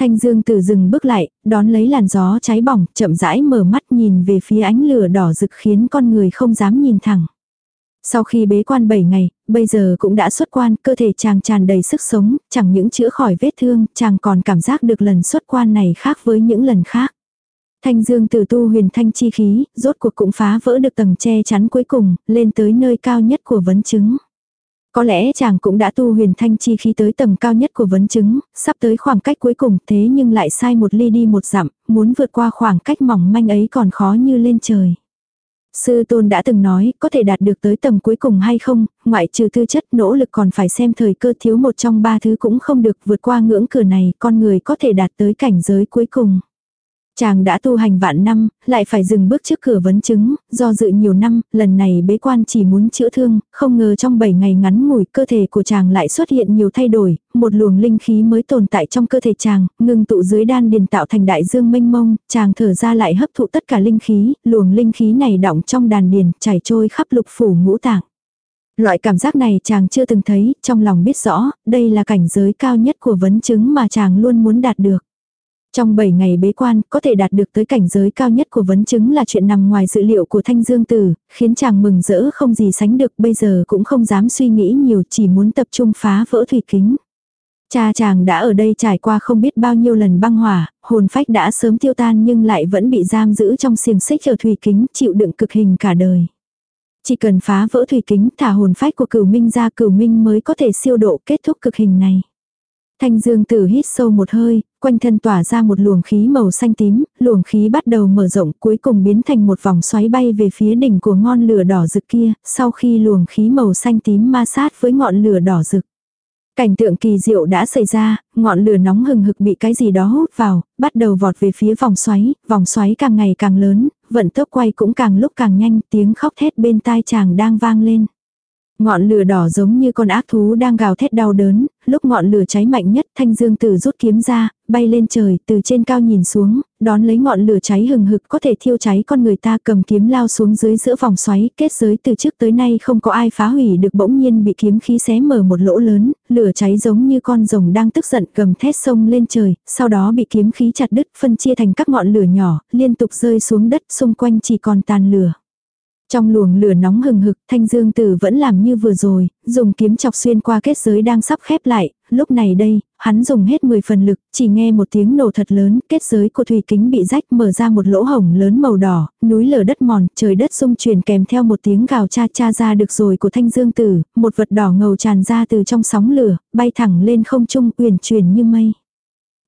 A: Thanh Dương từ rừng bước lại, đón lấy làn gió cháy bỏng, chậm rãi mở mắt nhìn về phía ánh lửa đỏ rực khiến con người không dám nhìn thẳng. Sau khi bế quan 7 ngày, bây giờ cũng đã xuất quan, cơ thể chàng tràn đầy sức sống, chẳng những chữa khỏi vết thương, chàng còn cảm giác được lần xuất quan này khác với những lần khác. Thanh dương từ tu huyền thanh chi khí, rốt cuộc cũng phá vỡ được tầng che chắn cuối cùng, lên tới nơi cao nhất của vấn chứng. Có lẽ chàng cũng đã tu huyền thanh chi khí tới tầng cao nhất của vấn chứng, sắp tới khoảng cách cuối cùng thế nhưng lại sai một ly đi một dặm, muốn vượt qua khoảng cách mỏng manh ấy còn khó như lên trời. Sư tôn đã từng nói, có thể đạt được tới tầng cuối cùng hay không, ngoại trừ tư chất nỗ lực còn phải xem thời cơ thiếu một trong ba thứ cũng không được vượt qua ngưỡng cửa này, con người có thể đạt tới cảnh giới cuối cùng. Chàng đã tu hành vạn năm, lại phải dừng bước trước cửa vấn chứng, do dự nhiều năm, lần này bế quan chỉ muốn chữa thương, không ngờ trong 7 ngày ngắn ngủi cơ thể của chàng lại xuất hiện nhiều thay đổi, một luồng linh khí mới tồn tại trong cơ thể chàng, ngừng tụ dưới đan điền tạo thành đại dương mênh mông, chàng thở ra lại hấp thụ tất cả linh khí, luồng linh khí này đọng trong đàn điền, chảy trôi khắp lục phủ ngũ tạng. Loại cảm giác này chàng chưa từng thấy, trong lòng biết rõ, đây là cảnh giới cao nhất của vấn chứng mà chàng luôn muốn đạt được. Trong 7 ngày bế quan, có thể đạt được tới cảnh giới cao nhất của vấn chứng là chuyện nằm ngoài dự liệu của Thanh Dương Tử, khiến chàng mừng rỡ không gì sánh được bây giờ cũng không dám suy nghĩ nhiều chỉ muốn tập trung phá vỡ thủy kính. Cha chàng đã ở đây trải qua không biết bao nhiêu lần băng hỏa, hồn phách đã sớm tiêu tan nhưng lại vẫn bị giam giữ trong xiềng xích ở thủy kính chịu đựng cực hình cả đời. Chỉ cần phá vỡ thủy kính thả hồn phách của cửu minh ra cửu minh mới có thể siêu độ kết thúc cực hình này. Thanh Dương Tử hít sâu một hơi, quanh thân tỏa ra một luồng khí màu xanh tím, luồng khí bắt đầu mở rộng cuối cùng biến thành một vòng xoáy bay về phía đỉnh của ngọn lửa đỏ rực kia, sau khi luồng khí màu xanh tím ma sát với ngọn lửa đỏ rực. Cảnh tượng kỳ diệu đã xảy ra, ngọn lửa nóng hừng hực bị cái gì đó hút vào, bắt đầu vọt về phía vòng xoáy, vòng xoáy càng ngày càng lớn, vận tốc quay cũng càng lúc càng nhanh, tiếng khóc thét bên tai chàng đang vang lên. Ngọn lửa đỏ giống như con ác thú đang gào thét đau đớn, lúc ngọn lửa cháy mạnh nhất thanh dương tử rút kiếm ra, bay lên trời, từ trên cao nhìn xuống, đón lấy ngọn lửa cháy hừng hực có thể thiêu cháy con người ta cầm kiếm lao xuống dưới giữa vòng xoáy, kết giới từ trước tới nay không có ai phá hủy được bỗng nhiên bị kiếm khí xé mở một lỗ lớn, lửa cháy giống như con rồng đang tức giận cầm thét sông lên trời, sau đó bị kiếm khí chặt đứt phân chia thành các ngọn lửa nhỏ, liên tục rơi xuống đất xung quanh chỉ còn tàn lửa. Trong luồng lửa nóng hừng hực, thanh dương tử vẫn làm như vừa rồi, dùng kiếm chọc xuyên qua kết giới đang sắp khép lại, lúc này đây, hắn dùng hết 10 phần lực, chỉ nghe một tiếng nổ thật lớn, kết giới của thủy kính bị rách mở ra một lỗ hổng lớn màu đỏ, núi lở đất mòn, trời đất rung chuyển kèm theo một tiếng gào cha cha ra được rồi của thanh dương tử, một vật đỏ ngầu tràn ra từ trong sóng lửa, bay thẳng lên không trung uyển chuyển như mây.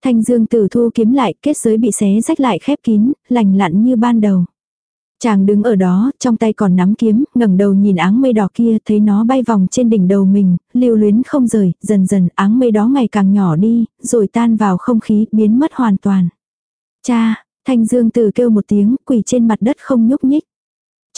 A: Thanh dương tử thu kiếm lại, kết giới bị xé rách lại khép kín, lành lặn như ban đầu. Chàng đứng ở đó, trong tay còn nắm kiếm, ngẩng đầu nhìn áng mây đỏ kia, thấy nó bay vòng trên đỉnh đầu mình, lưu luyến không rời, dần dần áng mây đó ngày càng nhỏ đi, rồi tan vào không khí, biến mất hoàn toàn. Cha, thanh dương từ kêu một tiếng, quỳ trên mặt đất không nhúc nhích.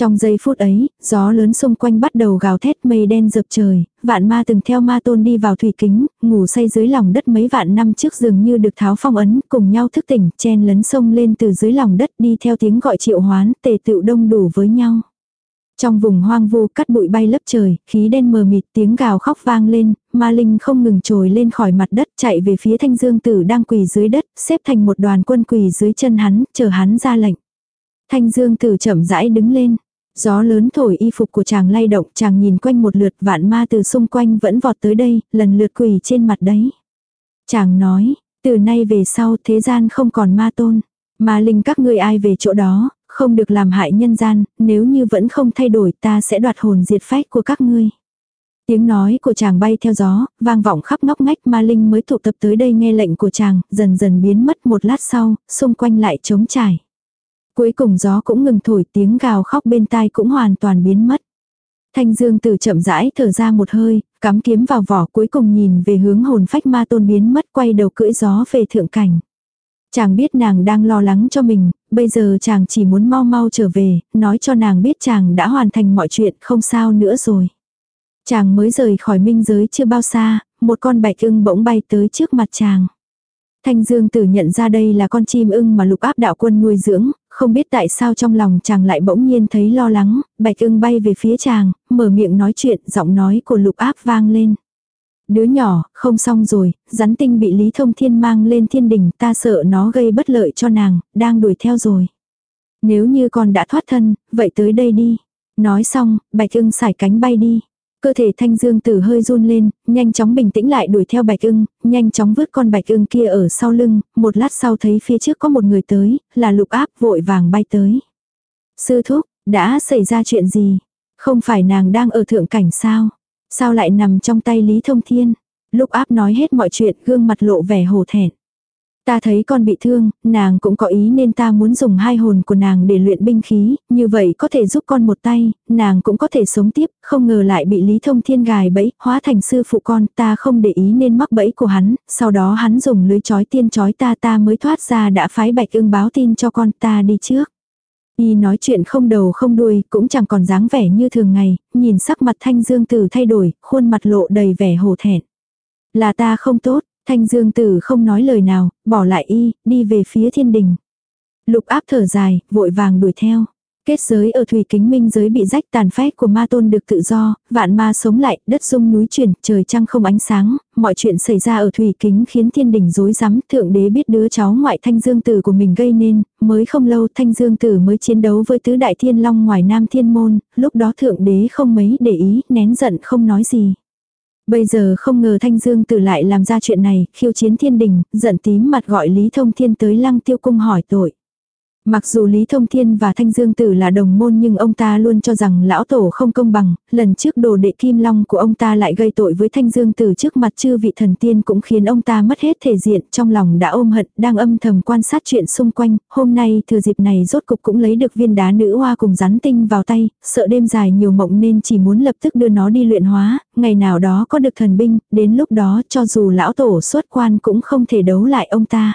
A: Trong giây phút ấy, gió lớn xung quanh bắt đầu gào thét mây đen dập trời, vạn ma từng theo ma tôn đi vào thủy kính, ngủ say dưới lòng đất mấy vạn năm trước dường như được tháo phong ấn, cùng nhau thức tỉnh, chen lấn sông lên từ dưới lòng đất đi theo tiếng gọi triệu hoán, tề tựu đông đủ với nhau. Trong vùng hoang vu cắt bụi bay lấp trời, khí đen mờ mịt tiếng gào khóc vang lên, ma linh không ngừng trồi lên khỏi mặt đất chạy về phía thanh dương tử đang quỳ dưới đất, xếp thành một đoàn quân quỳ dưới chân hắn, chờ hắn ra lệnh. Thanh dương tử chậm rãi đứng lên, Gió lớn thổi y phục của chàng lay động, chàng nhìn quanh một lượt vạn ma từ xung quanh vẫn vọt tới đây, lần lượt quỳ trên mặt đấy. Chàng nói, từ nay về sau thế gian không còn ma tôn. Ma linh các ngươi ai về chỗ đó, không được làm hại nhân gian, nếu như vẫn không thay đổi ta sẽ đoạt hồn diệt phách của các ngươi. Tiếng nói của chàng bay theo gió, vang vọng khắp ngóc ngách ma linh mới tụ tập tới đây nghe lệnh của chàng, dần dần biến mất một lát sau, xung quanh lại trống trải. Cuối cùng gió cũng ngừng thổi tiếng gào khóc bên tai cũng hoàn toàn biến mất. Thanh Dương Tử chậm rãi thở ra một hơi, cắm kiếm vào vỏ cuối cùng nhìn về hướng hồn phách ma tôn biến mất quay đầu cưỡi gió về thượng cảnh. Chàng biết nàng đang lo lắng cho mình, bây giờ chàng chỉ muốn mau mau trở về, nói cho nàng biết chàng đã hoàn thành mọi chuyện không sao nữa rồi. Chàng mới rời khỏi minh giới chưa bao xa, một con bạch ưng bỗng bay tới trước mặt chàng. Thanh Dương Tử nhận ra đây là con chim ưng mà lục áp đạo quân nuôi dưỡng, không biết tại sao trong lòng chàng lại bỗng nhiên thấy lo lắng, bạch ưng bay về phía chàng, mở miệng nói chuyện, giọng nói của lục áp vang lên. Đứa nhỏ, không xong rồi, rắn tinh bị Lý Thông Thiên mang lên thiên đình, ta sợ nó gây bất lợi cho nàng, đang đuổi theo rồi. Nếu như con đã thoát thân, vậy tới đây đi. Nói xong, bạch ưng xải cánh bay đi. Cơ thể thanh dương tử hơi run lên, nhanh chóng bình tĩnh lại đuổi theo bạch ưng, nhanh chóng vứt con bạch ưng kia ở sau lưng, một lát sau thấy phía trước có một người tới, là lục áp vội vàng bay tới. Sư thúc, đã xảy ra chuyện gì? Không phải nàng đang ở thượng cảnh sao? Sao lại nằm trong tay Lý Thông Thiên? Lục áp nói hết mọi chuyện gương mặt lộ vẻ hồ thẹn. Ta thấy con bị thương, nàng cũng có ý nên ta muốn dùng hai hồn của nàng để luyện binh khí, như vậy có thể giúp con một tay, nàng cũng có thể sống tiếp, không ngờ lại bị Lý Thông Thiên gài bẫy, hóa thành sư phụ con, ta không để ý nên mắc bẫy của hắn, sau đó hắn dùng lưới chói tiên chói ta ta mới thoát ra đã phái bạch ưng báo tin cho con ta đi trước. Y nói chuyện không đầu không đuôi, cũng chẳng còn dáng vẻ như thường ngày, nhìn sắc mặt thanh dương tử thay đổi, khuôn mặt lộ đầy vẻ hổ thẹn. Là ta không tốt, Thanh Dương Tử không nói lời nào, bỏ lại y, đi về phía thiên đình. Lục áp thở dài, vội vàng đuổi theo. Kết giới ở thủy kính minh giới bị rách tàn phách của ma tôn được tự do, vạn ma sống lại, đất rung núi chuyển, trời trăng không ánh sáng, mọi chuyện xảy ra ở thủy kính khiến thiên đình rối rắm, thượng đế biết đứa cháu ngoại thanh dương tử của mình gây nên, mới không lâu thanh dương tử mới chiến đấu với tứ đại thiên long ngoài nam thiên môn, lúc đó thượng đế không mấy để ý, nén giận không nói gì. Bây giờ không ngờ Thanh Dương Tử lại làm ra chuyện này, khiêu chiến thiên đình, giận tím mặt gọi Lý Thông Thiên tới lăng tiêu cung hỏi tội. Mặc dù Lý Thông Thiên và Thanh Dương Tử là đồng môn nhưng ông ta luôn cho rằng lão tổ không công bằng, lần trước đồ đệ kim long của ông ta lại gây tội với Thanh Dương Tử trước mặt chư vị thần tiên cũng khiến ông ta mất hết thể diện, trong lòng đã ôm hận, đang âm thầm quan sát chuyện xung quanh, hôm nay thừa dịp này rốt cục cũng lấy được viên đá nữ hoa cùng rắn tinh vào tay, sợ đêm dài nhiều mộng nên chỉ muốn lập tức đưa nó đi luyện hóa, ngày nào đó có được thần binh, đến lúc đó cho dù lão tổ xuất quan cũng không thể đấu lại ông ta.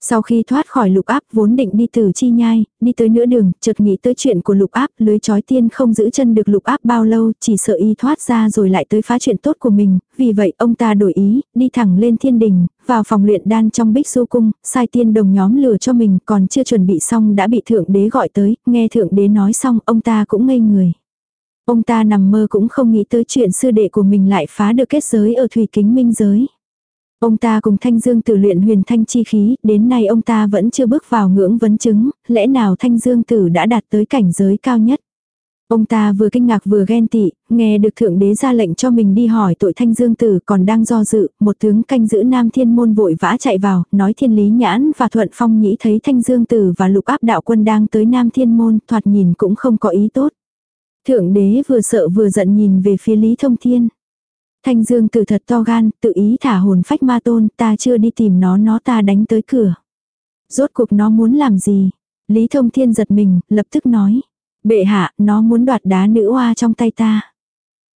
A: Sau khi thoát khỏi lục áp vốn định đi từ chi nhai, đi tới nửa đường, chợt nghĩ tới chuyện của lục áp, lưới chói tiên không giữ chân được lục áp bao lâu, chỉ sợ y thoát ra rồi lại tới phá chuyện tốt của mình, vì vậy ông ta đổi ý, đi thẳng lên thiên đình, vào phòng luyện đan trong bích du cung, sai tiên đồng nhóm lừa cho mình, còn chưa chuẩn bị xong đã bị thượng đế gọi tới, nghe thượng đế nói xong, ông ta cũng ngây người. Ông ta nằm mơ cũng không nghĩ tới chuyện sư đệ của mình lại phá được kết giới ở thủy kính minh giới. Ông ta cùng Thanh Dương Tử luyện huyền thanh chi khí, đến nay ông ta vẫn chưa bước vào ngưỡng vấn chứng, lẽ nào Thanh Dương Tử đã đạt tới cảnh giới cao nhất. Ông ta vừa kinh ngạc vừa ghen tị, nghe được thượng đế ra lệnh cho mình đi hỏi tội thanh dương tử còn đang do dự, một tướng canh giữ nam thiên môn vội vã chạy vào, nói thiên lý nhãn và thuận phong nhĩ thấy thanh dương tử và lục áp đạo quân đang tới nam thiên môn, thoạt nhìn cũng không có ý tốt. Thượng đế vừa sợ vừa giận nhìn về phía lý thông thiên. Thanh Dương tử thật to gan, tự ý thả hồn phách ma tôn, ta chưa đi tìm nó nó ta đánh tới cửa. Rốt cuộc nó muốn làm gì? Lý Thông Thiên giật mình, lập tức nói. Bệ hạ, nó muốn đoạt đá nữ hoa trong tay ta.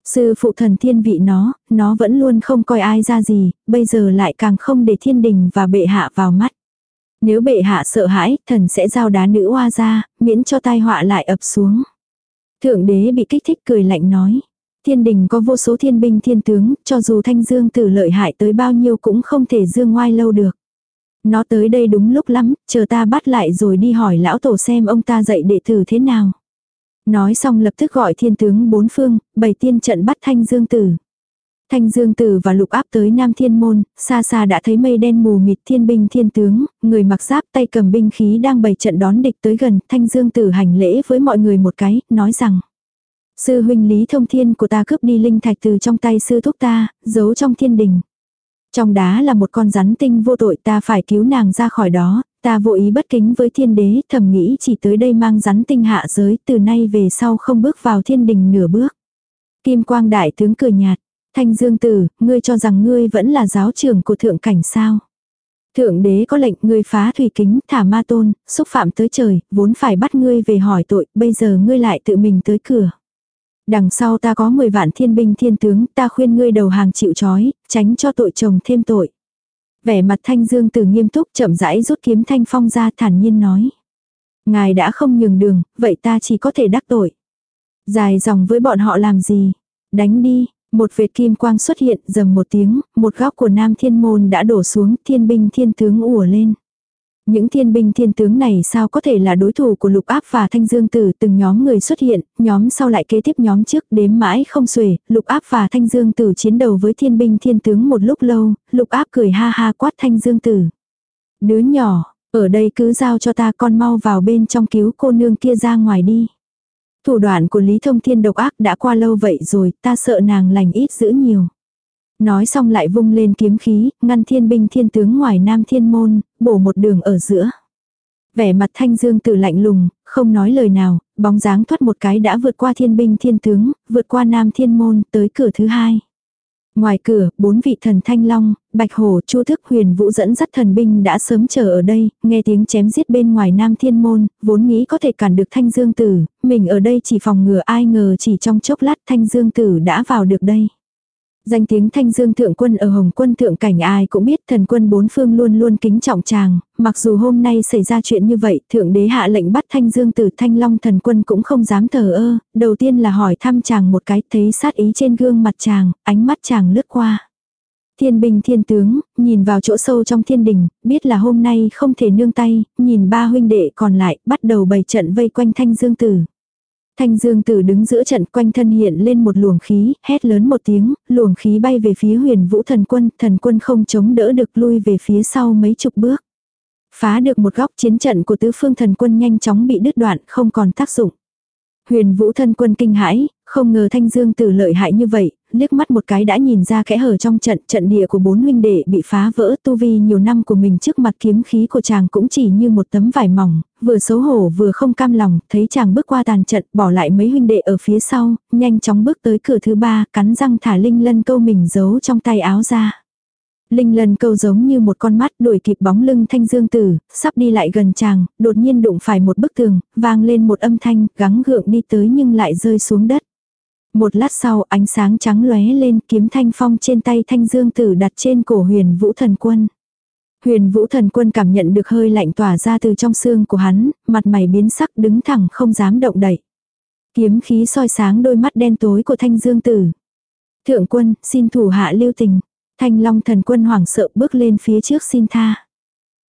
A: Sư phụ thần thiên vị nó, nó vẫn luôn không coi ai ra gì, bây giờ lại càng không để thiên đình và bệ hạ vào mắt. Nếu bệ hạ sợ hãi, thần sẽ giao đá nữ hoa ra, miễn cho tai họa lại ập xuống. Thượng đế bị kích thích cười lạnh nói. Thiên đình có vô số thiên binh thiên tướng, cho dù thanh dương tử lợi hại tới bao nhiêu cũng không thể dương ngoai lâu được. Nó tới đây đúng lúc lắm, chờ ta bắt lại rồi đi hỏi lão tổ xem ông ta dạy đệ tử thế nào. Nói xong lập tức gọi thiên tướng bốn phương, bày tiên trận bắt thanh dương tử. Thanh Dương Tử và Lục Áp tới Nam Thiên Môn, xa xa đã thấy mây đen mù mịt thiên binh thiên tướng, người mặc giáp tay cầm binh khí đang bày trận đón địch tới gần, Thanh Dương Tử hành lễ với mọi người một cái, nói rằng Sư huynh Lý Thông Thiên của ta cướp đi linh thạch từ trong tay sư thúc ta, giấu trong thiên đình. Trong đá là một con rắn tinh vô tội ta phải cứu nàng ra khỏi đó, ta vô ý bất kính với thiên đế thầm nghĩ chỉ tới đây mang rắn tinh hạ giới từ nay về sau không bước vào thiên đình nửa bước. Kim quang đại tướng cười nhạt, thanh dương tử, ngươi cho rằng ngươi vẫn là giáo trưởng của thượng cảnh sao. Thượng đế có lệnh ngươi phá thủy kính, thả ma tôn, xúc phạm tới trời, vốn phải bắt ngươi về hỏi tội, bây giờ ngươi lại tự mình tới cửa. Đằng sau ta có 10 vạn thiên binh thiên tướng, ta khuyên ngươi đầu hàng chịu trói, tránh cho tội chồng thêm tội. Vẻ mặt thanh dương từ nghiêm túc chậm rãi rút kiếm thanh phong ra thản nhiên nói. Ngài đã không nhường đường, vậy ta chỉ có thể đắc tội. Dài dòng với bọn họ làm gì? Đánh đi, một vệt kim quang xuất hiện dầm một tiếng, một góc của nam thiên môn đã đổ xuống thiên binh thiên tướng ùa lên. Những thiên binh thiên tướng này sao có thể là đối thủ của lục áp và thanh dương tử từng nhóm người xuất hiện, nhóm sau lại kế tiếp nhóm trước đếm mãi không xuể, lục áp và thanh dương tử chiến đầu với thiên binh thiên tướng một lúc lâu, lục áp cười ha ha quát thanh dương tử. Đứa nhỏ, ở đây cứ giao cho ta con mau vào bên trong cứu cô nương kia ra ngoài đi. Thủ đoạn của Lý Thông Thiên độc ác đã qua lâu vậy rồi, ta sợ nàng lành ít giữ nhiều. Nói xong lại vung lên kiếm khí, ngăn thiên binh thiên tướng ngoài nam thiên môn, bổ một đường ở giữa. Vẻ mặt thanh dương tử lạnh lùng, không nói lời nào, bóng dáng thoát một cái đã vượt qua thiên binh thiên tướng, vượt qua nam thiên môn, tới cửa thứ hai. Ngoài cửa, bốn vị thần thanh long, bạch hổ, chu thức huyền vũ dẫn dắt thần binh đã sớm chờ ở đây, nghe tiếng chém giết bên ngoài nam thiên môn, vốn nghĩ có thể cản được thanh dương tử, mình ở đây chỉ phòng ngừa ai ngờ chỉ trong chốc lát thanh dương tử đã vào được đây. Danh tiếng thanh dương thượng quân ở Hồng quân thượng cảnh ai cũng biết thần quân bốn phương luôn luôn kính trọng chàng, mặc dù hôm nay xảy ra chuyện như vậy, thượng đế hạ lệnh bắt thanh dương từ thanh long thần quân cũng không dám thờ ơ, đầu tiên là hỏi thăm chàng một cái thấy sát ý trên gương mặt chàng, ánh mắt chàng lướt qua. Thiên binh thiên tướng, nhìn vào chỗ sâu trong thiên đình, biết là hôm nay không thể nương tay, nhìn ba huynh đệ còn lại, bắt đầu bày trận vây quanh thanh dương tử. Thanh Dương Tử đứng giữa trận quanh thân hiện lên một luồng khí, hét lớn một tiếng, luồng khí bay về phía huyền vũ thần quân, thần quân không chống đỡ được lui về phía sau mấy chục bước. Phá được một góc chiến trận của tứ phương thần quân nhanh chóng bị đứt đoạn, không còn tác dụng. Huyền vũ thân quân kinh hãi, không ngờ thanh dương tử lợi hại như vậy, liếc mắt một cái đã nhìn ra kẽ hở trong trận, trận địa của bốn huynh đệ bị phá vỡ tu vi nhiều năm của mình trước mặt kiếm khí của chàng cũng chỉ như một tấm vải mỏng, vừa xấu hổ vừa không cam lòng, thấy chàng bước qua tàn trận, bỏ lại mấy huynh đệ ở phía sau, nhanh chóng bước tới cửa thứ ba, cắn răng thả linh lân câu mình giấu trong tay áo ra. Linh lân câu giống như một con mắt đuổi kịp bóng lưng thanh dương tử, sắp đi lại gần chàng, đột nhiên đụng phải một bức tường, vang lên một âm thanh, gắng gượng đi tới nhưng lại rơi xuống đất. Một lát sau ánh sáng trắng lóe lên kiếm thanh phong trên tay thanh dương tử đặt trên cổ huyền vũ thần quân. Huyền vũ thần quân cảm nhận được hơi lạnh tỏa ra từ trong xương của hắn, mặt mày biến sắc đứng thẳng không dám động đậy. Kiếm khí soi sáng đôi mắt đen tối của thanh dương tử. Thượng quân, xin thủ hạ lưu tình. Thanh long thần quân hoảng sợ bước lên phía trước xin tha.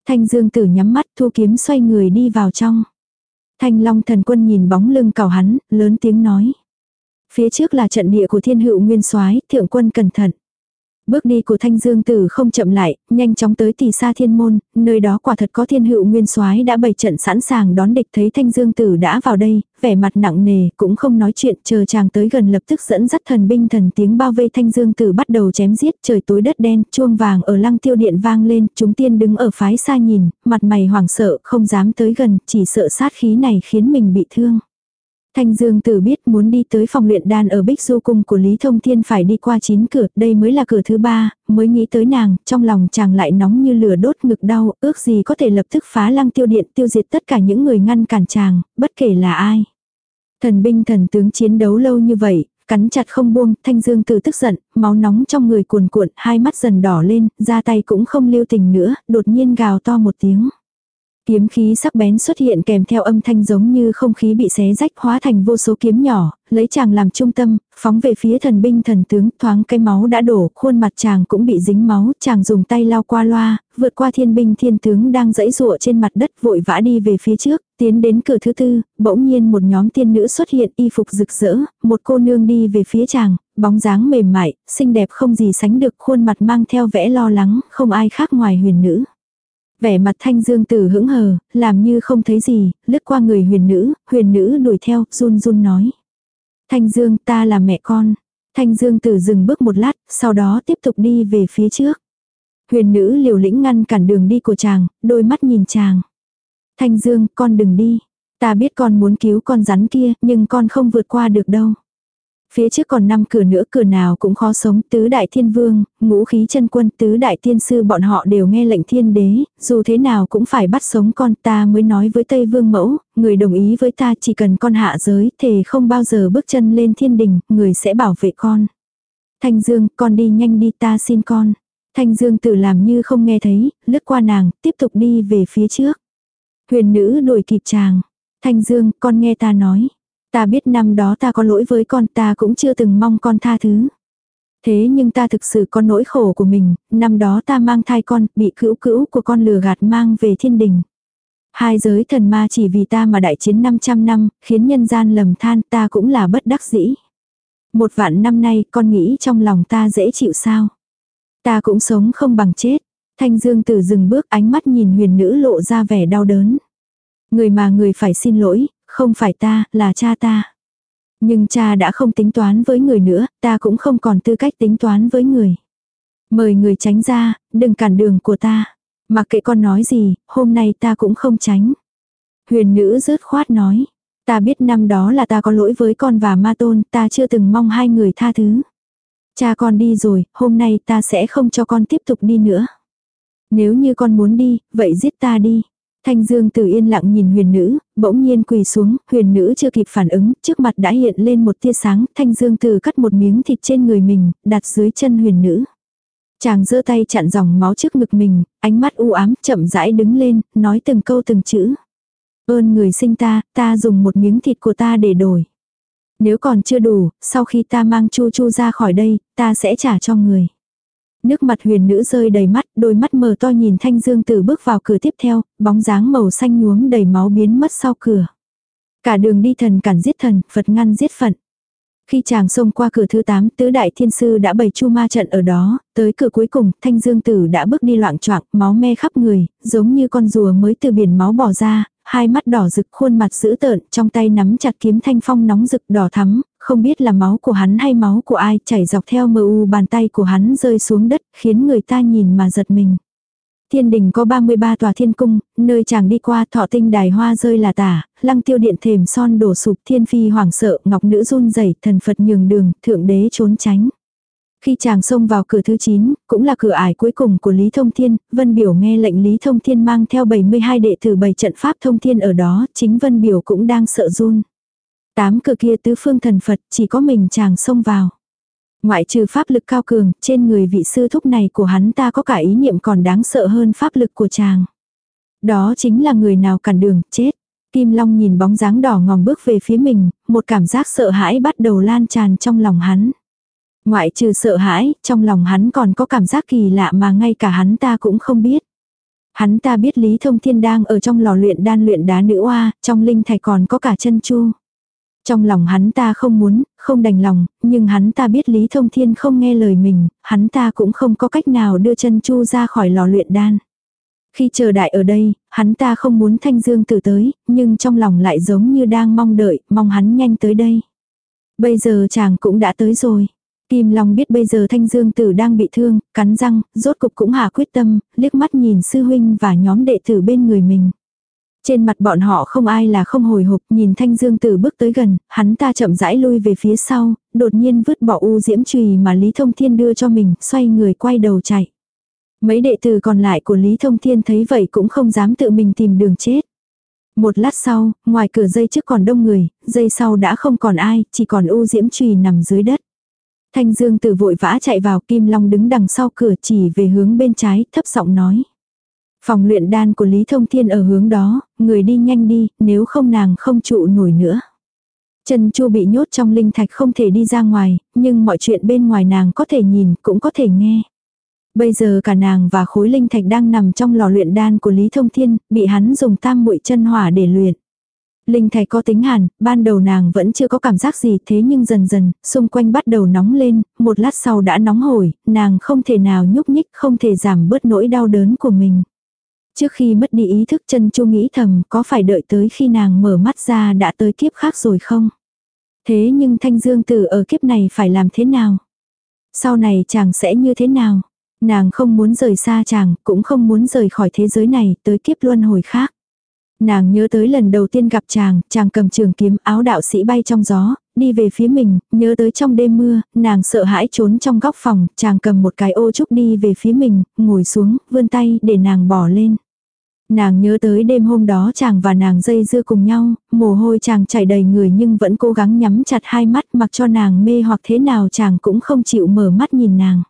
A: Thanh dương tử nhắm mắt thu kiếm xoay người đi vào trong. Thanh long thần quân nhìn bóng lưng cào hắn, lớn tiếng nói. Phía trước là trận địa của thiên hữu nguyên soái thượng quân cẩn thận. Bước đi của thanh dương tử không chậm lại, nhanh chóng tới tỷ xa thiên môn, nơi đó quả thật có thiên hữu nguyên soái đã bày trận sẵn sàng đón địch thấy thanh dương tử đã vào đây, vẻ mặt nặng nề, cũng không nói chuyện, chờ chàng tới gần lập tức dẫn dắt thần binh thần tiếng bao vây thanh dương tử bắt đầu chém giết, trời tối đất đen, chuông vàng ở lăng tiêu điện vang lên, chúng tiên đứng ở phái xa nhìn, mặt mày hoảng sợ, không dám tới gần, chỉ sợ sát khí này khiến mình bị thương. Thanh Dương Tử biết muốn đi tới phòng luyện đan ở Bích Du Cung của Lý Thông Thiên phải đi qua chín cửa, đây mới là cửa thứ ba, mới nghĩ tới nàng, trong lòng chàng lại nóng như lửa đốt ngực đau, ước gì có thể lập tức phá lăng tiêu điện tiêu diệt tất cả những người ngăn cản chàng, bất kể là ai. Thần binh thần tướng chiến đấu lâu như vậy, cắn chặt không buông, Thanh Dương Tử tức giận, máu nóng trong người cuồn cuộn, hai mắt dần đỏ lên, ra tay cũng không lưu tình nữa, đột nhiên gào to một tiếng. Kiếm khí sắc bén xuất hiện kèm theo âm thanh giống như không khí bị xé rách hóa thành vô số kiếm nhỏ, lấy chàng làm trung tâm, phóng về phía thần binh thần tướng, thoáng cái máu đã đổ, khuôn mặt chàng cũng bị dính máu, chàng dùng tay lao qua loa, vượt qua thiên binh thiên tướng đang dẫy dụa trên mặt đất vội vã đi về phía trước, tiến đến cửa thứ tư, bỗng nhiên một nhóm tiên nữ xuất hiện y phục rực rỡ, một cô nương đi về phía chàng, bóng dáng mềm mại, xinh đẹp không gì sánh được, khuôn mặt mang theo vẻ lo lắng, không ai khác ngoài huyền nữ. Vẻ mặt thanh dương tử hững hờ, làm như không thấy gì, lướt qua người huyền nữ, huyền nữ đuổi theo, run run nói. Thanh dương ta là mẹ con. Thanh dương tử dừng bước một lát, sau đó tiếp tục đi về phía trước. Huyền nữ liều lĩnh ngăn cản đường đi của chàng, đôi mắt nhìn chàng. Thanh dương, con đừng đi. Ta biết con muốn cứu con rắn kia, nhưng con không vượt qua được đâu. Phía trước còn năm cửa nữa cửa nào cũng khó sống, tứ đại thiên vương, ngũ khí chân quân, tứ đại tiên sư bọn họ đều nghe lệnh thiên đế, dù thế nào cũng phải bắt sống con ta mới nói với Tây Vương mẫu, người đồng ý với ta chỉ cần con hạ giới, thề không bao giờ bước chân lên thiên đình, người sẽ bảo vệ con. Thanh Dương, con đi nhanh đi ta xin con. Thanh Dương tự làm như không nghe thấy, lướt qua nàng, tiếp tục đi về phía trước. Huyền nữ đuổi kịp chàng. Thanh Dương, con nghe ta nói. Ta biết năm đó ta có lỗi với con ta cũng chưa từng mong con tha thứ. Thế nhưng ta thực sự có nỗi khổ của mình, năm đó ta mang thai con, bị cữu cữu của con lừa gạt mang về thiên đình. Hai giới thần ma chỉ vì ta mà đại chiến 500 năm, khiến nhân gian lầm than ta cũng là bất đắc dĩ. Một vạn năm nay con nghĩ trong lòng ta dễ chịu sao. Ta cũng sống không bằng chết. Thanh Dương từ dừng bước ánh mắt nhìn huyền nữ lộ ra vẻ đau đớn. Người mà người phải xin lỗi, không phải ta, là cha ta. Nhưng cha đã không tính toán với người nữa, ta cũng không còn tư cách tính toán với người. Mời người tránh ra, đừng cản đường của ta. Mặc kệ con nói gì, hôm nay ta cũng không tránh. Huyền nữ rớt khoát nói. Ta biết năm đó là ta có lỗi với con và ma tôn, ta chưa từng mong hai người tha thứ. Cha con đi rồi, hôm nay ta sẽ không cho con tiếp tục đi nữa. Nếu như con muốn đi, vậy giết ta đi. Thanh Dương Tử yên lặng nhìn huyền nữ, bỗng nhiên quỳ xuống, huyền nữ chưa kịp phản ứng, trước mặt đã hiện lên một tia sáng, Thanh Dương Tử cắt một miếng thịt trên người mình, đặt dưới chân huyền nữ. Chàng giơ tay chặn dòng máu trước ngực mình, ánh mắt u ám, chậm rãi đứng lên, nói từng câu từng chữ. Ơn người sinh ta, ta dùng một miếng thịt của ta để đổi. Nếu còn chưa đủ, sau khi ta mang Chu Chu ra khỏi đây, ta sẽ trả cho người. Nước mặt huyền nữ rơi đầy mắt, đôi mắt mờ to nhìn thanh dương tử bước vào cửa tiếp theo, bóng dáng màu xanh nhuốm đầy máu biến mất sau cửa. Cả đường đi thần cản giết thần, Phật ngăn giết phận. Khi chàng xông qua cửa thứ 8, tứ đại thiên sư đã bày chu ma trận ở đó, tới cửa cuối cùng, thanh dương tử đã bước đi loạn choạng, máu me khắp người, giống như con rùa mới từ biển máu bỏ ra, hai mắt đỏ rực khuôn mặt dữ tợn, trong tay nắm chặt kiếm thanh phong nóng rực đỏ thắm, không biết là máu của hắn hay máu của ai chảy dọc theo mờ u bàn tay của hắn rơi xuống đất, khiến người ta nhìn mà giật mình. Thiên đình có 33 tòa thiên cung, nơi chàng đi qua thọ tinh đài hoa rơi là tả, lăng tiêu điện thềm son đổ sụp thiên phi hoảng sợ, ngọc nữ run rẩy thần Phật nhường đường, thượng đế trốn tránh. Khi chàng xông vào cửa thứ 9, cũng là cửa ải cuối cùng của Lý Thông Thiên, Vân Biểu nghe lệnh Lý Thông Thiên mang theo 72 đệ tử bảy trận pháp Thông Thiên ở đó, chính Vân Biểu cũng đang sợ run. Tám cửa kia tứ phương thần Phật, chỉ có mình chàng xông vào. Ngoại trừ pháp lực cao cường, trên người vị sư thúc này của hắn ta có cả ý niệm còn đáng sợ hơn pháp lực của chàng. Đó chính là người nào cản đường, chết. Kim Long nhìn bóng dáng đỏ ngòm bước về phía mình, một cảm giác sợ hãi bắt đầu lan tràn trong lòng hắn. Ngoại trừ sợ hãi, trong lòng hắn còn có cảm giác kỳ lạ mà ngay cả hắn ta cũng không biết. Hắn ta biết Lý Thông Thiên đang ở trong lò luyện đan luyện đá nữ oa, trong linh thạch còn có cả chân chu. Trong lòng hắn ta không muốn, không đành lòng, nhưng hắn ta biết Lý Thông Thiên không nghe lời mình, hắn ta cũng không có cách nào đưa chân chu ra khỏi lò luyện đan. Khi chờ đại ở đây, hắn ta không muốn Thanh Dương tử tới, nhưng trong lòng lại giống như đang mong đợi, mong hắn nhanh tới đây. Bây giờ chàng cũng đã tới rồi. Kim Long biết bây giờ Thanh Dương Tử đang bị thương, cắn răng, rốt cục cũng hạ quyết tâm, liếc mắt nhìn sư huynh và nhóm đệ tử bên người mình. Trên mặt bọn họ không ai là không hồi hộp, nhìn Thanh Dương Tử bước tới gần, hắn ta chậm rãi lui về phía sau, đột nhiên vứt bỏ u diễm chùy mà Lý Thông Thiên đưa cho mình, xoay người quay đầu chạy. Mấy đệ tử còn lại của Lý Thông Thiên thấy vậy cũng không dám tự mình tìm đường chết. Một lát sau, ngoài cửa dây trước còn đông người, dây sau đã không còn ai, chỉ còn u diễm chùy nằm dưới đất. Thanh Dương Tử vội vã chạy vào, Kim Long đứng đằng sau cửa chỉ về hướng bên trái, thấp giọng nói. Phòng luyện đan của Lý Thông Thiên ở hướng đó, người đi nhanh đi, nếu không nàng không trụ nổi nữa. Trần Chu bị nhốt trong linh thạch không thể đi ra ngoài, nhưng mọi chuyện bên ngoài nàng có thể nhìn, cũng có thể nghe. Bây giờ cả nàng và khối linh thạch đang nằm trong lò luyện đan của Lý Thông Thiên, bị hắn dùng tam muội chân hỏa để luyện. Linh thạch có tính hàn, ban đầu nàng vẫn chưa có cảm giác gì thế nhưng dần dần, xung quanh bắt đầu nóng lên, một lát sau đã nóng hổi, nàng không thể nào nhúc nhích, không thể giảm bớt nỗi đau đớn của mình. Trước khi mất đi ý thức chân chu nghĩ thầm có phải đợi tới khi nàng mở mắt ra đã tới kiếp khác rồi không? Thế nhưng thanh dương tử ở kiếp này phải làm thế nào? Sau này chàng sẽ như thế nào? Nàng không muốn rời xa chàng, cũng không muốn rời khỏi thế giới này tới kiếp luân hồi khác. Nàng nhớ tới lần đầu tiên gặp chàng, chàng cầm trường kiếm áo đạo sĩ bay trong gió, đi về phía mình, nhớ tới trong đêm mưa, nàng sợ hãi trốn trong góc phòng, chàng cầm một cái ô trúc đi về phía mình, ngồi xuống, vươn tay để nàng bỏ lên. Nàng nhớ tới đêm hôm đó chàng và nàng dây dưa cùng nhau, mồ hôi chàng chảy đầy người nhưng vẫn cố gắng nhắm chặt hai mắt mặc cho nàng mê hoặc thế nào chàng cũng không chịu mở mắt nhìn nàng.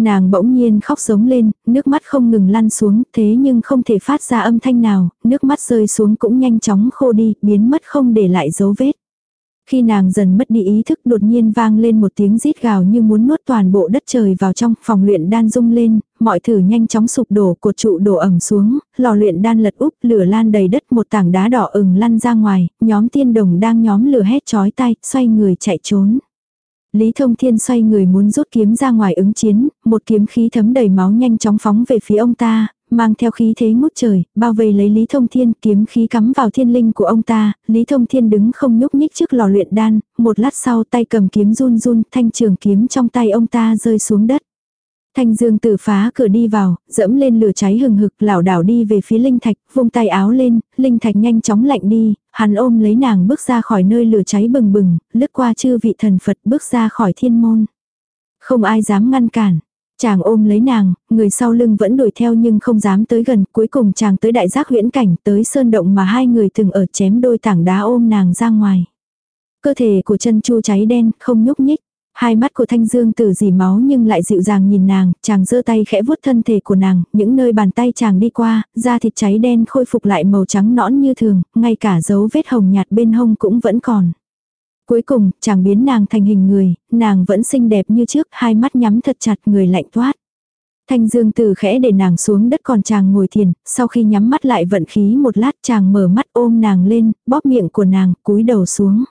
A: Nàng bỗng nhiên khóc giống lên, nước mắt không ngừng lăn xuống, thế nhưng không thể phát ra âm thanh nào, nước mắt rơi xuống cũng nhanh chóng khô đi, biến mất không để lại dấu vết. Khi nàng dần mất đi ý thức đột nhiên vang lên một tiếng rít gào như muốn nuốt toàn bộ đất trời vào trong phòng luyện đan rung lên, mọi thử nhanh chóng sụp đổ cột trụ đổ ẩm xuống, lò luyện đan lật úp lửa lan đầy đất một tảng đá đỏ ửng lăn ra ngoài, nhóm tiên đồng đang nhóm lửa hét chói tay, xoay người chạy trốn. Lý Thông Thiên xoay người muốn rút kiếm ra ngoài ứng chiến, một kiếm khí thấm đầy máu nhanh chóng phóng về phía ông ta, mang theo khí thế ngút trời, bao vây lấy Lý Thông Thiên, kiếm khí cắm vào thiên linh của ông ta, Lý Thông Thiên đứng không nhúc nhích trước lò luyện đan, một lát sau tay cầm kiếm run run, thanh trường kiếm trong tay ông ta rơi xuống đất. Thanh Dương từ phá cửa đi vào, dẫm lên lửa cháy hừng hực, lảo đảo đi về phía linh thạch, vung tay áo lên, linh thạch nhanh chóng lạnh đi, hắn ôm lấy nàng bước ra khỏi nơi lửa cháy bừng bừng, lướt qua chư vị thần Phật bước ra khỏi thiên môn. Không ai dám ngăn cản. Chàng ôm lấy nàng, người sau lưng vẫn đuổi theo nhưng không dám tới gần, cuối cùng chàng tới đại giác huyễn cảnh, tới sơn động mà hai người từng ở chém đôi tảng đá ôm nàng ra ngoài. Cơ thể của chân chu cháy đen, không nhúc nhích. Hai mắt của Thanh Dương Tử dì máu nhưng lại dịu dàng nhìn nàng, chàng giơ tay khẽ vuốt thân thể của nàng, những nơi bàn tay chàng đi qua, da thịt cháy đen khôi phục lại màu trắng nõn như thường, ngay cả dấu vết hồng nhạt bên hông cũng vẫn còn. Cuối cùng, chàng biến nàng thành hình người, nàng vẫn xinh đẹp như trước, hai mắt nhắm thật chặt người lạnh toát. Thanh Dương Tử khẽ để nàng xuống đất còn chàng ngồi thiền, sau khi nhắm mắt lại vận khí một lát chàng mở mắt ôm nàng lên, bóp miệng của nàng, cúi đầu xuống.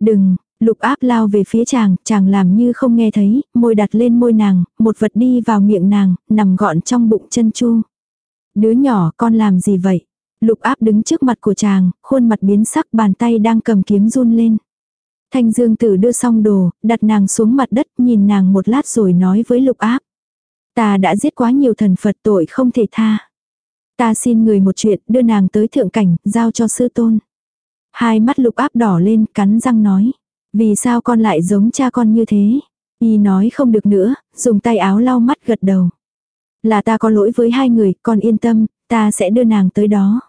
A: Đừng, Lục áp lao về phía chàng, chàng làm như không nghe thấy, môi đặt lên môi nàng, một vật đi vào miệng nàng, nằm gọn trong bụng chân chu. Đứa nhỏ con làm gì vậy? Lục áp đứng trước mặt của chàng, khuôn mặt biến sắc bàn tay đang cầm kiếm run lên. Thanh Dương Tử đưa xong đồ, đặt nàng xuống mặt đất nhìn nàng một lát rồi nói với lục áp. Ta đã giết quá nhiều thần Phật tội không thể tha. Ta xin người một chuyện đưa nàng tới thượng cảnh, giao cho sư tôn. Hai mắt lục áp đỏ lên, cắn răng nói. Vì sao con lại giống cha con như thế? Y nói không được nữa, dùng tay áo lau mắt gật đầu. Là ta có lỗi với hai người, con yên tâm, ta sẽ đưa nàng tới đó.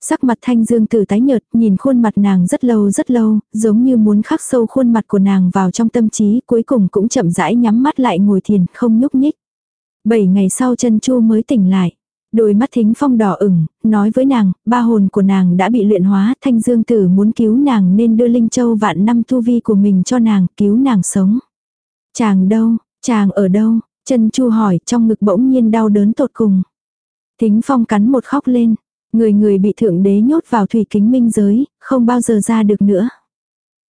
A: Sắc mặt thanh dương tử tái nhợt, nhìn khuôn mặt nàng rất lâu rất lâu, giống như muốn khắc sâu khuôn mặt của nàng vào trong tâm trí, cuối cùng cũng chậm rãi nhắm mắt lại ngồi thiền, không nhúc nhích. Bảy ngày sau chân chu mới tỉnh lại. Đôi mắt thính phong đỏ ửng, nói với nàng, ba hồn của nàng đã bị luyện hóa, thanh dương tử muốn cứu nàng nên đưa Linh Châu vạn năm tu vi của mình cho nàng, cứu nàng sống. Chàng đâu, chàng ở đâu, chân chu hỏi trong ngực bỗng nhiên đau đớn tột cùng. Thính phong cắn một khóc lên, người người bị thượng đế nhốt vào thủy kính minh giới, không bao giờ ra được nữa.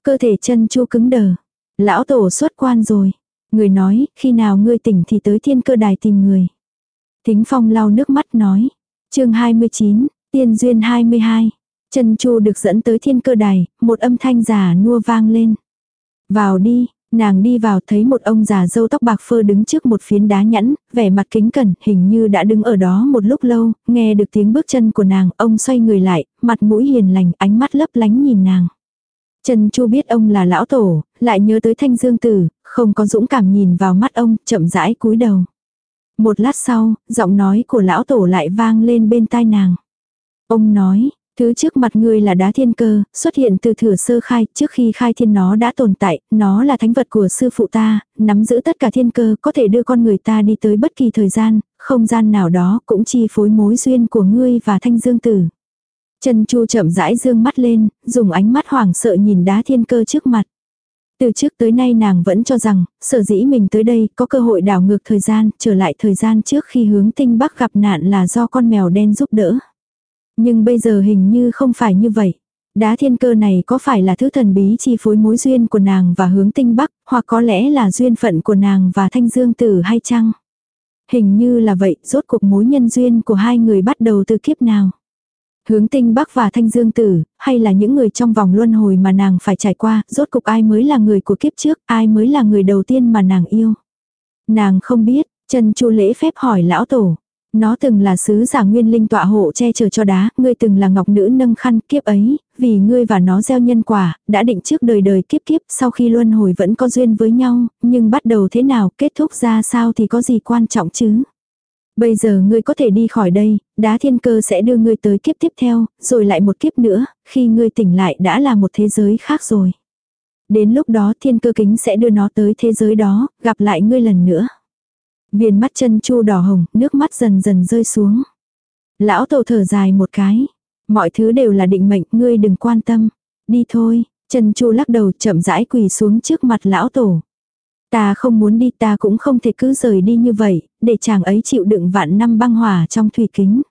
A: Cơ thể chân chu cứng đờ, lão tổ xuất quan rồi. Người nói, khi nào ngươi tỉnh thì tới thiên cơ đài tìm người. Thính phong lau nước mắt nói. chương 29, tiên duyên 22. trần chu được dẫn tới thiên cơ đài, một âm thanh giả nua vang lên. Vào đi, nàng đi vào thấy một ông già dâu tóc bạc phơ đứng trước một phiến đá nhẵn, vẻ mặt kính cẩn, hình như đã đứng ở đó một lúc lâu, nghe được tiếng bước chân của nàng, ông xoay người lại, mặt mũi hiền lành, ánh mắt lấp lánh nhìn nàng. Trần Chu biết ông là lão tổ, lại nhớ tới thanh dương tử, không có dũng cảm nhìn vào mắt ông, chậm rãi cúi đầu. Một lát sau, giọng nói của lão tổ lại vang lên bên tai nàng. Ông nói, thứ trước mặt ngươi là đá thiên cơ, xuất hiện từ thừa sơ khai, trước khi khai thiên nó đã tồn tại, nó là thánh vật của sư phụ ta, nắm giữ tất cả thiên cơ, có thể đưa con người ta đi tới bất kỳ thời gian, không gian nào đó cũng chi phối mối duyên của ngươi và thanh dương tử. Trần Chu chậm rãi dương mắt lên, dùng ánh mắt hoảng sợ nhìn đá thiên cơ trước mặt. Từ trước tới nay nàng vẫn cho rằng, sở dĩ mình tới đây có cơ hội đảo ngược thời gian, trở lại thời gian trước khi hướng tinh bắc gặp nạn là do con mèo đen giúp đỡ. Nhưng bây giờ hình như không phải như vậy. Đá thiên cơ này có phải là thứ thần bí chi phối mối duyên của nàng và hướng tinh bắc, hoặc có lẽ là duyên phận của nàng và thanh dương tử hay chăng? Hình như là vậy, rốt cuộc mối nhân duyên của hai người bắt đầu từ kiếp nào? Hướng tinh bắc và thanh dương tử, hay là những người trong vòng luân hồi mà nàng phải trải qua, rốt cục ai mới là người của kiếp trước, ai mới là người đầu tiên mà nàng yêu. Nàng không biết, chân chu lễ phép hỏi lão tổ. Nó từng là sứ giả nguyên linh tọa hộ che chở cho đá, ngươi từng là ngọc nữ nâng khăn kiếp ấy, vì ngươi và nó gieo nhân quả, đã định trước đời đời kiếp kiếp, sau khi luân hồi vẫn có duyên với nhau, nhưng bắt đầu thế nào, kết thúc ra sao thì có gì quan trọng chứ. Bây giờ ngươi có thể đi khỏi đây, đá thiên cơ sẽ đưa ngươi tới kiếp tiếp theo, rồi lại một kiếp nữa, khi ngươi tỉnh lại đã là một thế giới khác rồi. Đến lúc đó thiên cơ kính sẽ đưa nó tới thế giới đó, gặp lại ngươi lần nữa. Viền mắt chân chu đỏ hồng, nước mắt dần dần rơi xuống. Lão tổ thở dài một cái. Mọi thứ đều là định mệnh, ngươi đừng quan tâm. Đi thôi, chân chu lắc đầu chậm rãi quỳ xuống trước mặt lão tổ. Ta không muốn đi ta cũng không thể cứ rời đi như vậy, để chàng ấy chịu đựng vạn năm băng hỏa trong thủy kính.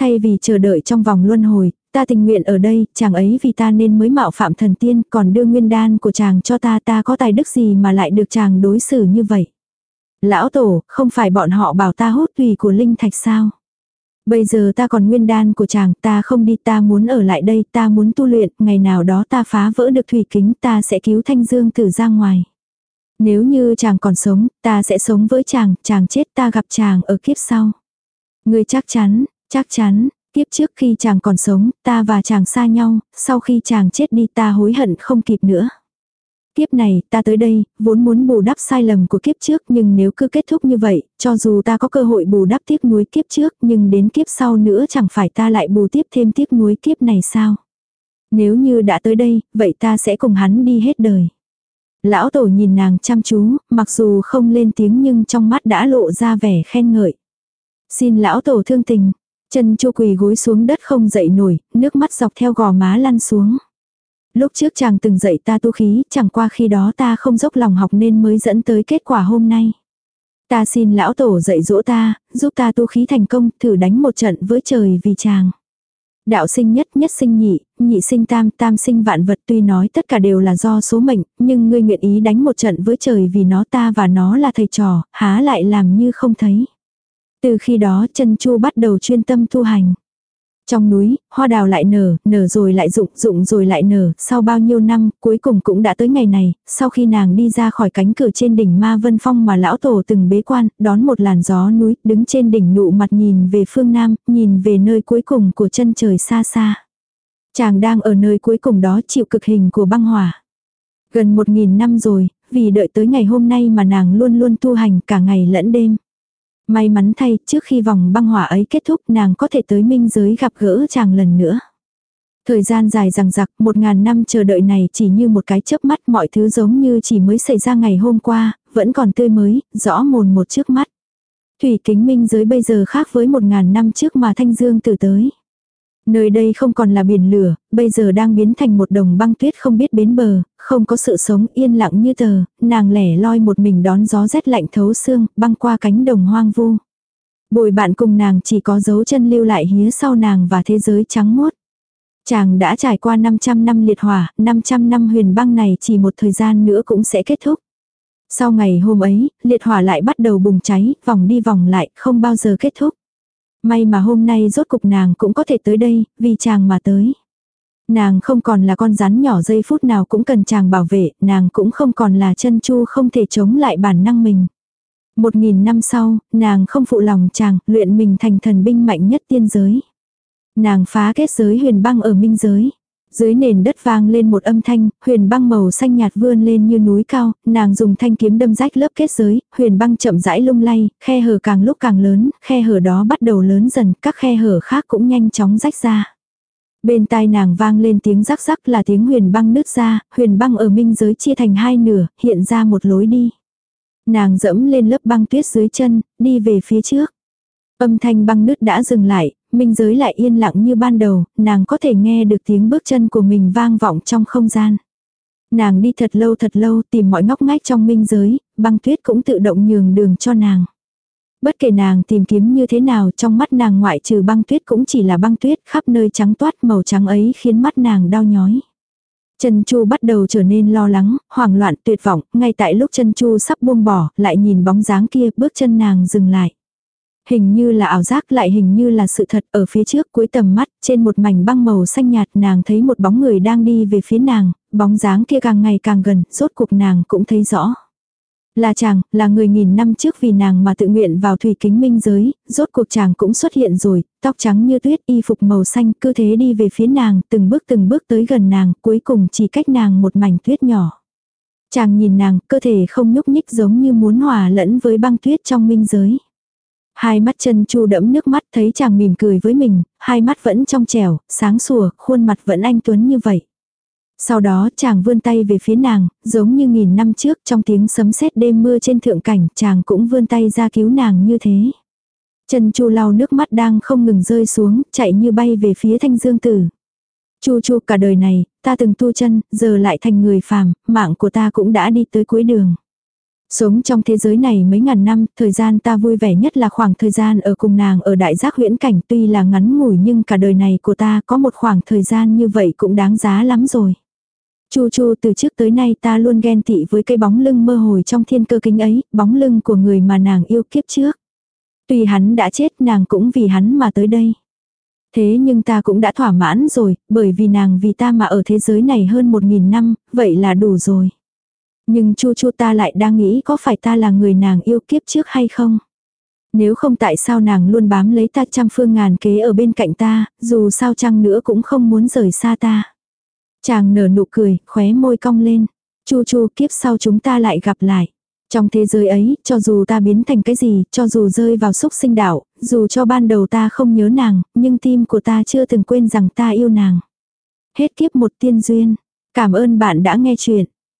A: Thay vì chờ đợi trong vòng luân hồi, ta tình nguyện ở đây, chàng ấy vì ta nên mới mạo phạm thần tiên, còn đưa nguyên đan của chàng cho ta ta có tài đức gì mà lại được chàng đối xử như vậy. Lão tổ, không phải bọn họ bảo ta hút tùy của linh thạch sao? Bây giờ ta còn nguyên đan của chàng, ta không đi ta muốn ở lại đây, ta muốn tu luyện, ngày nào đó ta phá vỡ được thủy kính ta sẽ cứu thanh dương tử ra ngoài. Nếu như chàng còn sống, ta sẽ sống với chàng, chàng chết ta gặp chàng ở kiếp sau. ngươi chắc chắn, chắc chắn, kiếp trước khi chàng còn sống, ta và chàng xa nhau, sau khi chàng chết đi ta hối hận không kịp nữa. Kiếp này, ta tới đây, vốn muốn bù đắp sai lầm của kiếp trước nhưng nếu cứ kết thúc như vậy, cho dù ta có cơ hội bù đắp tiếc nuối kiếp trước nhưng đến kiếp sau nữa chẳng phải ta lại bù tiếp thêm tiếc nuối kiếp này sao? Nếu như đã tới đây, vậy ta sẽ cùng hắn đi hết đời. Lão tổ nhìn nàng chăm chú, mặc dù không lên tiếng nhưng trong mắt đã lộ ra vẻ khen ngợi. Xin lão tổ thương tình. Chân chu quỳ gối xuống đất không dậy nổi, nước mắt dọc theo gò má lăn xuống. Lúc trước chàng từng dạy ta tu khí, chẳng qua khi đó ta không dốc lòng học nên mới dẫn tới kết quả hôm nay. Ta xin lão tổ dạy dỗ ta, giúp ta tu khí thành công, thử đánh một trận với trời vì chàng. Đạo sinh nhất, nhất sinh nhị, nhị sinh tam, tam sinh vạn vật tuy nói tất cả đều là do số mệnh, nhưng ngươi nguyện ý đánh một trận với trời vì nó ta và nó là thầy trò, há lại làm như không thấy. Từ khi đó chân chu bắt đầu chuyên tâm tu hành. Trong núi, hoa đào lại nở, nở rồi lại rụng, rụng rồi lại nở, sau bao nhiêu năm, cuối cùng cũng đã tới ngày này, sau khi nàng đi ra khỏi cánh cửa trên đỉnh Ma Vân Phong mà lão tổ từng bế quan, đón một làn gió núi, đứng trên đỉnh nụ mặt nhìn về phương Nam, nhìn về nơi cuối cùng của chân trời xa xa. Chàng đang ở nơi cuối cùng đó chịu cực hình của băng hỏa. Gần một nghìn năm rồi, vì đợi tới ngày hôm nay mà nàng luôn luôn tu hành cả ngày lẫn đêm. May mắn thay, trước khi vòng băng hỏa ấy kết thúc nàng có thể tới minh giới gặp gỡ chàng lần nữa. Thời gian dài rằng dặc một ngàn năm chờ đợi này chỉ như một cái chớp mắt mọi thứ giống như chỉ mới xảy ra ngày hôm qua, vẫn còn tươi mới, rõ mồn một trước mắt. Thủy kính minh giới bây giờ khác với một ngàn năm trước mà Thanh Dương từ tới. Nơi đây không còn là biển lửa, bây giờ đang biến thành một đồng băng tuyết không biết bến bờ, không có sự sống yên lặng như tờ, nàng lẻ loi một mình đón gió rét lạnh thấu xương, băng qua cánh đồng hoang vu. Bồi bạn cùng nàng chỉ có dấu chân lưu lại hía sau nàng và thế giới trắng muốt. Chàng đã trải qua 500 năm liệt hỏa, 500 năm huyền băng này chỉ một thời gian nữa cũng sẽ kết thúc. Sau ngày hôm ấy, liệt hỏa lại bắt đầu bùng cháy, vòng đi vòng lại, không bao giờ kết thúc. May mà hôm nay rốt cục nàng cũng có thể tới đây, vì chàng mà tới. Nàng không còn là con rắn nhỏ giây phút nào cũng cần chàng bảo vệ, nàng cũng không còn là chân chu không thể chống lại bản năng mình. Một nghìn năm sau, nàng không phụ lòng chàng, luyện mình thành thần binh mạnh nhất tiên giới. Nàng phá kết giới huyền băng ở minh giới. Dưới nền đất vang lên một âm thanh, huyền băng màu xanh nhạt vươn lên như núi cao, nàng dùng thanh kiếm đâm rách lớp kết giới, huyền băng chậm rãi lung lay, khe hở càng lúc càng lớn, khe hở đó bắt đầu lớn dần, các khe hở khác cũng nhanh chóng rách ra. Bên tai nàng vang lên tiếng rắc rắc là tiếng huyền băng nứt ra, huyền băng ở minh giới chia thành hai nửa, hiện ra một lối đi. Nàng dẫm lên lớp băng tuyết dưới chân, đi về phía trước. Âm thanh băng nứt đã dừng lại, minh giới lại yên lặng như ban đầu, nàng có thể nghe được tiếng bước chân của mình vang vọng trong không gian. Nàng đi thật lâu thật lâu tìm mọi ngóc ngách trong minh giới, băng tuyết cũng tự động nhường đường cho nàng. Bất kể nàng tìm kiếm như thế nào trong mắt nàng ngoại trừ băng tuyết cũng chỉ là băng tuyết khắp nơi trắng toát màu trắng ấy khiến mắt nàng đau nhói. Chân Chu bắt đầu trở nên lo lắng, hoảng loạn tuyệt vọng, ngay tại lúc chân Chu sắp buông bỏ, lại nhìn bóng dáng kia, bước chân nàng dừng lại. Hình như là ảo giác lại hình như là sự thật ở phía trước cuối tầm mắt, trên một mảnh băng màu xanh nhạt nàng thấy một bóng người đang đi về phía nàng, bóng dáng kia càng ngày càng gần, rốt cuộc nàng cũng thấy rõ. Là chàng, là người nghìn năm trước vì nàng mà tự nguyện vào thủy kính minh giới, rốt cuộc chàng cũng xuất hiện rồi, tóc trắng như tuyết y phục màu xanh cứ thế đi về phía nàng, từng bước từng bước tới gần nàng, cuối cùng chỉ cách nàng một mảnh tuyết nhỏ. Chàng nhìn nàng, cơ thể không nhúc nhích giống như muốn hòa lẫn với băng tuyết trong minh giới. Hai mắt chân chu đẫm nước mắt thấy chàng mỉm cười với mình, hai mắt vẫn trong trẻo, sáng sủa, khuôn mặt vẫn anh tuấn như vậy. Sau đó chàng vươn tay về phía nàng, giống như nghìn năm trước trong tiếng sấm sét đêm mưa trên thượng cảnh, chàng cũng vươn tay ra cứu nàng như thế. Chân chu lau nước mắt đang không ngừng rơi xuống, chạy như bay về phía thanh dương tử. Chu chu cả đời này, ta từng tu chân, giờ lại thành người phàm, mạng của ta cũng đã đi tới cuối đường. Sống trong thế giới này mấy ngàn năm, thời gian ta vui vẻ nhất là khoảng thời gian ở cùng nàng ở đại giác huyễn cảnh tuy là ngắn ngủi nhưng cả đời này của ta có một khoảng thời gian như vậy cũng đáng giá lắm rồi. Chu chu từ trước tới nay ta luôn ghen tị với cây bóng lưng mơ hồi trong thiên cơ kính ấy, bóng lưng của người mà nàng yêu kiếp trước. Tuy hắn đã chết nàng cũng vì hắn mà tới đây. Thế nhưng ta cũng đã thỏa mãn rồi, bởi vì nàng vì ta mà ở thế giới này hơn một nghìn năm, vậy là đủ rồi. Nhưng chu chu ta lại đang nghĩ có phải ta là người nàng yêu kiếp trước hay không? Nếu không tại sao nàng luôn bám lấy ta trăm phương ngàn kế ở bên cạnh ta, dù sao chăng nữa cũng không muốn rời xa ta. Chàng nở nụ cười, khóe môi cong lên. Chu chu kiếp sau chúng ta lại gặp lại. Trong thế giới ấy, cho dù ta biến thành cái gì, cho dù rơi vào xúc sinh đạo, dù cho ban đầu ta không nhớ nàng, nhưng tim của ta chưa từng quên rằng ta yêu nàng. Hết kiếp một tiên duyên. Cảm ơn bạn đã nghe chuyện.